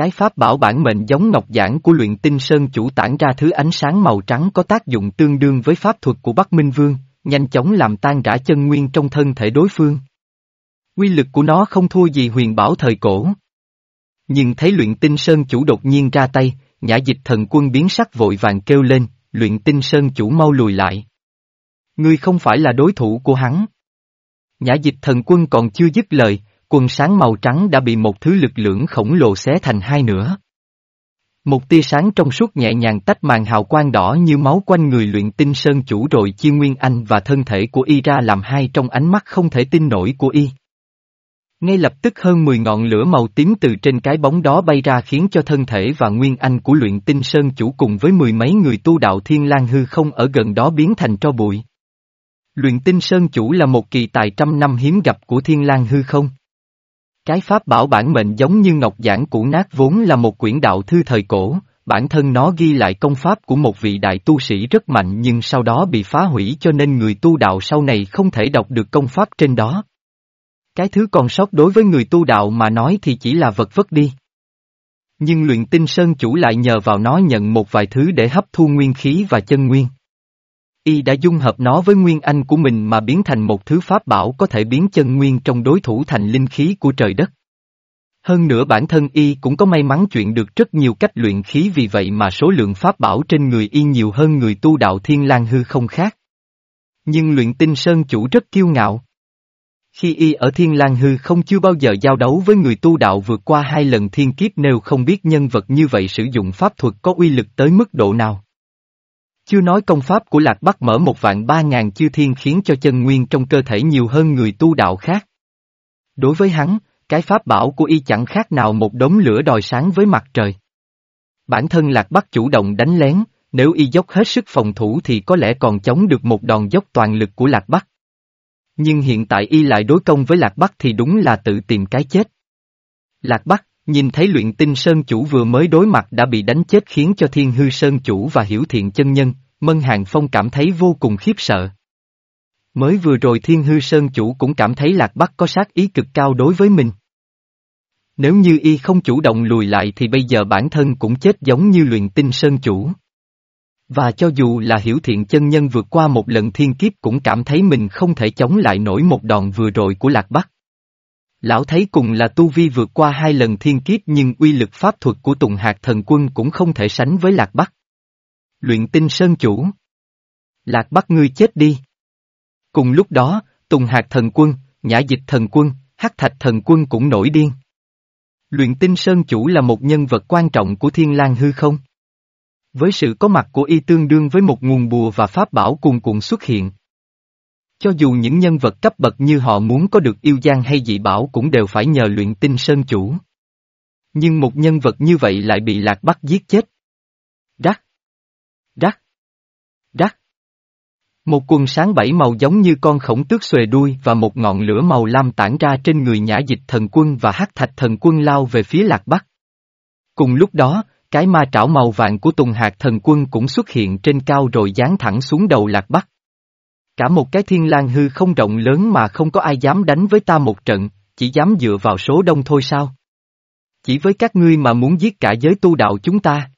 Cái pháp bảo bản mệnh giống ngọc giản của luyện tinh sơn chủ tản ra thứ ánh sáng màu trắng có tác dụng tương đương với pháp thuật của Bắc Minh Vương, nhanh chóng làm tan rã chân nguyên trong thân thể đối phương. Quy lực của nó không thua gì huyền bảo thời cổ. Nhưng thấy luyện tinh sơn chủ đột nhiên ra tay, nhã dịch thần quân biến sắc vội vàng kêu lên, luyện tinh sơn chủ mau lùi lại. Ngươi không phải là đối thủ của hắn. Nhã dịch thần quân còn chưa dứt lời, quần sáng màu trắng đã bị một thứ lực lượng khổng lồ xé thành hai nửa. Một tia sáng trong suốt nhẹ nhàng tách màn hào quang đỏ như máu quanh người luyện tinh sơn chủ rồi chia nguyên anh và thân thể của y ra làm hai trong ánh mắt không thể tin nổi của y. Ngay lập tức hơn 10 ngọn lửa màu tím từ trên cái bóng đó bay ra khiến cho thân thể và nguyên anh của luyện tinh sơn chủ cùng với mười mấy người tu đạo thiên lang hư không ở gần đó biến thành tro bụi. Luyện tinh sơn chủ là một kỳ tài trăm năm hiếm gặp của thiên lang hư không. Cái pháp bảo bản mệnh giống như ngọc giảng cũ nát vốn là một quyển đạo thư thời cổ, bản thân nó ghi lại công pháp của một vị đại tu sĩ rất mạnh nhưng sau đó bị phá hủy cho nên người tu đạo sau này không thể đọc được công pháp trên đó. Cái thứ còn sót đối với người tu đạo mà nói thì chỉ là vật vất đi. Nhưng luyện tinh sơn chủ lại nhờ vào nó nhận một vài thứ để hấp thu nguyên khí và chân nguyên. Y đã dung hợp nó với nguyên anh của mình mà biến thành một thứ pháp bảo có thể biến chân nguyên trong đối thủ thành linh khí của trời đất. Hơn nữa bản thân Y cũng có may mắn chuyện được rất nhiều cách luyện khí vì vậy mà số lượng pháp bảo trên người Y nhiều hơn người tu đạo thiên lang hư không khác. Nhưng luyện tinh sơn chủ rất kiêu ngạo. Khi Y ở thiên lang hư không chưa bao giờ giao đấu với người tu đạo vượt qua hai lần thiên kiếp, nếu không biết nhân vật như vậy sử dụng pháp thuật có uy lực tới mức độ nào. Chưa nói công pháp của Lạc Bắc mở một vạn ba ngàn chư thiên khiến cho chân nguyên trong cơ thể nhiều hơn người tu đạo khác. Đối với hắn, cái pháp bảo của y chẳng khác nào một đống lửa đòi sáng với mặt trời. Bản thân Lạc Bắc chủ động đánh lén, nếu y dốc hết sức phòng thủ thì có lẽ còn chống được một đòn dốc toàn lực của Lạc Bắc. Nhưng hiện tại y lại đối công với Lạc Bắc thì đúng là tự tìm cái chết. Lạc Bắc, Nhìn thấy luyện tinh sơn chủ vừa mới đối mặt đã bị đánh chết khiến cho thiên hư sơn chủ và hiểu thiện chân nhân, Mân Hàng Phong cảm thấy vô cùng khiếp sợ. Mới vừa rồi thiên hư sơn chủ cũng cảm thấy lạc bắc có sát ý cực cao đối với mình. Nếu như y không chủ động lùi lại thì bây giờ bản thân cũng chết giống như luyện tinh sơn chủ. Và cho dù là hiểu thiện chân nhân vượt qua một lần thiên kiếp cũng cảm thấy mình không thể chống lại nổi một đòn vừa rồi của lạc bắc. Lão thấy cùng là tu vi vượt qua hai lần thiên kiếp nhưng uy lực pháp thuật của Tùng Hạt thần quân cũng không thể sánh với Lạc Bắc. Luyện tinh sơn chủ. Lạc Bắc ngươi chết đi. Cùng lúc đó, Tùng Hạt thần quân, Nhã Dịch thần quân, Hắc Thạch Thần Quân cũng nổi điên. Luyện tinh Sơn Chủ là một nhân vật quan trọng của Thiên lang hư không? Với sự có mặt của y tương đương với một nguồn bùa và pháp bảo cuồn cuộn xuất hiện. Cho dù những nhân vật cấp bậc như họ muốn có được yêu gian hay dị bảo cũng đều phải nhờ luyện tinh Sơn Chủ. Nhưng một nhân vật như vậy lại bị Lạc Bắc giết chết. Đắc, đắc, đắc. Một quần sáng bảy màu giống như con khổng tước xuề đuôi và một ngọn lửa màu lam tản ra trên người nhã dịch thần quân và hắc thạch thần quân lao về phía lạc bắc. Cùng lúc đó, cái ma trảo màu vàng của Tùng Hạt thần quân cũng xuất hiện trên cao rồi dán thẳng xuống đầu lạc bắc. Cả một cái thiên lang hư không rộng lớn mà không có ai dám đánh với ta một trận, chỉ dám dựa vào số đông thôi sao? Chỉ với các ngươi mà muốn giết cả giới tu đạo chúng ta.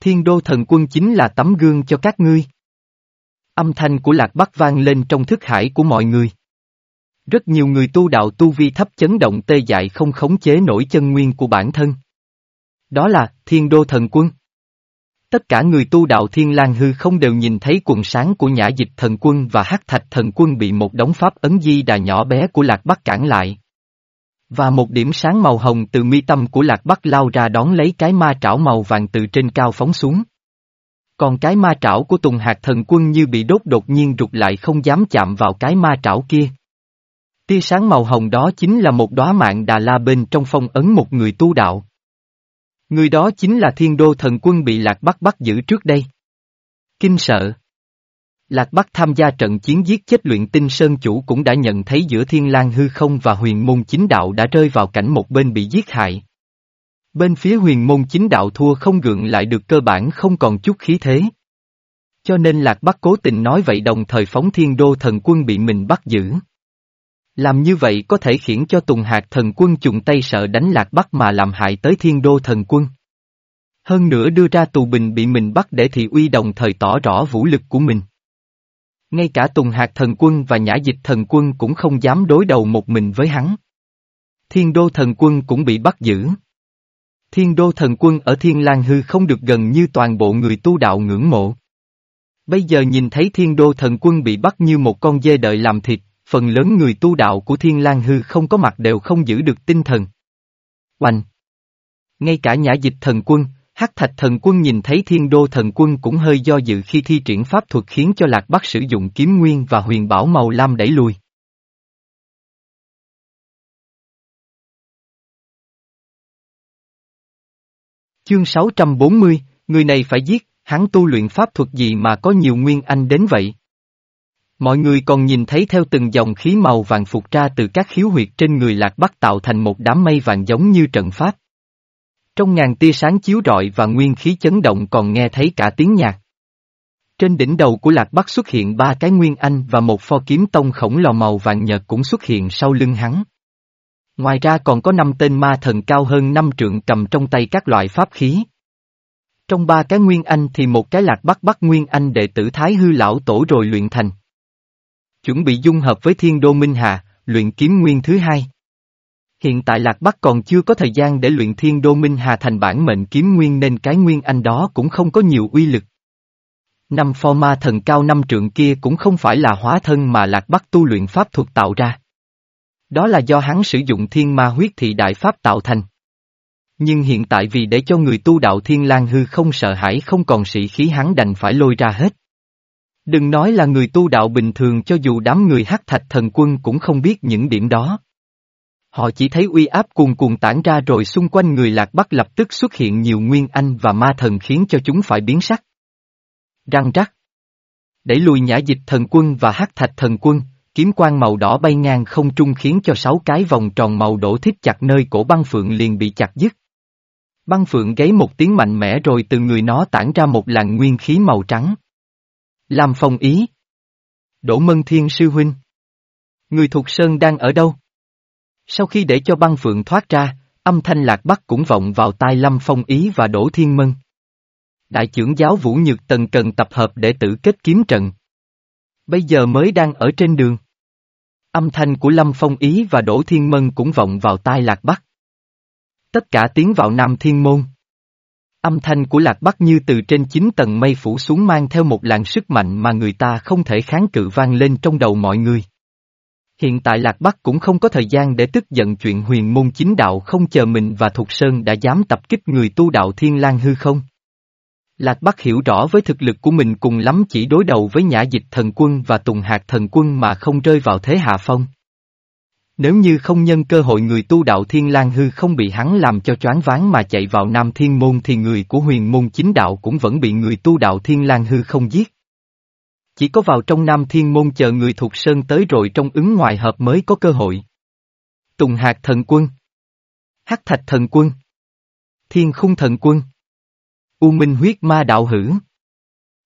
Thiên đô thần quân chính là tấm gương cho các ngươi. Âm thanh của lạc bắc vang lên trong thức hải của mọi người. Rất nhiều người tu đạo tu vi thấp chấn động tê dại không khống chế nổi chân nguyên của bản thân. Đó là thiên đô thần quân. Tất cả người tu đạo thiên lang hư không đều nhìn thấy quần sáng của nhã dịch thần quân và hắc thạch thần quân bị một đống pháp ấn di đà nhỏ bé của lạc bắc cản lại. Và một điểm sáng màu hồng từ mi tâm của lạc bắc lao ra đón lấy cái ma trảo màu vàng từ trên cao phóng xuống. Còn cái ma trảo của Tùng Hạt thần quân như bị đốt đột nhiên rụt lại không dám chạm vào cái ma trảo kia. Tia sáng màu hồng đó chính là một đóa mạng Đà La bên trong phong ấn một người tu đạo. Người đó chính là thiên đô thần quân bị Lạc Bắc bắt giữ trước đây. Kinh sợ. Lạc Bắc tham gia trận chiến giết chết luyện tinh Sơn Chủ cũng đã nhận thấy giữa thiên lang hư không và huyền môn chính đạo đã rơi vào cảnh một bên bị giết hại. Bên phía huyền môn chính đạo thua không gượng lại được cơ bản không còn chút khí thế. Cho nên Lạc Bắc cố tình nói vậy đồng thời phóng thiên đô thần quân bị mình bắt giữ. Làm như vậy có thể khiến cho Tùng Hạc thần quân chùng tay sợ đánh Lạc Bắc mà làm hại tới thiên đô thần quân. Hơn nữa đưa ra tù bình bị mình bắt để thị uy đồng thời tỏ rõ vũ lực của mình. Ngay cả Tùng Hạc thần quân và Nhã Dịch thần quân cũng không dám đối đầu một mình với hắn. Thiên đô thần quân cũng bị bắt giữ. Thiên đô thần quân ở Thiên lang hư không được gần như toàn bộ người tu đạo ngưỡng mộ. Bây giờ nhìn thấy thiên đô thần quân bị bắt như một con dê đợi làm thịt, phần lớn người tu đạo của Thiên lang hư không có mặt đều không giữ được tinh thần. Oanh! Ngay cả nhã dịch thần quân, hắc thạch thần quân nhìn thấy thiên đô thần quân cũng hơi do dự khi thi triển pháp thuật khiến cho lạc bắc sử dụng kiếm nguyên và huyền bảo màu lam đẩy lùi. Chương 640, người này phải giết, hắn tu luyện pháp thuật gì mà có nhiều nguyên anh đến vậy? Mọi người còn nhìn thấy theo từng dòng khí màu vàng phục ra từ các khiếu huyệt trên người lạc bắc tạo thành một đám mây vàng giống như trận pháp. Trong ngàn tia sáng chiếu rọi và nguyên khí chấn động còn nghe thấy cả tiếng nhạc. Trên đỉnh đầu của lạc bắc xuất hiện ba cái nguyên anh và một pho kiếm tông khổng lồ màu vàng nhật cũng xuất hiện sau lưng hắn. Ngoài ra còn có năm tên ma thần cao hơn năm trượng cầm trong tay các loại pháp khí. Trong ba cái nguyên anh thì một cái lạc bắc bắc nguyên anh đệ tử Thái hư lão tổ rồi luyện thành. Chuẩn bị dung hợp với thiên đô minh hà, luyện kiếm nguyên thứ hai. Hiện tại lạc bắc còn chưa có thời gian để luyện thiên đô minh hà thành bản mệnh kiếm nguyên nên cái nguyên anh đó cũng không có nhiều uy lực. Năm pho ma thần cao năm trượng kia cũng không phải là hóa thân mà lạc bắc tu luyện pháp thuật tạo ra. Đó là do hắn sử dụng thiên ma huyết thị đại pháp tạo thành. Nhưng hiện tại vì để cho người tu đạo thiên lang hư không sợ hãi không còn sĩ khí hắn đành phải lôi ra hết. Đừng nói là người tu đạo bình thường cho dù đám người hắc thạch thần quân cũng không biết những điểm đó. Họ chỉ thấy uy áp cuồn cuồn tản ra rồi xung quanh người lạc bắc lập tức xuất hiện nhiều nguyên anh và ma thần khiến cho chúng phải biến sắc. Răng rắc. Đẩy lùi nhã dịch thần quân và hắc thạch thần quân, kiếm quang màu đỏ bay ngang không trung khiến cho sáu cái vòng tròn màu đổ thích chặt nơi cổ băng phượng liền bị chặt dứt. Băng phượng gáy một tiếng mạnh mẽ rồi từ người nó tản ra một làn nguyên khí màu trắng. Làm phong ý. Đỗ Mân Thiên Sư Huynh. Người thuộc Sơn đang ở đâu? Sau khi để cho băng phượng thoát ra, âm thanh lạc bắc cũng vọng vào tai Lâm Phong Ý và Đỗ Thiên Mân. Đại trưởng giáo Vũ Nhược Tần cần tập hợp để tử kết kiếm trận. Bây giờ mới đang ở trên đường. Âm thanh của Lâm Phong Ý và Đỗ Thiên Mân cũng vọng vào tai Lạc Bắc. Tất cả tiến vào Nam Thiên Môn. Âm thanh của Lạc Bắc như từ trên chín tầng mây phủ xuống mang theo một làn sức mạnh mà người ta không thể kháng cự vang lên trong đầu mọi người. Hiện tại Lạc Bắc cũng không có thời gian để tức giận chuyện huyền môn chính đạo không chờ mình và Thục Sơn đã dám tập kích người tu đạo Thiên lang hư không. Lạc Bắc hiểu rõ với thực lực của mình cùng lắm chỉ đối đầu với nhã dịch thần quân và tùng hạt thần quân mà không rơi vào thế hạ phong. Nếu như không nhân cơ hội người tu đạo Thiên lang hư không bị hắn làm cho choáng váng mà chạy vào Nam Thiên Môn thì người của huyền môn chính đạo cũng vẫn bị người tu đạo Thiên lang hư không giết. Chỉ có vào trong Nam Thiên Môn chờ người thuộc Sơn tới rồi trong ứng ngoài hợp mới có cơ hội. Tùng hạt thần quân Hắc thạch thần quân Thiên khung thần quân U Minh huyết ma đạo hữu.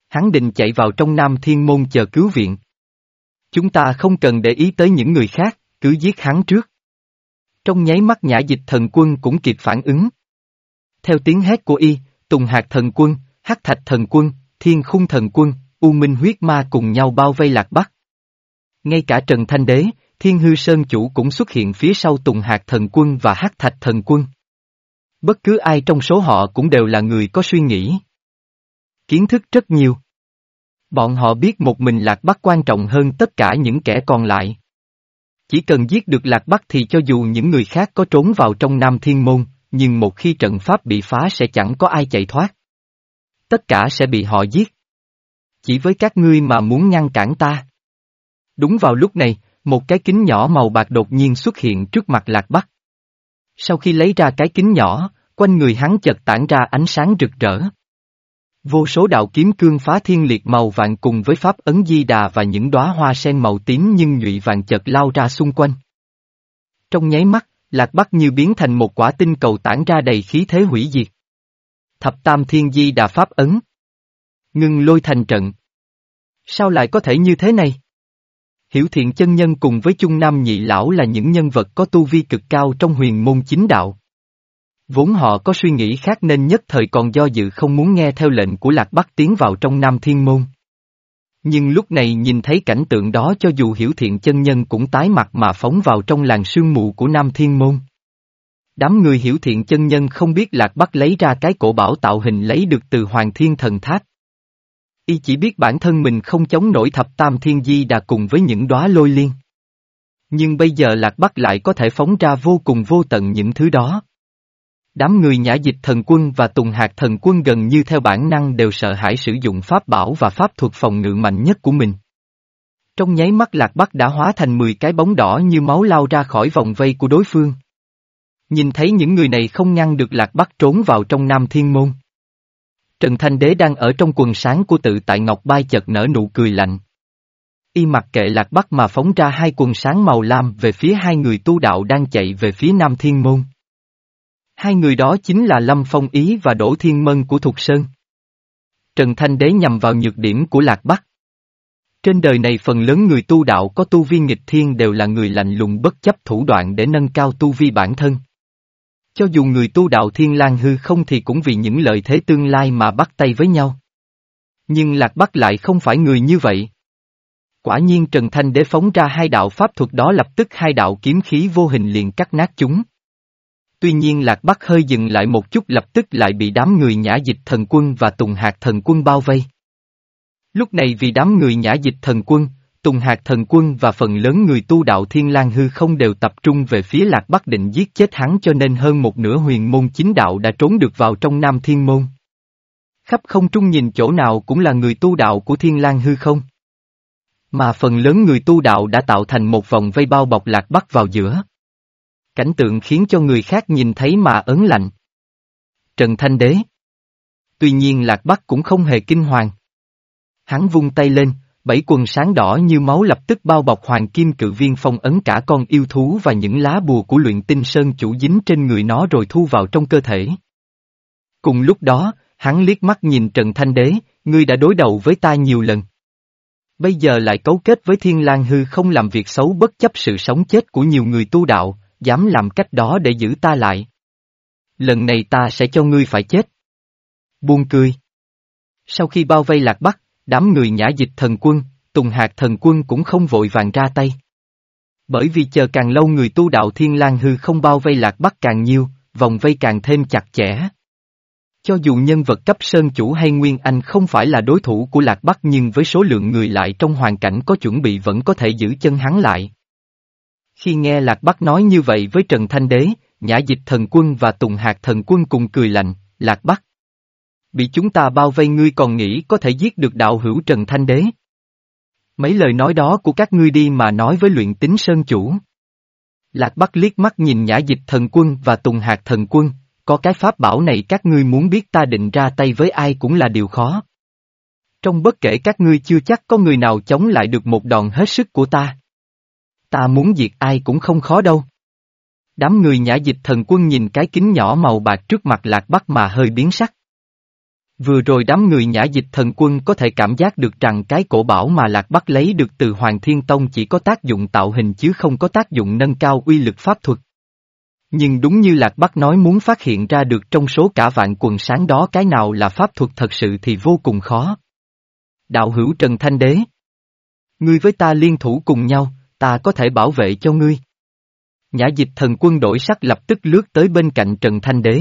Hắn định chạy vào trong Nam Thiên Môn chờ cứu viện. Chúng ta không cần để ý tới những người khác, cứ giết hắn trước. Trong nháy mắt nhã dịch thần quân cũng kịp phản ứng. Theo tiếng hét của y, Tùng Hạt thần quân, Hắc Thạch thần quân, Thiên Khung thần quân, U Minh huyết ma cùng nhau bao vây lạc bắc. Ngay cả Trần Thanh Đế, Thiên Hư Sơn Chủ cũng xuất hiện phía sau Tùng Hạt thần quân và Hắc Thạch thần quân. Bất cứ ai trong số họ cũng đều là người có suy nghĩ. Kiến thức rất nhiều. Bọn họ biết một mình Lạc Bắc quan trọng hơn tất cả những kẻ còn lại. Chỉ cần giết được Lạc Bắc thì cho dù những người khác có trốn vào trong Nam Thiên Môn, nhưng một khi trận pháp bị phá sẽ chẳng có ai chạy thoát. Tất cả sẽ bị họ giết. Chỉ với các ngươi mà muốn ngăn cản ta. Đúng vào lúc này, một cái kính nhỏ màu bạc đột nhiên xuất hiện trước mặt Lạc Bắc. Sau khi lấy ra cái kính nhỏ, quanh người hắn chợt tản ra ánh sáng rực rỡ. Vô số đạo kiếm cương phá thiên liệt màu vàng cùng với pháp ấn di đà và những đóa hoa sen màu tím nhưng nhụy vàng chợt lao ra xung quanh. Trong nháy mắt, Lạc Bắc như biến thành một quả tinh cầu tản ra đầy khí thế hủy diệt. Thập tam thiên di đà pháp ấn. Ngưng lôi thành trận. Sao lại có thể như thế này? Hiểu thiện chân nhân cùng với Trung Nam nhị lão là những nhân vật có tu vi cực cao trong huyền môn chính đạo. Vốn họ có suy nghĩ khác nên nhất thời còn do dự không muốn nghe theo lệnh của Lạc Bắc tiến vào trong Nam Thiên Môn. Nhưng lúc này nhìn thấy cảnh tượng đó cho dù hiểu thiện chân nhân cũng tái mặt mà phóng vào trong làng sương mù của Nam Thiên Môn. Đám người hiểu thiện chân nhân không biết Lạc Bắc lấy ra cái cổ bảo tạo hình lấy được từ Hoàng Thiên Thần Tháp. Y chỉ biết bản thân mình không chống nổi thập tam thiên di đà cùng với những đóa lôi liên. Nhưng bây giờ Lạc Bắc lại có thể phóng ra vô cùng vô tận những thứ đó. Đám người nhã dịch thần quân và tùng hạt thần quân gần như theo bản năng đều sợ hãi sử dụng pháp bảo và pháp thuật phòng ngự mạnh nhất của mình. Trong nháy mắt Lạc Bắc đã hóa thành 10 cái bóng đỏ như máu lao ra khỏi vòng vây của đối phương. Nhìn thấy những người này không ngăn được Lạc Bắc trốn vào trong Nam Thiên Môn. Trần Thanh Đế đang ở trong quần sáng của tự tại Ngọc Bai chợt nở nụ cười lạnh. Y mặc kệ lạc bắc mà phóng ra hai quần sáng màu lam về phía hai người tu đạo đang chạy về phía Nam Thiên Môn. Hai người đó chính là Lâm Phong Ý và Đỗ Thiên Mân của Thục Sơn. Trần Thanh Đế nhằm vào nhược điểm của Lạc Bắc. Trên đời này phần lớn người tu đạo có tu vi nghịch thiên đều là người lạnh lùng bất chấp thủ đoạn để nâng cao tu vi bản thân. Cho dù người tu đạo thiên lang hư không thì cũng vì những lợi thế tương lai mà bắt tay với nhau. Nhưng Lạc Bắc lại không phải người như vậy. Quả nhiên Trần Thanh Đế phóng ra hai đạo pháp thuật đó lập tức hai đạo kiếm khí vô hình liền cắt nát chúng. Tuy nhiên Lạc Bắc hơi dừng lại một chút lập tức lại bị đám người nhã dịch thần quân và tùng hạt thần quân bao vây. Lúc này vì đám người nhã dịch thần quân, Tùng Hạt Thần Quân và phần lớn người tu đạo Thiên lang Hư không đều tập trung về phía Lạc Bắc định giết chết hắn cho nên hơn một nửa huyền môn chính đạo đã trốn được vào trong Nam Thiên Môn. Khắp không trung nhìn chỗ nào cũng là người tu đạo của Thiên lang Hư không. Mà phần lớn người tu đạo đã tạo thành một vòng vây bao bọc Lạc Bắc vào giữa. Cảnh tượng khiến cho người khác nhìn thấy mà ấn lạnh. Trần Thanh Đế Tuy nhiên Lạc Bắc cũng không hề kinh hoàng. Hắn vung tay lên, bảy quần sáng đỏ như máu lập tức bao bọc hoàng kim cự viên phong ấn cả con yêu thú và những lá bùa của luyện tinh sơn chủ dính trên người nó rồi thu vào trong cơ thể. Cùng lúc đó, hắn liếc mắt nhìn Trần Thanh Đế, ngươi đã đối đầu với ta nhiều lần. Bây giờ lại cấu kết với Thiên lang Hư không làm việc xấu bất chấp sự sống chết của nhiều người tu đạo, dám làm cách đó để giữ ta lại. Lần này ta sẽ cho ngươi phải chết. Buông cười. Sau khi bao vây lạc bắc, Đám người nhã dịch thần quân, tùng hạt thần quân cũng không vội vàng ra tay. Bởi vì chờ càng lâu người tu đạo thiên lang hư không bao vây lạc bắc càng nhiều, vòng vây càng thêm chặt chẽ. Cho dù nhân vật cấp sơn chủ hay Nguyên Anh không phải là đối thủ của Lạc Bắc nhưng với số lượng người lại trong hoàn cảnh có chuẩn bị vẫn có thể giữ chân hắn lại. Khi nghe Lạc Bắc nói như vậy với Trần Thanh Đế, Nhã Dịch Thần Quân và Tùng Hạc Thần Quân cùng cười lạnh, Lạc Bắc. Bị chúng ta bao vây ngươi còn nghĩ có thể giết được đạo hữu Trần Thanh Đế. Mấy lời nói đó của các ngươi đi mà nói với luyện tính sơn chủ. Lạc Bắc liếc mắt nhìn Nhã Dịch Thần Quân và Tùng Hạc Thần Quân, có cái pháp bảo này các ngươi muốn biết ta định ra tay với ai cũng là điều khó. Trong bất kể các ngươi chưa chắc có người nào chống lại được một đòn hết sức của ta. Ta muốn diệt ai cũng không khó đâu. Đám người nhã dịch thần quân nhìn cái kính nhỏ màu bạc trước mặt lạc bắc mà hơi biến sắc. Vừa rồi đám người nhã dịch thần quân có thể cảm giác được rằng cái cổ bảo mà lạc bắc lấy được từ Hoàng Thiên Tông chỉ có tác dụng tạo hình chứ không có tác dụng nâng cao uy lực pháp thuật. Nhưng đúng như Lạc Bắc nói muốn phát hiện ra được trong số cả vạn quần sáng đó cái nào là pháp thuật thật sự thì vô cùng khó. Đạo hữu Trần Thanh Đế. Ngươi với ta liên thủ cùng nhau, ta có thể bảo vệ cho ngươi. Nhã dịch thần quân đổi sắc lập tức lướt tới bên cạnh Trần Thanh Đế.